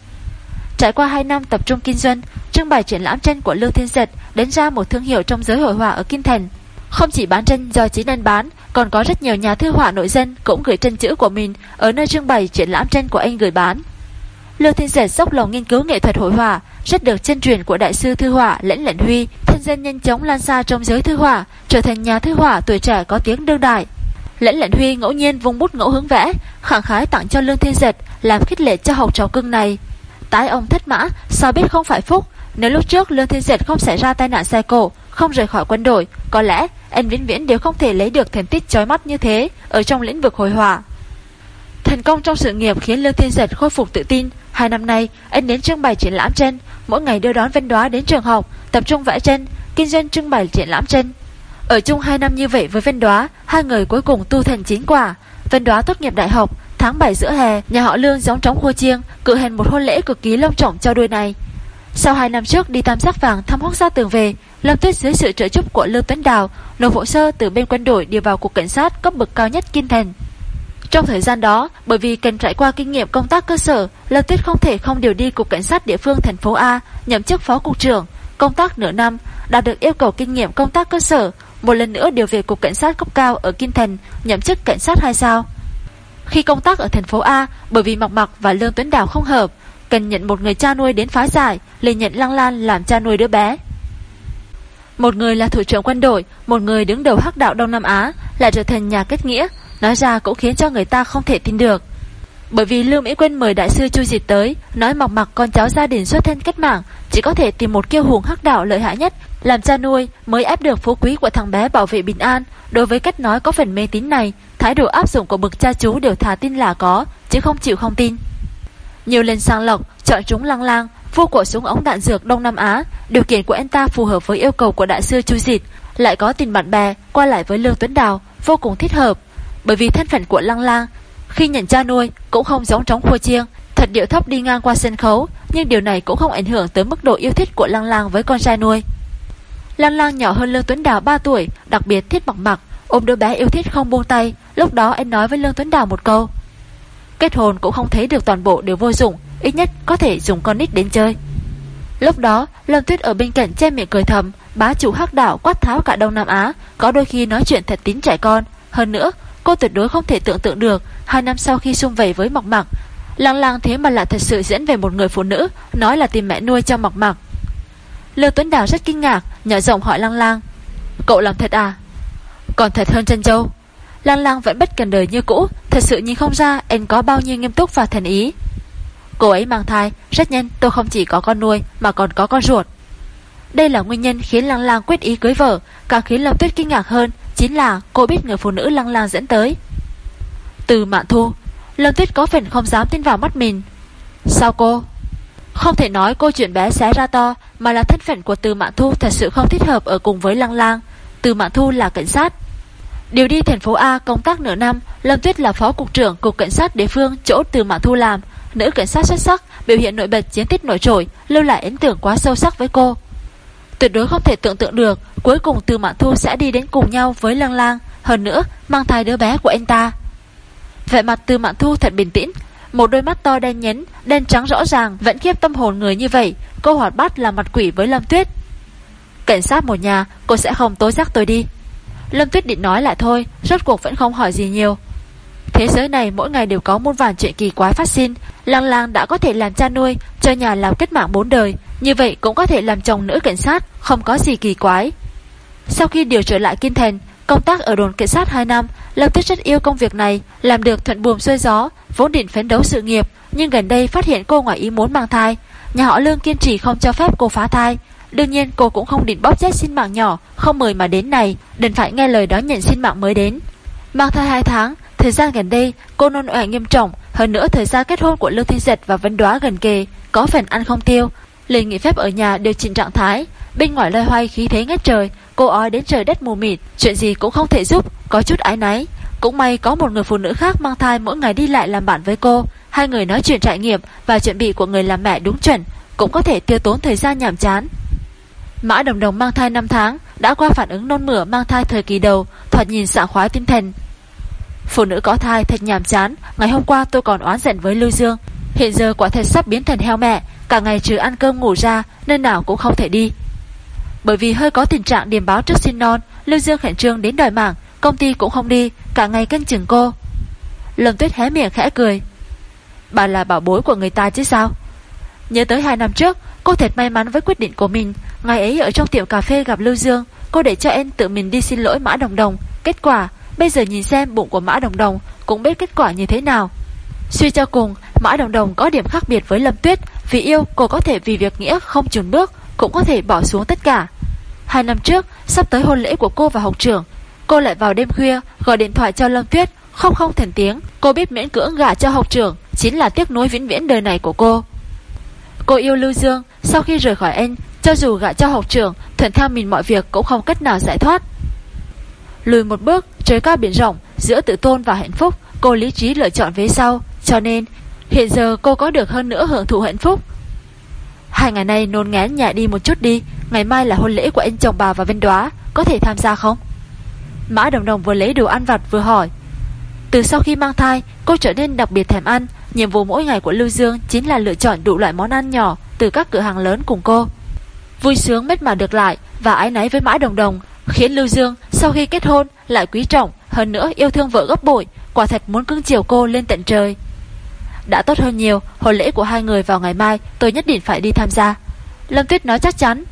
Trải qua 2 năm tập trung kinh doanh Trưng bày triển lãm tranh của Lương Thiên Giật Đến ra một thương hiệu trong giới hội họa ở Kinh Thành Không chỉ bán tranh do chính anh bán Còn có rất nhiều nhà thư họa nội dân Cũng gửi tranh chữ của mình Ở nơi trưng bày triển lãm tranh của anh gửi bán Lương Thiên Giật dốc lòng nghiên cứu nghệ thuật hội họa rất được chân truyền của đại sư thư họa Lãnh Lệnh Huy, thân dân nhanh chóng lan xa trong giới thư họa, trở thành nhà thư họa tuổi trẻ có tiếng đương đại. Lãnh Lệnh Huy ngẫu nhiên vung bút ngẫu hướng vẽ, khẳng khái tặng cho Lương Thiên Giật, làm khích lệ cho học trò cưng này. Tái ông thất mã, sao biết không phải phúc, nếu lúc trước Lương Thiên Diệt không xảy ra tai nạn xe cộ, không rời khỏi quân đội, có lẽ anh vĩnh viễn đều không thể lấy được thành tích chói mắt như thế ở trong lĩnh vực hồi hòa. Thành công trong sự nghiệp khiến Lương Thiên Diệt khôi phục tự tin. Hai năm nay, anh đến trưng bày triển lãm trên, mỗi ngày đưa đón Vân Đoá đến trường học, tập trung vẽ tranh, kinh doanh trưng bày triển lãm tranh. Ở chung 2 năm như vậy với Vân Đoá, hai người cuối cùng tu thành chính quả. Vân Đoá tốt nghiệp đại học, tháng 7 giữa hè, nhà họ Lương giống trống khua chiêng, cử hành một hôn lễ cực kỳ long trọng cho đôi này. Sau 2 năm trước đi tam giác vàng thăm Hoắc Gia Tường về, Lâm Tuyết dưới sự trợ giúp của Lương Tuấn Đào, nộp hồ sơ từ bên quân đội đi vào cục cảnh sát cấp bậc cao nhất Kim Thành. Trong thời gian đó, bởi vì cần trải qua kinh nghiệm công tác cơ sở, Lâm Tuyết không thể không điều đi cục cảnh sát địa phương thành phố A, nhậm chức phó cục trưởng, công tác nửa năm, đạt được yêu cầu kinh nghiệm công tác cơ sở, một lần nữa điều về cục cảnh sát cấp cao ở Kim Thành, nhậm chức cảnh sát 2 sao. Khi công tác ở thành phố A, bởi vì Mọc Mặc và Lương Tuấn Đào không hợp, cần nhận một người cha nuôi đến phá giải, liền nhận Lăng Lan làm cha nuôi đứa bé. Một người là thủ trưởng quân đội, một người đứng đầu hắc đạo Đông Nam Á, lại trở thành nhà kết nghĩa, Nói ra cũng khiến cho người ta không thể tin được bởi vì Lưu Mỹ Quyên mời đại sư Chu Dịch tới Nói mọc mặc con cháu gia đình xuất thân cách mạng Chỉ có thể tìm một kiêu hùng hắc đạo lợi hại nhất Làm cha nuôi mới ép được phú quý của thằng bé bảo vệ bình an. Đối với cách nói có phần mê tín này Thái độ áp dụng của bậc cha chú đều thà tin là có Chứ không chịu không tin. Nhiều lần sang lọc Chọn chúng lăng lang vua của súng ống đạn dược Đông Nam Á Điều kiện của anh ta phù hợp với yêu cầu của đại sư Chu Dịch, Lại có tình bạn bè Qua lại với Lương Tuấn Đào Vô cùng thích hợp. Bởi vì thân phận của Lăng Lang khi nhận cha nuôi, cũng không giống trống khua chiêng. Thật điệu thấp đi ngang qua sân khấu, Nhưng điều này cũng không ảnh hưởng tới mức độ yêu thích của Lăng Lang với con trai nuôi. Lăng Lang nhỏ hơn Lương Tuấn Đào 3 tuổi, Đặc biệt thích mặc mặc Ôm đứa bé yêu thích không buông tay. Lúc đó em nói với Lương Tuấn Đào một câu, Kết hôn cũng không thấy được toàn bộ đều vô dụng, Ít nhất có thể dùng con nít đến chơi. Lúc đó, Lâm Tuyết ở bên cạnh che miệng cười thầm, Bá chủ hắc đảo quát tháo cả Đông Nam Á, Có đôi khi nói chuyện thật tín trẻ con. Hơn nữa Cô tuyệt đối không thể tưởng tượng được, Hai năm sau khi xung vầy với Mộc mạc, Lăng lang thế mà lại thật sự diễn về một người phụ nữ, Nói là tìm mẹ nuôi cho Mộc mạc. Lưu Tuấn Đào rất kinh ngạc, Nhỏ giọng hỏi Lăng lang Cậu làm thật à? Còn thật hơn chân châu. Lăng lang vẫn bất cần đời như cũ, Thật sự nhìn không ra anh có bao nhiêu nghiêm túc và thần ý. Cô ấy mang thai, Rất nhanh, tôi không chỉ có con nuôi, Mà còn có con ruột. Đây là nguyên nhân khiến Lăng lang quyết ý cưới vợ, Càng khiến Lâm Tuyết kinh ngạc hơn Chính là cô biết người phụ nữ lăng lang dẫn tới. Từ mạng thu, Lâm Tuyết có phần không dám tin vào mắt mình. Sao cô? Không thể nói cô chuyện bé xé ra to, Mà là thân phận của từ mạng thu thật sự không thích hợp Ở cùng với lăng lang. Từ mạng thu là cảnh sát. Điều đi thành phố A công tác nửa năm, Lâm Tuyết là phó cục trưởng cục cảnh sát địa phương Chỗ từ mạng thu làm. Nữ cảnh sát xuất sắc, Biểu hiện nổi bật, chiến tích nổi trội, Lưu lại ấn tượng quá sâu sắc với cô. Tuyệt đối không thể tưởng tượng được Cuối cùng từ Mạn Thu sẽ đi đến cùng nhau với Lăng Lang, Hơn nữa mang thai đứa bé của anh ta. Vẻ mặt từ Mạn Thu thật bình tĩnh, Một đôi mắt to đen nhánh, Đen trắng rõ ràng, Vẫn khiếp tâm hồn người như vậy Cô hoạt bát là mặt quỷ với Lâm Tuyết. Cảnh sát một nhà, Cô sẽ không tối giác tôi đi. Lâm Tuyết định nói lại thôi, Rốt cuộc vẫn không hỏi gì nhiều. Thế giới này mỗi ngày đều có muôn vàn chuyện kỳ quái phát sinh Lăng lang đã có thể làm cha nuôi, Cho nhà làm kết mạng bốn đời. Như vậy cũng có thể làm chồng nữ cảnh sát, Không có gì kỳ quái. Sau khi điều trở lại Kinh Thành, Công tác ở đồn cảnh sát 2 năm, Lâm Tuyết rất yêu công việc này, Làm được thuận buồm xuôi gió, Vốn định phấn đấu sự nghiệp, Nhưng gần đây phát hiện cô ngoài ý muốn mang thai. Nhà họ Lương kiên trì không cho phép cô phá thai. Đương nhiên cô cũng không định bóp chết xin mạng nhỏ, Không mời mà đến này, đành phải nghe lời đó nhận xin mạng mới đến. Mang thai 2 tháng, Thời gian gần đây, cô nôn ọe nghiêm trọng hơn nữa thời gian kết hôn của Lưu Thiên Giật và Vân Đoá gần kề, Có phần ăn không tiêu. Liền nghỉ phép ở nhà điều chỉnh trạng thái. Bên ngoài loay hoay khí thế ngất trời, Cô ói đến trời đất mù mịt, Chuyện gì cũng không thể giúp, Có chút ái náy. Cũng may có một người phụ nữ khác mang thai mỗi ngày đi lại làm bạn với cô. Hai người nói chuyện trải nghiệm Và chuẩn bị của người làm mẹ đúng chuẩn, Cũng có thể tiêu tốn thời gian nhảm chán. Mã Đồng Đồng mang thai 5 tháng, Đã qua phản ứng nôn mửa mang thai thời kỳ đầu, Thoạt nhìn sảng khoái tinh thần. Phụ nữ có thai thật nhàm chán. Ngày hôm qua tôi còn oán giận với Lưu Dương. Hiện giờ quả thật sắp biến thành heo mẹ. Cả ngày trừ ăn cơm ngủ ra Nên nào cũng không thể đi. Bởi vì hơi có tình trạng điềm báo trước sinh non, Lưu Dương khẩn trương đến đòi mạng. Công ty cũng không đi, Cả ngày canh chừng cô. Lâm Tuyết hé miệng khẽ cười. Bà là bảo bối của người ta chứ sao? Nhớ tới hai năm trước, Cô thật may mắn với quyết định của mình. Ngày ấy ở trong tiệm cà phê gặp Lưu Dương, Cô để cho em tự mình đi xin lỗi Mã Đồng Đồng. Kết quả Bây giờ nhìn xem bụng của Mã Đồng Đồng Cũng biết kết quả như thế nào. Suy cho cùng, Mã Đồng Đồng có điểm khác biệt với Lâm Tuyết. Vì yêu, cô có thể vì việc nghĩa không chùn bước, Cũng có thể bỏ xuống tất cả. Hai năm trước, sắp tới hôn lễ của cô và học trưởng, Cô lại vào đêm khuya Gọi điện thoại cho Lâm Tuyết, Không không thành tiếng. Cô biết miễn cưỡng gả cho học trưởng, Chính là tiếc nuối vĩnh viễn đời này của cô. Cô yêu Lưu Dương, Sau khi rời khỏi anh Cho dù gả cho học trưởng, Thuận theo mình mọi việc cũng không cách nào giải thoát. Lùi một bước, Trời cao biển rộng, Giữa tự tôn và hạnh phúc, Cô lý trí lựa chọn về sau. Cho nên, hiện giờ cô có được hơn nữa hưởng thụ hạnh phúc. Hai ngày nay, nôn ngán nhà đi một chút đi. Ngày mai là hôn lễ của anh chồng bà và Vinh Đoá. Có thể tham gia không? Mã Đồng Đồng vừa lấy đồ ăn vặt vừa hỏi. Từ sau khi mang thai, Cô trở nên đặc biệt thèm ăn. Nhiệm vụ mỗi ngày của Lưu Dương Chính là lựa chọn đủ loại món ăn nhỏ Từ các cửa hàng lớn cùng cô. Vui sướng mất mà được lại Và ái náy với Mã Đồng Đồng. Khiến Lưu Dương sau khi kết hôn lại quý trọng, Hơn nữa yêu thương vợ gấp bội, Quả thật muốn cưng chiều cô lên tận trời. Đã tốt hơn nhiều, Hôn lễ của hai người vào ngày mai Tôi nhất định phải đi tham gia. Lâm Tuyết nói chắc chắn.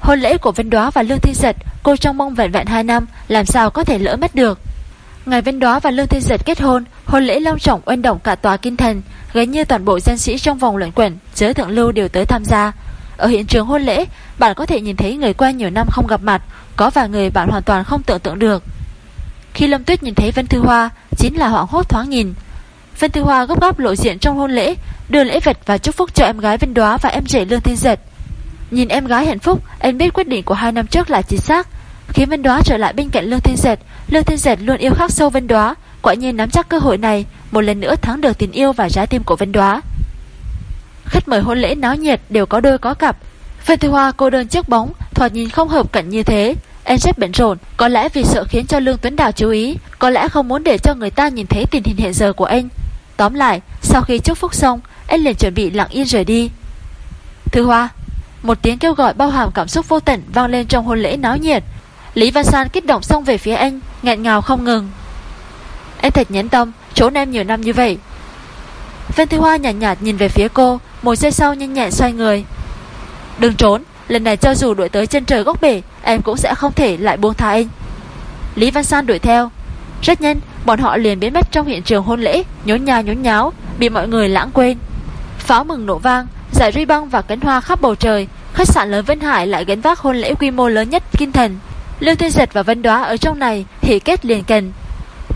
Hôn lễ của Vân Đóa và Lương Thiên Giật, Cô trong mong vẹn vẹn 2 năm, Làm sao có thể lỡ mất được. Ngày Vân Đóa và Lương Thiên Giật kết hôn Hôn lễ long trọng oanh động cả tòa kinh thành, Gần như toàn bộ dân sĩ trong vòng luận quẩn, Giới thượng lưu đều tới tham gia. Ở hiện trường hôn lễ, Bạn có thể nhìn thấy người quen nhiều năm không gặp mặt có vài người bạn hoàn toàn không tưởng tượng được. Khi Lâm Tuyết nhìn thấy Vân Thư Hoa, Chính là hoảng hốt thoáng nhìn. Vân Thư Hoa gấp gáp lộ diện trong hôn lễ, Đưa lễ vật và chúc phúc cho em gái Vân Đoá Và em rể Lương Thiên Giật Nhìn em gái hạnh phúc, anh biết quyết định của hai năm trước là chính xác. Khi Vân Đoá trở lại bên cạnh Lương Thiên Giật Lương Thiên Giật luôn yêu khắc sâu Vân Đoá, Quả nhiên nắm chắc cơ hội này, Một lần nữa thắng được tình yêu và trái tim của Vân Đoá. Khách mời hôn lễ náo nhiệt Đều có đôi có cặp. Vân Thư Hoa cô đơn chiếc bóng, Thoạt nhìn không hợp cận như thế. Em rất bận rộn Có lẽ vì sợ khiến cho Lương Tuấn Đào chú ý Có lẽ không muốn để cho người ta nhìn thấy tình hình hiện giờ của anh. Tóm lại Sau khi chúc phúc xong Anh liền chuẩn bị lặng yên rời đi. Thư Hoa Một tiếng kêu gọi bao hàm cảm xúc vô tận Vang lên trong hôn lễ náo nhiệt. Lý Văn San kích động xong về phía anh nghẹn ngào không ngừng. Anh thật nhẫn tâm Trốn em nhiều năm như vậy. Vân Thư Hoa nhạt, nhạt nhìn về phía cô Một giây sau nhanh nhẹn xoay người. Đừng trốn Lần này cho dù đuổi tới chân trời góc bể Em cũng sẽ không thể lại buông tha anh. Lý Văn San đuổi theo. Rất nhanh, bọn họ liền biến mất trong hiện trường hôn lễ, Nhốn nha nhốn nháo, Bị mọi người lãng quên. Pháo mừng nổ vang, Giải ruy băng và cánh hoa khắp bầu trời, Khách sạn lớn Vân Hải lại gánh vác hôn lễ quy mô lớn nhất kinh thần. Lưu Thiên Giật và Vân Đoá ở trong này hỉ kết liền cần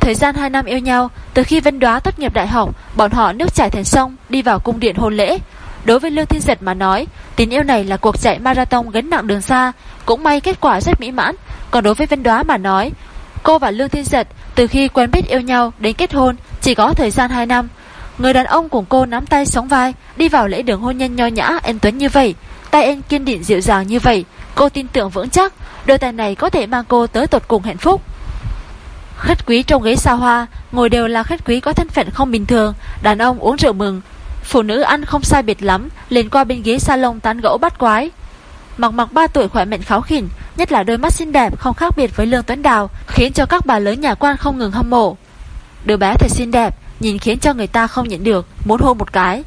Thời gian 2 năm yêu nhau, Từ khi Vân Đoá tốt nghiệp đại học, Bọn họ nước chảy thành sông, Đi vào cung điện hôn lễ. Đối với Lương Thiên Giật mà nói Tình yêu này là cuộc chạy marathon gánh nặng đường xa, Cũng may kết quả rất mỹ mãn. Còn đối với Vân Đoá mà nói, Cô và Lương Thiên Giật từ khi quen biết yêu nhau đến kết hôn Chỉ có thời gian 2 năm. Người đàn ông cùng cô nắm tay sóng vai, Đi vào lễ đường hôn nhân nho nhã anh Tuấn như vậy. Tay anh kiên định dịu dàng như vậy, Cô tin tưởng vững chắc, Đôi tay này có thể mang cô tới tột cùng hạnh phúc. Khách quý trong ghế xa hoa, Ngồi đều là khách quý có thân phận không bình thường. Đàn ông uống rượu mừng Phụ nữ ăn không sai biệt lắm, liền qua bên ghế salon tán gẫu bắt quái. Mặc mặc 3 tuổi khỏe mạnh kháo khỉnh, Nhất là đôi mắt xinh đẹp không khác biệt với Lương Tuấn Đào, Khiến cho các bà lớn nhà quan không ngừng hâm mộ. Đứa bé thật xinh đẹp, Nhìn khiến cho người ta không nhịn được, Muốn hôn một cái.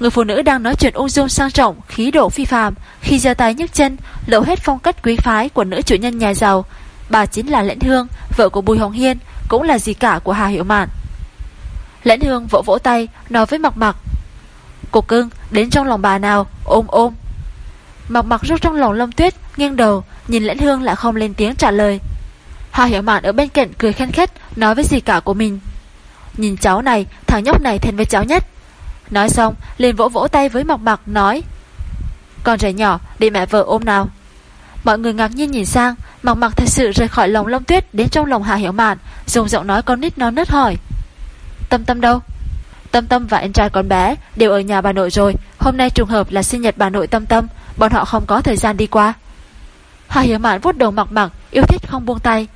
Người phụ nữ đang nói chuyện ung dung sang trọng, Khí độ phi phàm, Khi giơ tay nhấc chân, Lộ hết phong cách quý phái của nữ chủ nhân nhà giàu. Bà chính là Lễn Hương, Vợ của Bùi Hồng Hiên, Cũng là gì cả của Hà Hiệu Mạn. Lễn Hương vỗ vỗ tay, Nói với mặc mặc cô cưng, đến trong lòng bà nào? Ôm ôm. Mặc mặc rút trong lòng Lâm Tuyết, Nghiêng đầu, Nhìn lẫn hương lại không lên tiếng trả lời. Hà hiểu mạn ở bên cạnh cười khen khét Nói với dì cả của mình. Nhìn cháu này, thằng nhóc này thân với cháu nhất. Nói xong, liền vỗ vỗ tay với mặc mặc, nói, Con trẻ nhỏ, để mẹ vợ ôm nào. Mọi người ngạc nhiên nhìn sang, Mặc mặc thật sự rời khỏi lòng Lâm Tuyết Đến trong lòng Hà Hiểu Mạn, Dùng giọng nói con nít non nớt hỏi, Tâm tâm đâu? Tâm Tâm và anh trai con bé đều ở nhà bà nội rồi. Hôm nay trùng hợp là sinh nhật bà nội Tâm Tâm. Bọn họ không có thời gian đi qua. Hà Hiểu Mạn vuốt đầu mặc mặc Yêu thích không buông tay.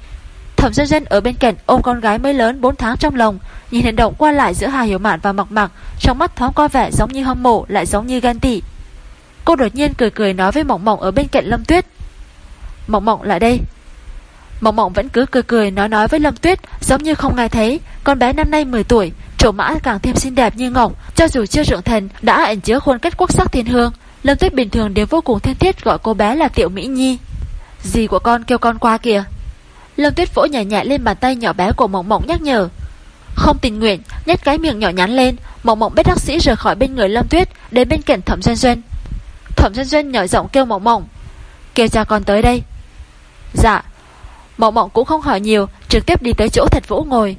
Thẩm dân dân ở bên cạnh ôm con gái mới lớn 4 tháng trong lòng, Nhìn hành động qua lại giữa Hà Hiểu Mạn và mặc mặc Trong mắt thoáng qua vẻ giống như hâm mộ, Lại giống như ghen tị. Cô đột nhiên cười cười nói với Mộng Mộng ở bên cạnh Lâm Tuyết. Mộng Mộng lại đây. Mộng Mộng vẫn cứ cười cười nói nói với Lâm Tuyết, Giống như không nghe thấy. Con bé năm nay 10 tuổi Trổ mã càng thêm xinh đẹp như ngọc, Cho dù chưa trưởng thành, đã ẩn chứa khuôn cách quốc sắc thiên hương. Lâm Tuyết bình thường đều vô cùng thân thiết Gọi cô bé là Tiểu Mỹ Nhi. Dì của con kêu con qua kìa. Lâm Tuyết vỗ nhẹ nhẹ lên bàn tay nhỏ bé của Mộng Mộng nhắc nhở. Không tình nguyện, Nhét cái miệng nhỏ nhắn lên. Mộng Mộng biết đắc sĩ rời khỏi bên người Lâm Tuyết, Đến bên cạnh Thẩm Doanh Doanh. Thẩm Doanh Doanh nhỏ giọng kêu Mộng Mộng, Kêu cha con tới đây. Dạ. Mộng Mộng cũng không hỏi nhiều, Trực tiếp đi tới chỗ Thạch Vũ ngồi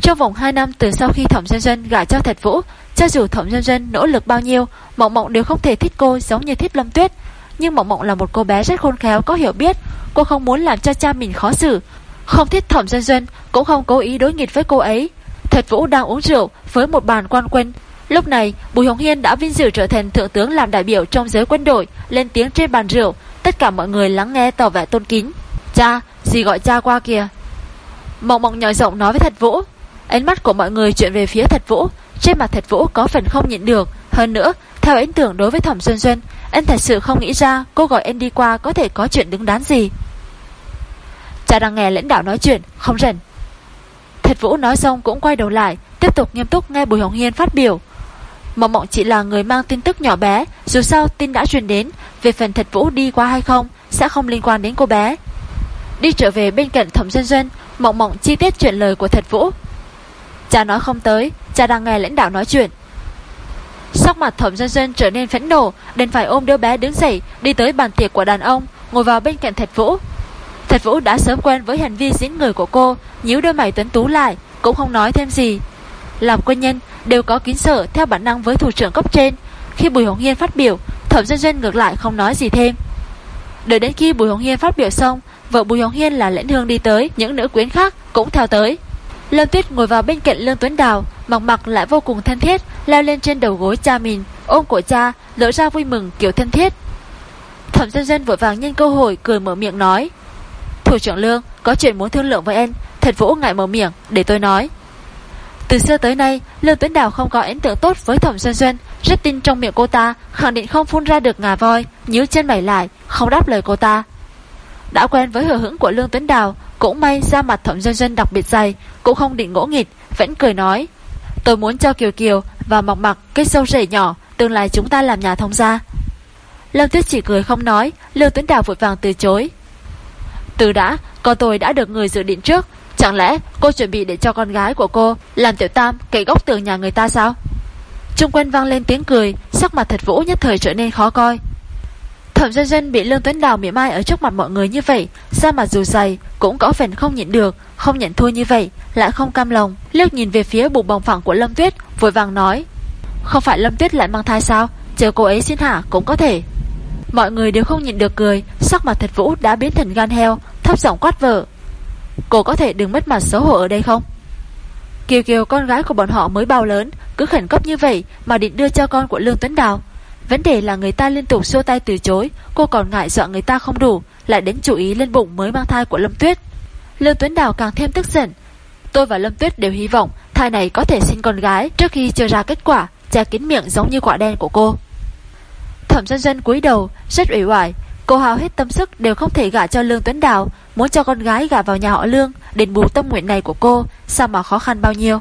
trong vòng 2 năm từ sau khi Thẩm Dân Dân gả cho Thạch Vũ, cho dù Thẩm Dân Dân nỗ lực bao nhiêu, Mộng Mộng đều không thể thích cô giống như thích Lâm Tuyết. Nhưng Mộng Mộng là một cô bé rất khôn khéo, có hiểu biết, cô không muốn làm cho cha mình khó xử. Không thích Thẩm Dân Dân, cũng không cố ý đối nghịch với cô ấy. Thạch Vũ đang uống rượu với một bàn quan quân. Lúc này, Bùi Hồng Hiên đã vinh dự trở thành thượng tướng làm đại biểu trong giới quân đội, lên tiếng trên bàn rượu, tất cả mọi người lắng nghe tỏ vẻ tôn kính. Cha, gì gọi cha qua kìa. Mộng Mộng nhỏ giọng nói với Thạch Vũ. Ánh mắt của mọi người chuyển về phía Thật Vũ. Trên mặt Thật Vũ có phần không nhịn được. Hơn nữa, theo ấn tưởng đối với Thẩm Xuân Xuân Anh thật sự không nghĩ ra cô gọi anh đi qua Có thể có chuyện đứng đắn gì. Cha đang nghe lãnh đạo nói chuyện Không rảnh. Thật Vũ nói xong cũng quay đầu lại Tiếp tục nghiêm túc nghe Bùi Hồng Hiên phát biểu. Mộng Mộng chỉ là người mang tin tức nhỏ bé Dù sao tin đã truyền đến Về phần Thật Vũ đi qua hay không Sẽ không liên quan đến cô bé. Đi trở về bên cạnh Thẩm Xuân Xuân Mộng Mộng chi tiết chuyện lời của Thật Vũ. Cha nói không tới, Cha đang nghe lãnh đạo nói chuyện. Sắc mặt thẩm dân dân trở nên phẫn nộ, Đành phải ôm đứa bé đứng dậy, Đi tới bàn tiệc của đàn ông, Ngồi vào bên cạnh Thạch Vũ. Thạch Vũ đã sớm quen với hành vi diễn người của cô, nhíu đôi mày tuấn tú lại, Cũng không nói thêm gì. Làm quân nhân đều có kín sợ Theo bản năng với thủ trưởng cấp trên. Khi Bùi Hồng Hiên phát biểu, Thẩm dân dân ngược lại không nói gì thêm. Đợi đến khi Bùi Hồng Hiên phát biểu xong, Vợ Bùi Hồng Hiên là lãnh hương đi tới, Những nữ quyến khác cũng theo tới. Lâm Tuyết ngồi vào bên cạnh Lương Tuấn Đào, mặc mặc lại vô cùng thân thiết, leo lên trên đầu gối cha mình, ôm cổ cha, lỡ ra vui mừng kiểu thân thiết. Thẩm dân dân vội vàng nhân cơ hội cười mở miệng nói. Thủ trưởng Lương, có chuyện muốn thương lượng với em, thật vũ ngại mở miệng, để tôi nói. Từ xưa tới nay, Lương Tuấn Đào không có ấn tượng tốt với Thẩm Xuân Xuân, rất tin trong miệng cô ta, khẳng định không phun ra được ngà voi, nhíu chân mày lại, không đáp lời cô ta. Đã quen với hờ hững của Lương Tuấn Đào, cũng may ra mặt Thẩm Dân Dân đặc biệt dày, cũng không định ngỗ nghịch, vẫn cười nói. Tôi muốn cho Kiều Kiều và Mọc Mặc cái sâu rể nhỏ, tương lai chúng ta làm nhà thông gia. Lâm Tuyết chỉ cười không nói, lưu Tuấn Đào vội vàng từ chối. Từ đã, con tôi đã được người dự định trước, chẳng lẽ cô chuẩn bị để cho con gái của cô làm tiểu tam cậy góc tường nhà người ta sao? Trung quanh vang lên tiếng cười, sắc mặt thật vũ nhất thời trở nên khó coi. Thẩm dân dân bị Lương Tuấn Đào mỉa mai ở trước mặt mọi người như vậy, ra mặt dù dày cũng có phần không nhịn được, không nhận thua như vậy, lại không cam lòng. Liếc nhìn về phía bụng bồng phẳng của Lâm Tuyết, vội vàng nói: "Không phải Lâm Tuyết lại mang thai sao? Chờ cô ấy xin hả cũng có thể." Mọi người đều không nhịn được cười, sắc mặt Thật Vũ đã biến thành gan heo, thấp giọng quát vợ: "Cô có thể đừng mất mặt xấu hổ ở đây không?" Kiều Kiều con gái của bọn họ mới bao lớn, cứ khẩn cấp như vậy mà định đưa cho con của Lương Tuấn Đào, Vấn đề là người ta liên tục xua tay từ chối, Cô còn ngại dọa người ta không đủ, Lại đến chú ý lên bụng mới mang thai của Lâm Tuyết. Lương Tuấn Đào càng thêm tức giận. Tôi và Lâm Tuyết đều hy vọng Thai này có thể sinh con gái Trước khi chờ ra kết quả, Che kín miệng giống như quả đen của cô. Thẩm dân dân cúi đầu, Rất ủy hoài Cô hào hết tâm sức đều không thể gả cho Lương Tuấn Đào, Muốn cho con gái gả vào nhà họ Lương, Đền bù tâm nguyện này của cô, Sao mà khó khăn bao nhiêu?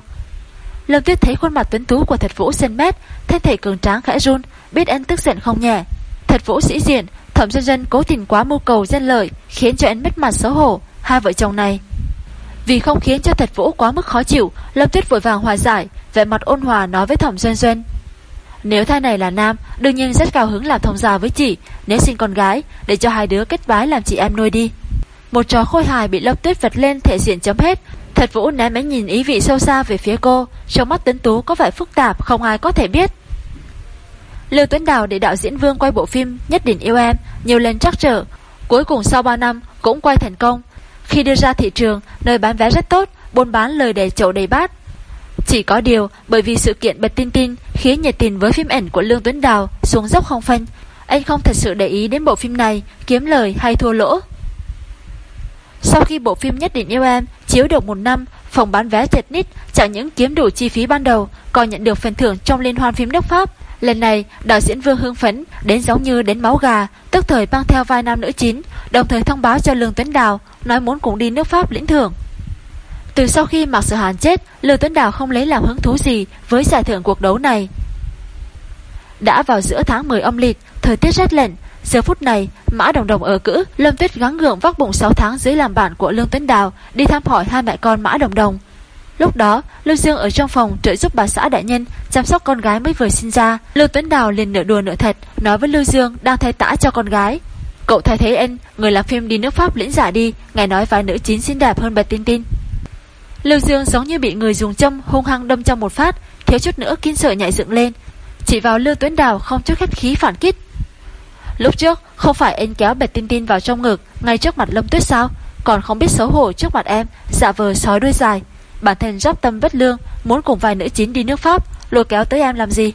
Lâm Tuyết thấy khuôn mặt tuấn tú của thật vũ sen mét, Thân thể cường tráng khẽ run, Biết anh tức giận không nhẹ. Thật vũ sĩ diện, Thẩm dân dân cố tình quá mưu cầu dân lợi, Khiến cho anh mất mặt xấu hổ, Hai vợ chồng này. Vì không khiến cho thật vũ quá mức khó chịu, Lâm Tuyết vội vàng hòa giải, Vẻ mặt ôn hòa nói với thẩm dân dân. Nếu thai này là nam, Đương nhiên rất cao hứng làm thông gia với chị, Nếu sinh con gái, Để cho hai đứa kết bái làm chị em nuôi đi. Một trò khôi hài bị Lâm Tuyết vật lên thể diện chấm hết Thật Vũ ném ánh nhìn ý vị sâu xa về phía cô, Trong mắt tấn tú có vẻ phức tạp, Không ai có thể biết. Lưu Tuấn Đào để đạo diễn Vương quay bộ phim Nhất định yêu em, Nhiều lần trắc trở. Cuối cùng sau 3 năm cũng quay thành công. Khi đưa ra thị trường, Nơi bán vé rất tốt, Buôn bán lời đầy chậu đầy bát. Chỉ có điều, bởi vì sự kiện bật tin tin, Khiến nhiệt tình với phim ảnh của Lương Tuấn Đào Xuống dốc không phanh. Anh không thật sự để ý đến bộ phim này, Kiếm lời hay thua lỗ. Sau khi bộ phim Nhất định yêu em Chiếu được một năm Phòng bán vé chật nít Chẳng những kiếm đủ chi phí ban đầu Còn nhận được phần thưởng trong liên hoan phim nước Pháp Lần này, đạo diễn Vương hưng phấn đến giống như đến máu gà, tức thời mang theo vai nam nữ chính, đồng thời thông báo cho Lương Tuấn Đào nói muốn cùng đi nước Pháp lĩnh thưởng. Từ sau khi Mạc Sở Hàn chết, Lương Tuấn Đào không lấy làm hứng thú gì với giải thưởng cuộc đấu này. Đã vào giữa tháng 10 âm lịch, thời tiết rất lạnh, giờ phút này, Mã Đồng Đồng ở cữ, Lâm Tuyết gắng gượng vác bụng 6 tháng dưới làm bạn của Lương Tuấn Đào đi thăm hỏi hai mẹ con Mã Đồng Đồng. Lúc đó, Lưu Dương ở trong phòng trợ giúp bà xã đại nhân chăm sóc con gái mới vừa sinh ra. Lưu Tuấn Đào liền nửa đùa nửa thật, nói với Lưu Dương đang thay tã cho con gái. Cậu thay thế anh, người làm phim đi nước Pháp lĩnh giả đi, ngài nói vài nữ chính xinh đẹp hơn bà Tin Tin. Lưu Dương giống như bị người dùng châm hung hăng đâm trong một phát, thiếu chút nữa kinh sợ nhảy dựng lên. Chỉ vào Lưu Tuấn Đào không chút khách khí phản kích. Lúc trước, không phải anh kéo bẹt tin tin vào trong ngực, ngay trước mặt Lâm Tuyết sao? Còn không biết xấu hổ trước mặt em, dạ vờ sói đuôi dài. Bản thân dốc tâm bất lương Muốn cùng vài nữ chính đi nước Pháp Lôi kéo tới em làm gì?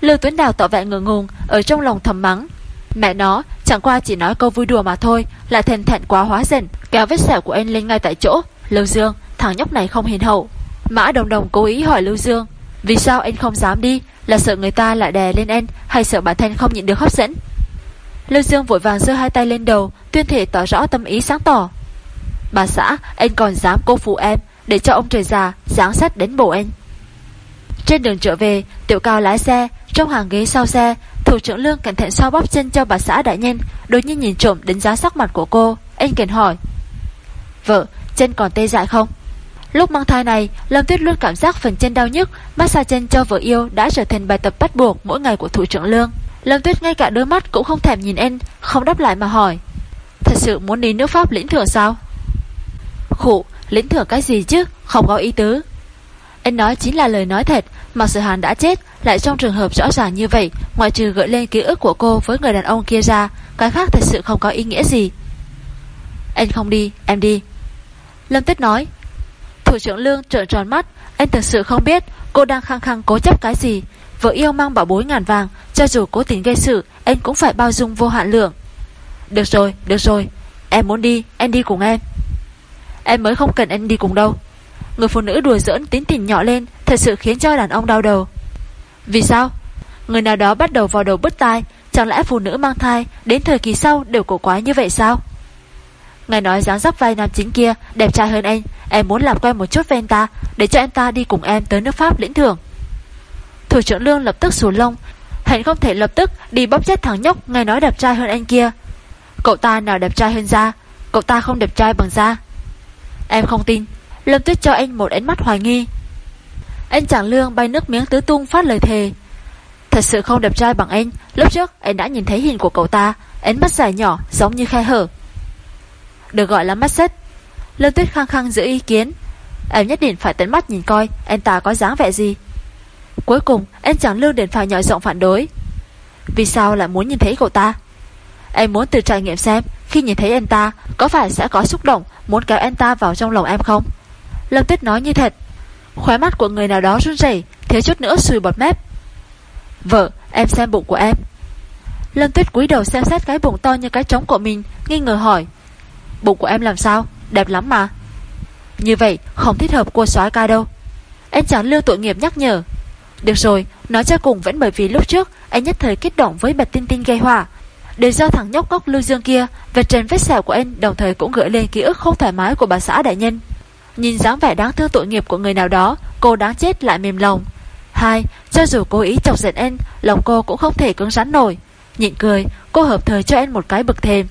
Lưu Tuấn Đào tỏ vẻ ngượng ngùng Ở trong lòng thầm mắng. Mẹ nó chẳng qua chỉ nói câu vui đùa mà thôi Lại thèn thẹn quá hóa dần Kéo vết sẹo của anh lên ngay tại chỗ. Lưu Dương thằng nhóc này không hiền hậu. Mã Đồng Đồng cố ý hỏi Lưu Dương Vì sao anh không dám đi? Là sợ người ta lại đè lên anh Hay sợ bản thân không nhịn được hấp dẫn? Lưu Dương vội vàng giơ hai tay lên đầu Tuyên thể tỏ rõ tâm ý sáng tỏ Bà xã anh còn dám cô phụ em để cho ông trời già giáng sát đến bổ anh. Trên đường trở về, Tiểu Cao lái xe, trong hàng ghế sau xe, thủ trưởng lương cẩn thận sau bóp chân cho bà xã đại nhân, đối nhiên nhìn trộm đánh giá sắc mặt của cô. Anh kèn hỏi, vợ, chân còn tê dại không? Lúc mang thai này, Lâm Tuyết luôn cảm giác phần chân đau nhức, massage chân cho vợ yêu đã trở thành bài tập bắt buộc mỗi ngày của thủ trưởng lương. Lâm Tuyết ngay cả đôi mắt cũng không thèm nhìn anh, không đáp lại mà hỏi, thật sự muốn đi nước Pháp lĩnh thưởng sao? Khủ, Lĩnh thưởng cái gì chứ? Không có ý tứ. Anh nói chính là lời nói thật Mà sự hàn đã chết Lại trong trường hợp rõ ràng như vậy Ngoài trừ gợi lên ký ức của cô với người đàn ông kia ra Cái khác thật sự không có ý nghĩa gì. Anh không đi Em đi. Lâm Tuyết nói. Thủ trưởng Lương trợn tròn mắt Anh thật sự không biết cô đang khăng khăng cố chấp cái gì. Vợ yêu mang bảo bối ngàn vàng Cho dù cố tình gây sự Anh cũng phải bao dung vô hạn lượng. Được rồi, được rồi Em muốn đi, anh đi cùng em. Em mới không cần anh đi cùng đâu. Người phụ nữ đùa giỡn tính tình nhỏ lên Thật sự khiến cho đàn ông đau đầu. Vì sao? Người nào đó bắt đầu vào đầu bứt tai Chẳng lẽ phụ nữ mang thai Đến thời kỳ sau đều cổ quái như vậy sao? Ngài nói dáng dấp vai nam chính kia Đẹp trai hơn anh Em muốn làm quen một chút với anh ta Để cho anh ta đi cùng em tới nước Pháp lĩnh thưởng. Thủ trưởng lương lập tức xuống lông. Hắn không thể lập tức đi bóp chết thằng nhóc Nghe nói đẹp trai hơn anh kia. Cậu ta nào đẹp trai hơn ra, Cậu ta không đẹp trai bằng da. Em không tin. Lâm Tuyết cho anh một ánh mắt hoài nghi. Anh chàng lương bay nước miếng tứ tung phát lời thề. Thật sự không đẹp trai bằng anh. Lúc trước anh đã nhìn thấy hình của cậu ta. Ánh mắt dài nhỏ giống như khe hở. Được gọi là mắt xét Lâm Tuyết khăng khăng giữ ý kiến. Em nhất định phải tấn mắt nhìn coi Anh ta có dáng vẻ gì. Cuối cùng anh chàng lương đến phải nhỏ giọng phản đối. Vì sao lại muốn nhìn thấy cậu ta? Em muốn tự trải nghiệm xem, Khi nhìn thấy anh ta, Có phải sẽ có xúc động, Muốn kéo anh ta vào trong lòng em không? Lâm Tuyết nói như thật. Khóe mắt của người nào đó run rẩy, Thiếu chút nữa xùi bọt mép. Vợ, em xem bụng của em. Lâm Tuyết cúi đầu xem xét cái bụng to như cái trống của mình, Nghi ngờ hỏi. Bụng của em làm sao? Đẹp lắm mà. Như vậy, không thích hợp cô soái ca đâu. Anh chàng lưu tội nghiệp nhắc nhở. Được rồi Nói cho cùng vẫn bởi vì lúc trước Anh nhất thời kích động với bạch tinh tinh gây hỏa Đều do thằng nhóc cốc lưu dương kia Vệt trên vết sẹo của anh đồng thời cũng gửi lên ký ức không thoải mái của bà xã đại nhân. Nhìn dáng vẻ đáng thương tội nghiệp của người nào đó Cô đáng chết lại mềm lòng. Hai, cho dù cố ý chọc giận anh Lòng cô cũng không thể cứng rắn nổi. Nhịn cười, cô hợp thời cho anh một cái bực thềm.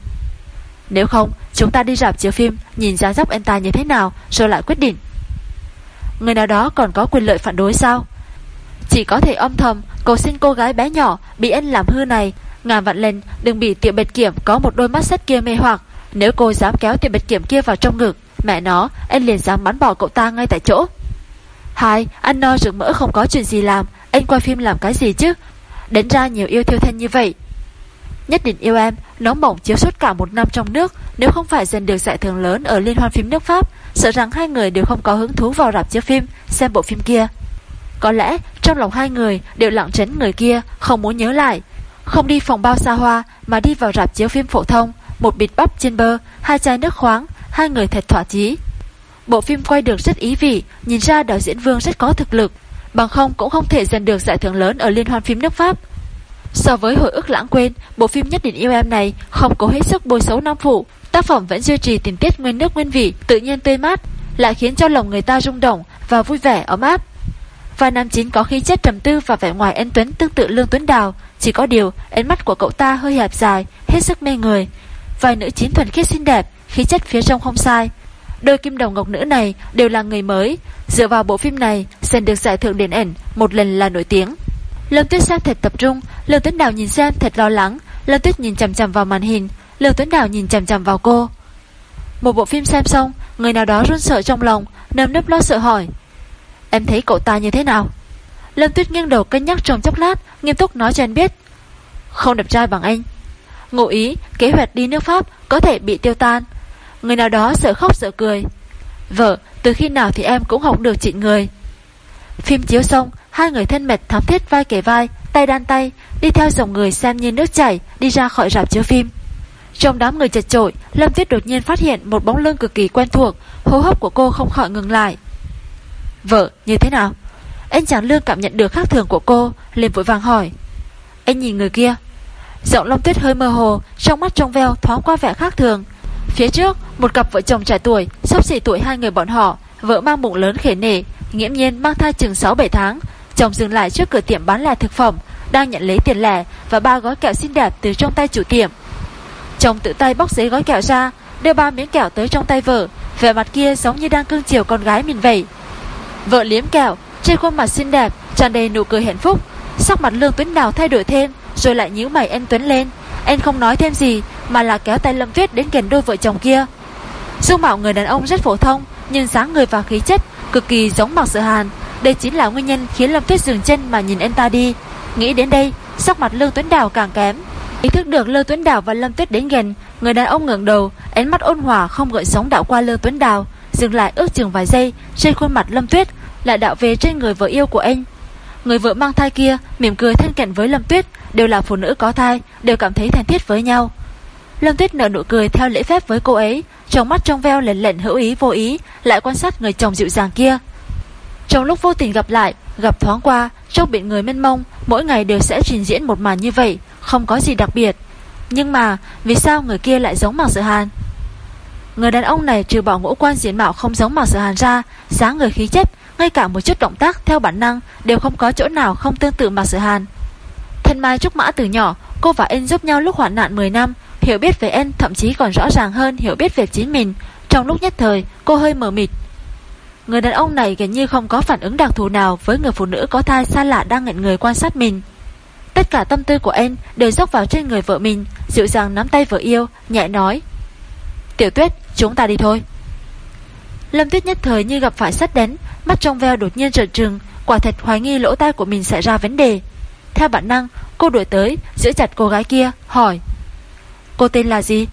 Nếu không, chúng ta đi rạp chiếu phim Nhìn dáng dấp anh ta như thế nào Rồi lại quyết định. Người nào đó còn có quyền lợi phản đối sao? Chỉ có thể âm thầm, cầu xin cô gái bé nhỏ Bị anh làm hư này. Ngàn vạn lần, đừng bị tiệm bệt kiểm Có một đôi mắt sắt kia mê hoặc. Nếu cô dám kéo tiệm bệt kiểm kia vào trong ngực, Mẹ nó, anh liền dám bắn bỏ cậu ta ngay tại chỗ. Hai Ăn no rực mỡ không có chuyện gì làm. Anh quay phim làm cái gì chứ? Đến ra nhiều yêu thiêu thân như vậy. Nhất định yêu em Nóng bỏng chiếu suốt cả một năm trong nước. Nếu không phải giành được giải thưởng lớn ở Liên hoan phim nước Pháp, Sợ rằng hai người đều không có hứng thú vào rạp chiếu phim, Xem bộ phim kia. Có lẽ trong lòng hai người đều lặng tránh người kia Không muốn nhớ lại Không đi phòng bao xa hoa Mà đi vào rạp chiếu phim phổ thông Một bịt bắp trên bơ Hai chai nước khoáng Hai người thật thỏa chí Bộ phim quay được rất ý vị Nhìn ra đạo diễn Vương rất có thực lực Bằng không cũng không thể giành được giải thưởng lớn Ở Liên hoan phim nước Pháp So với hồi ức lãng quên, bộ phim Nhất định yêu em này không cố hết sức bôi xấu nam phụ. Tác phẩm vẫn duy trì tình tiết nguyên nước nguyên vị, tự nhiên tươi mát, lại khiến cho lòng người ta rung động và vui vẻ ấm áp. Và nam chính có khí chất trầm tư và vẻ ngoài anh Tuấn tương tự Lương Tuấn Đào, chỉ có điều ánh mắt của cậu ta hơi hẹp dài, hết sức mê người. Vài nữ chính thuần khiết xinh đẹp, khí chất phía trong không sai. Đôi kim đồng ngọc nữ này đều là người mới, dựa vào bộ phim này, xem được giải thưởng điện ảnh một lần là nổi tiếng. Lâm Tuyết xem thật tập trung, Lương Tuấn Đào nhìn xem thật lo lắng, Lâm Tuyết nhìn chằm chằm vào màn hình, Lương Tuấn Đào nhìn chằm chằm vào cô. Một bộ phim xem xong, người nào đó run sợ trong lòng, nơm nấp lo sợ hỏi: "Em thấy cậu ta như thế nào?" Lâm Tuyết nghiêng đầu cân nhắc trong chốc lát, nghiêm túc nói cho anh biết: "Không đẹp trai bằng anh." Ngụ ý, kế hoạch đi nước Pháp có thể bị tiêu tan. Người nào đó sợ khóc sợ cười. "Vợ, từ khi nào thì em cũng học được chị người." Phim chiếu xong, Hai người thân mệt thắm thiết vai kề vai, tay đan tay, đi theo dòng người xem như nước chảy, đi ra khỏi rạp chiếu phim. Trong đám người chật chội, Lâm Tuyết đột nhiên phát hiện một bóng lưng cực kỳ quen thuộc, hô hấp của cô không khỏi ngừng lại. Vợ, như thế nào? Anh chàng lương cảm nhận được khác thường của cô, liền vội vàng hỏi. Anh nhìn người kia. Giọng long Tuyết hơi mơ hồ, trong mắt trong veo thoáng qua vẻ khác thường. Phía trước, một cặp vợ chồng trẻ tuổi, sắp xỉ tuổi hai người bọn họ, vợ mang bụng lớn khể nể, nghiễm nhiên mang thai chừng 6-7 tháng, Chồng dừng lại trước cửa tiệm bán lẻ thực phẩm Đang nhận lấy tiền lẻ Và ba gói kẹo xinh đẹp từ trong tay chủ tiệm Chồng tự tay bóc giấy gói kẹo ra Đưa ba miếng kẹo tới trong tay vợ Vẻ mặt kia giống như đang cưng chiều con gái mình vậy Vợ liếm kẹo Trên khuôn mặt xinh đẹp tràn đầy nụ cười hạnh phúc. Sắc mặt lương tuấn đào thay đổi thêm Rồi lại nhíu mày anh Tuấn lên. Anh không nói thêm gì Mà là kéo tay Lâm Tuyết đến gần đôi vợ chồng kia. Dung mạo người đàn ông rất phổ thông Nhưng dáng người và khí chất Cực kỳ giống Mạc Sự Hàn. Đây chính là nguyên nhân khiến Lâm Tuyết dừng chân mà nhìn anh ta đi. Nghĩ đến đây, sắc mặt Lương Tuấn Đào càng kém. Ý thức được Lương Tuấn Đào và Lâm Tuyết đến gần, người đàn ông ngẩng đầu, ánh mắt ôn hòa không gợn sóng đạo qua Lương Tuấn Đào, dừng lại ước chừng vài giây trên khuôn mặt Lâm Tuyết, lại đạo về trên người vợ yêu của anh. Người vợ mang thai kia mỉm cười thân cận với Lâm Tuyết, đều là phụ nữ có thai, đều cảm thấy thân thiết với nhau. Lâm Tuyết nở nụ cười theo lễ phép với cô ấy, trong mắt trong veo lệnh lệnh hữu ý vô ý, lại quan sát người chồng dịu dàng kia. Trong lúc vô tình gặp lại, gặp thoáng qua, trong biển người mênh mông, mỗi ngày đều sẽ trình diễn một màn như vậy, không có gì đặc biệt. Nhưng mà, vì sao người kia lại giống Mạc Sự Hàn? Người đàn ông này trừ bỏ ngũ quan diễn mạo không giống Mạc Sự Hàn ra, dáng người khí chất, ngay cả một chút động tác theo bản năng đều không có chỗ nào không tương tự Mạc Sự Hàn. Thân Mai Trúc Mã từ nhỏ, cô và en giúp nhau lúc hoạn nạn 10 năm, hiểu biết về en thậm chí còn rõ ràng hơn hiểu biết về chính mình. Trong lúc nhất thời, cô hơi mờ mịt, Người đàn ông này gần như không có phản ứng đặc thù nào với người phụ nữ có thai xa lạ đang ngẩn người quan sát mình. Tất cả tâm tư của en đều dốc vào trên người vợ mình, dịu dàng nắm tay vợ yêu, nhẹ nói. Tiểu tuyết, chúng ta đi thôi. Lâm tuyết nhất thời như gặp phải sắt đánh, mắt trong veo đột nhiên trợn trừng, quả thật hoài nghi lỗ tai của mình xảy ra vấn đề. Theo bản năng, cô đuổi tới, giữ chặt cô gái kia, hỏi. Cô tên là gì?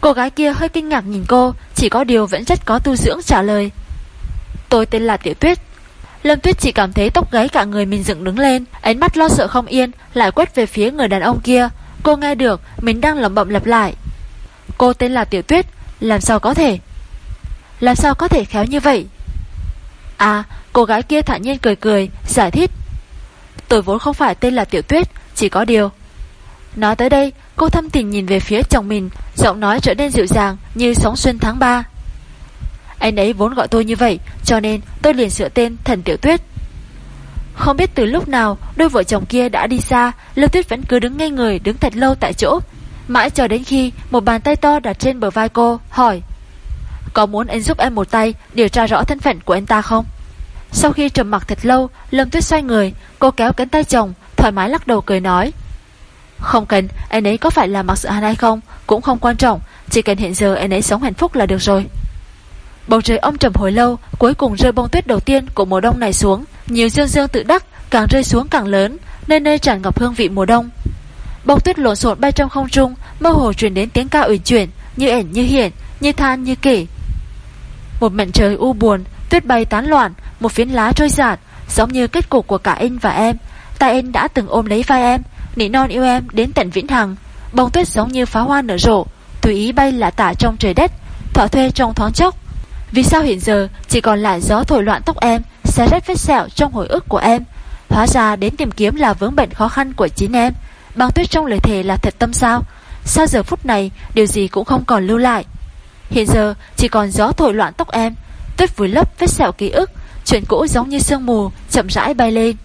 Cô gái kia hơi kinh ngạc nhìn cô, chỉ có điều vẫn rất có tu dưỡng trả lời. Tôi tên là Tiểu Tuyết Lâm Tuyết chỉ cảm thấy tóc gáy cả người mình dựng đứng lên Ánh mắt lo sợ không yên Lại quét về phía người đàn ông kia Cô nghe được mình đang lẩm bẩm lặp lại Cô tên là Tiểu Tuyết làm sao có thể? Làm sao có thể khéo như vậy? À cô gái kia thản nhiên cười cười, Giải thích. Tôi vốn không phải tên là Tiểu Tuyết, Chỉ có điều. Nói tới đây, cô thâm tình nhìn về phía chồng mình, Giọng nói trở nên dịu dàng như sóng xuân tháng 3 anh ấy vốn gọi tôi như vậy, Cho nên tôi liền sửa tên Thần Tiểu Tuyết. Không biết từ lúc nào, Đôi vợ chồng kia đã đi xa, Lưu Tuyết vẫn cứ đứng ngây người, đứng thật lâu tại chỗ. Mãi chờ đến khi Một bàn tay to đặt trên bờ vai cô, Hỏi, Có muốn anh giúp em một tay Điều tra rõ thân phận của anh ta không? Sau khi trầm mặc thật lâu, Lâm Tuyết xoay người, Cô kéo cánh tay chồng, Thoải mái lắc đầu cười nói, Không cần, anh ấy có phải là mặc sự hàn hay không? Cũng không quan trọng, Chỉ cần hiện giờ anh ấy sống hạnh phúc là được rồi. Bầu trời ông trầm hồi lâu, Cuối cùng rơi bông tuyết đầu tiên của mùa đông này xuống. Nhiều dương dương tự đắc Càng rơi xuống càng lớn, nơi nơi tràn ngập hương vị mùa đông. Bông tuyết lộn xộn bay trong không trung, Mơ hồ truyền đến tiếng ca uyển chuyển, Như ẩn, như hiện, Như than, như kể. Một mảnh trời u buồn, Tuyết bay tán loạn, Một phiến lá trôi giạt, Giống như kết cục của cả anh và em. Tại anh đã từng ôm lấy vai em, Nỉ non yêu em đến tận vĩnh hằng. Bông tuyết giống như phá hoa nở rộ, Tùy ý bay lả tả trong trời đất Thỏa thuê trong thoáng chốc. Vì sao hiện giờ chỉ còn lại gió thổi loạn tóc em, Xé rách vết sẹo trong hồi ức của em? Hóa ra đến tìm kiếm là vướng bệnh khó khăn của chính em. Băng tuyết trong lời thề là thật tâm sao? Sao giờ phút này, Điều gì cũng không còn lưu lại? Hiện giờ, chỉ còn gió thổi loạn tóc em. Tuyết vùi lấp vết sẹo ký ức, Chuyện cũ giống như sương mù Chậm rãi bay lên.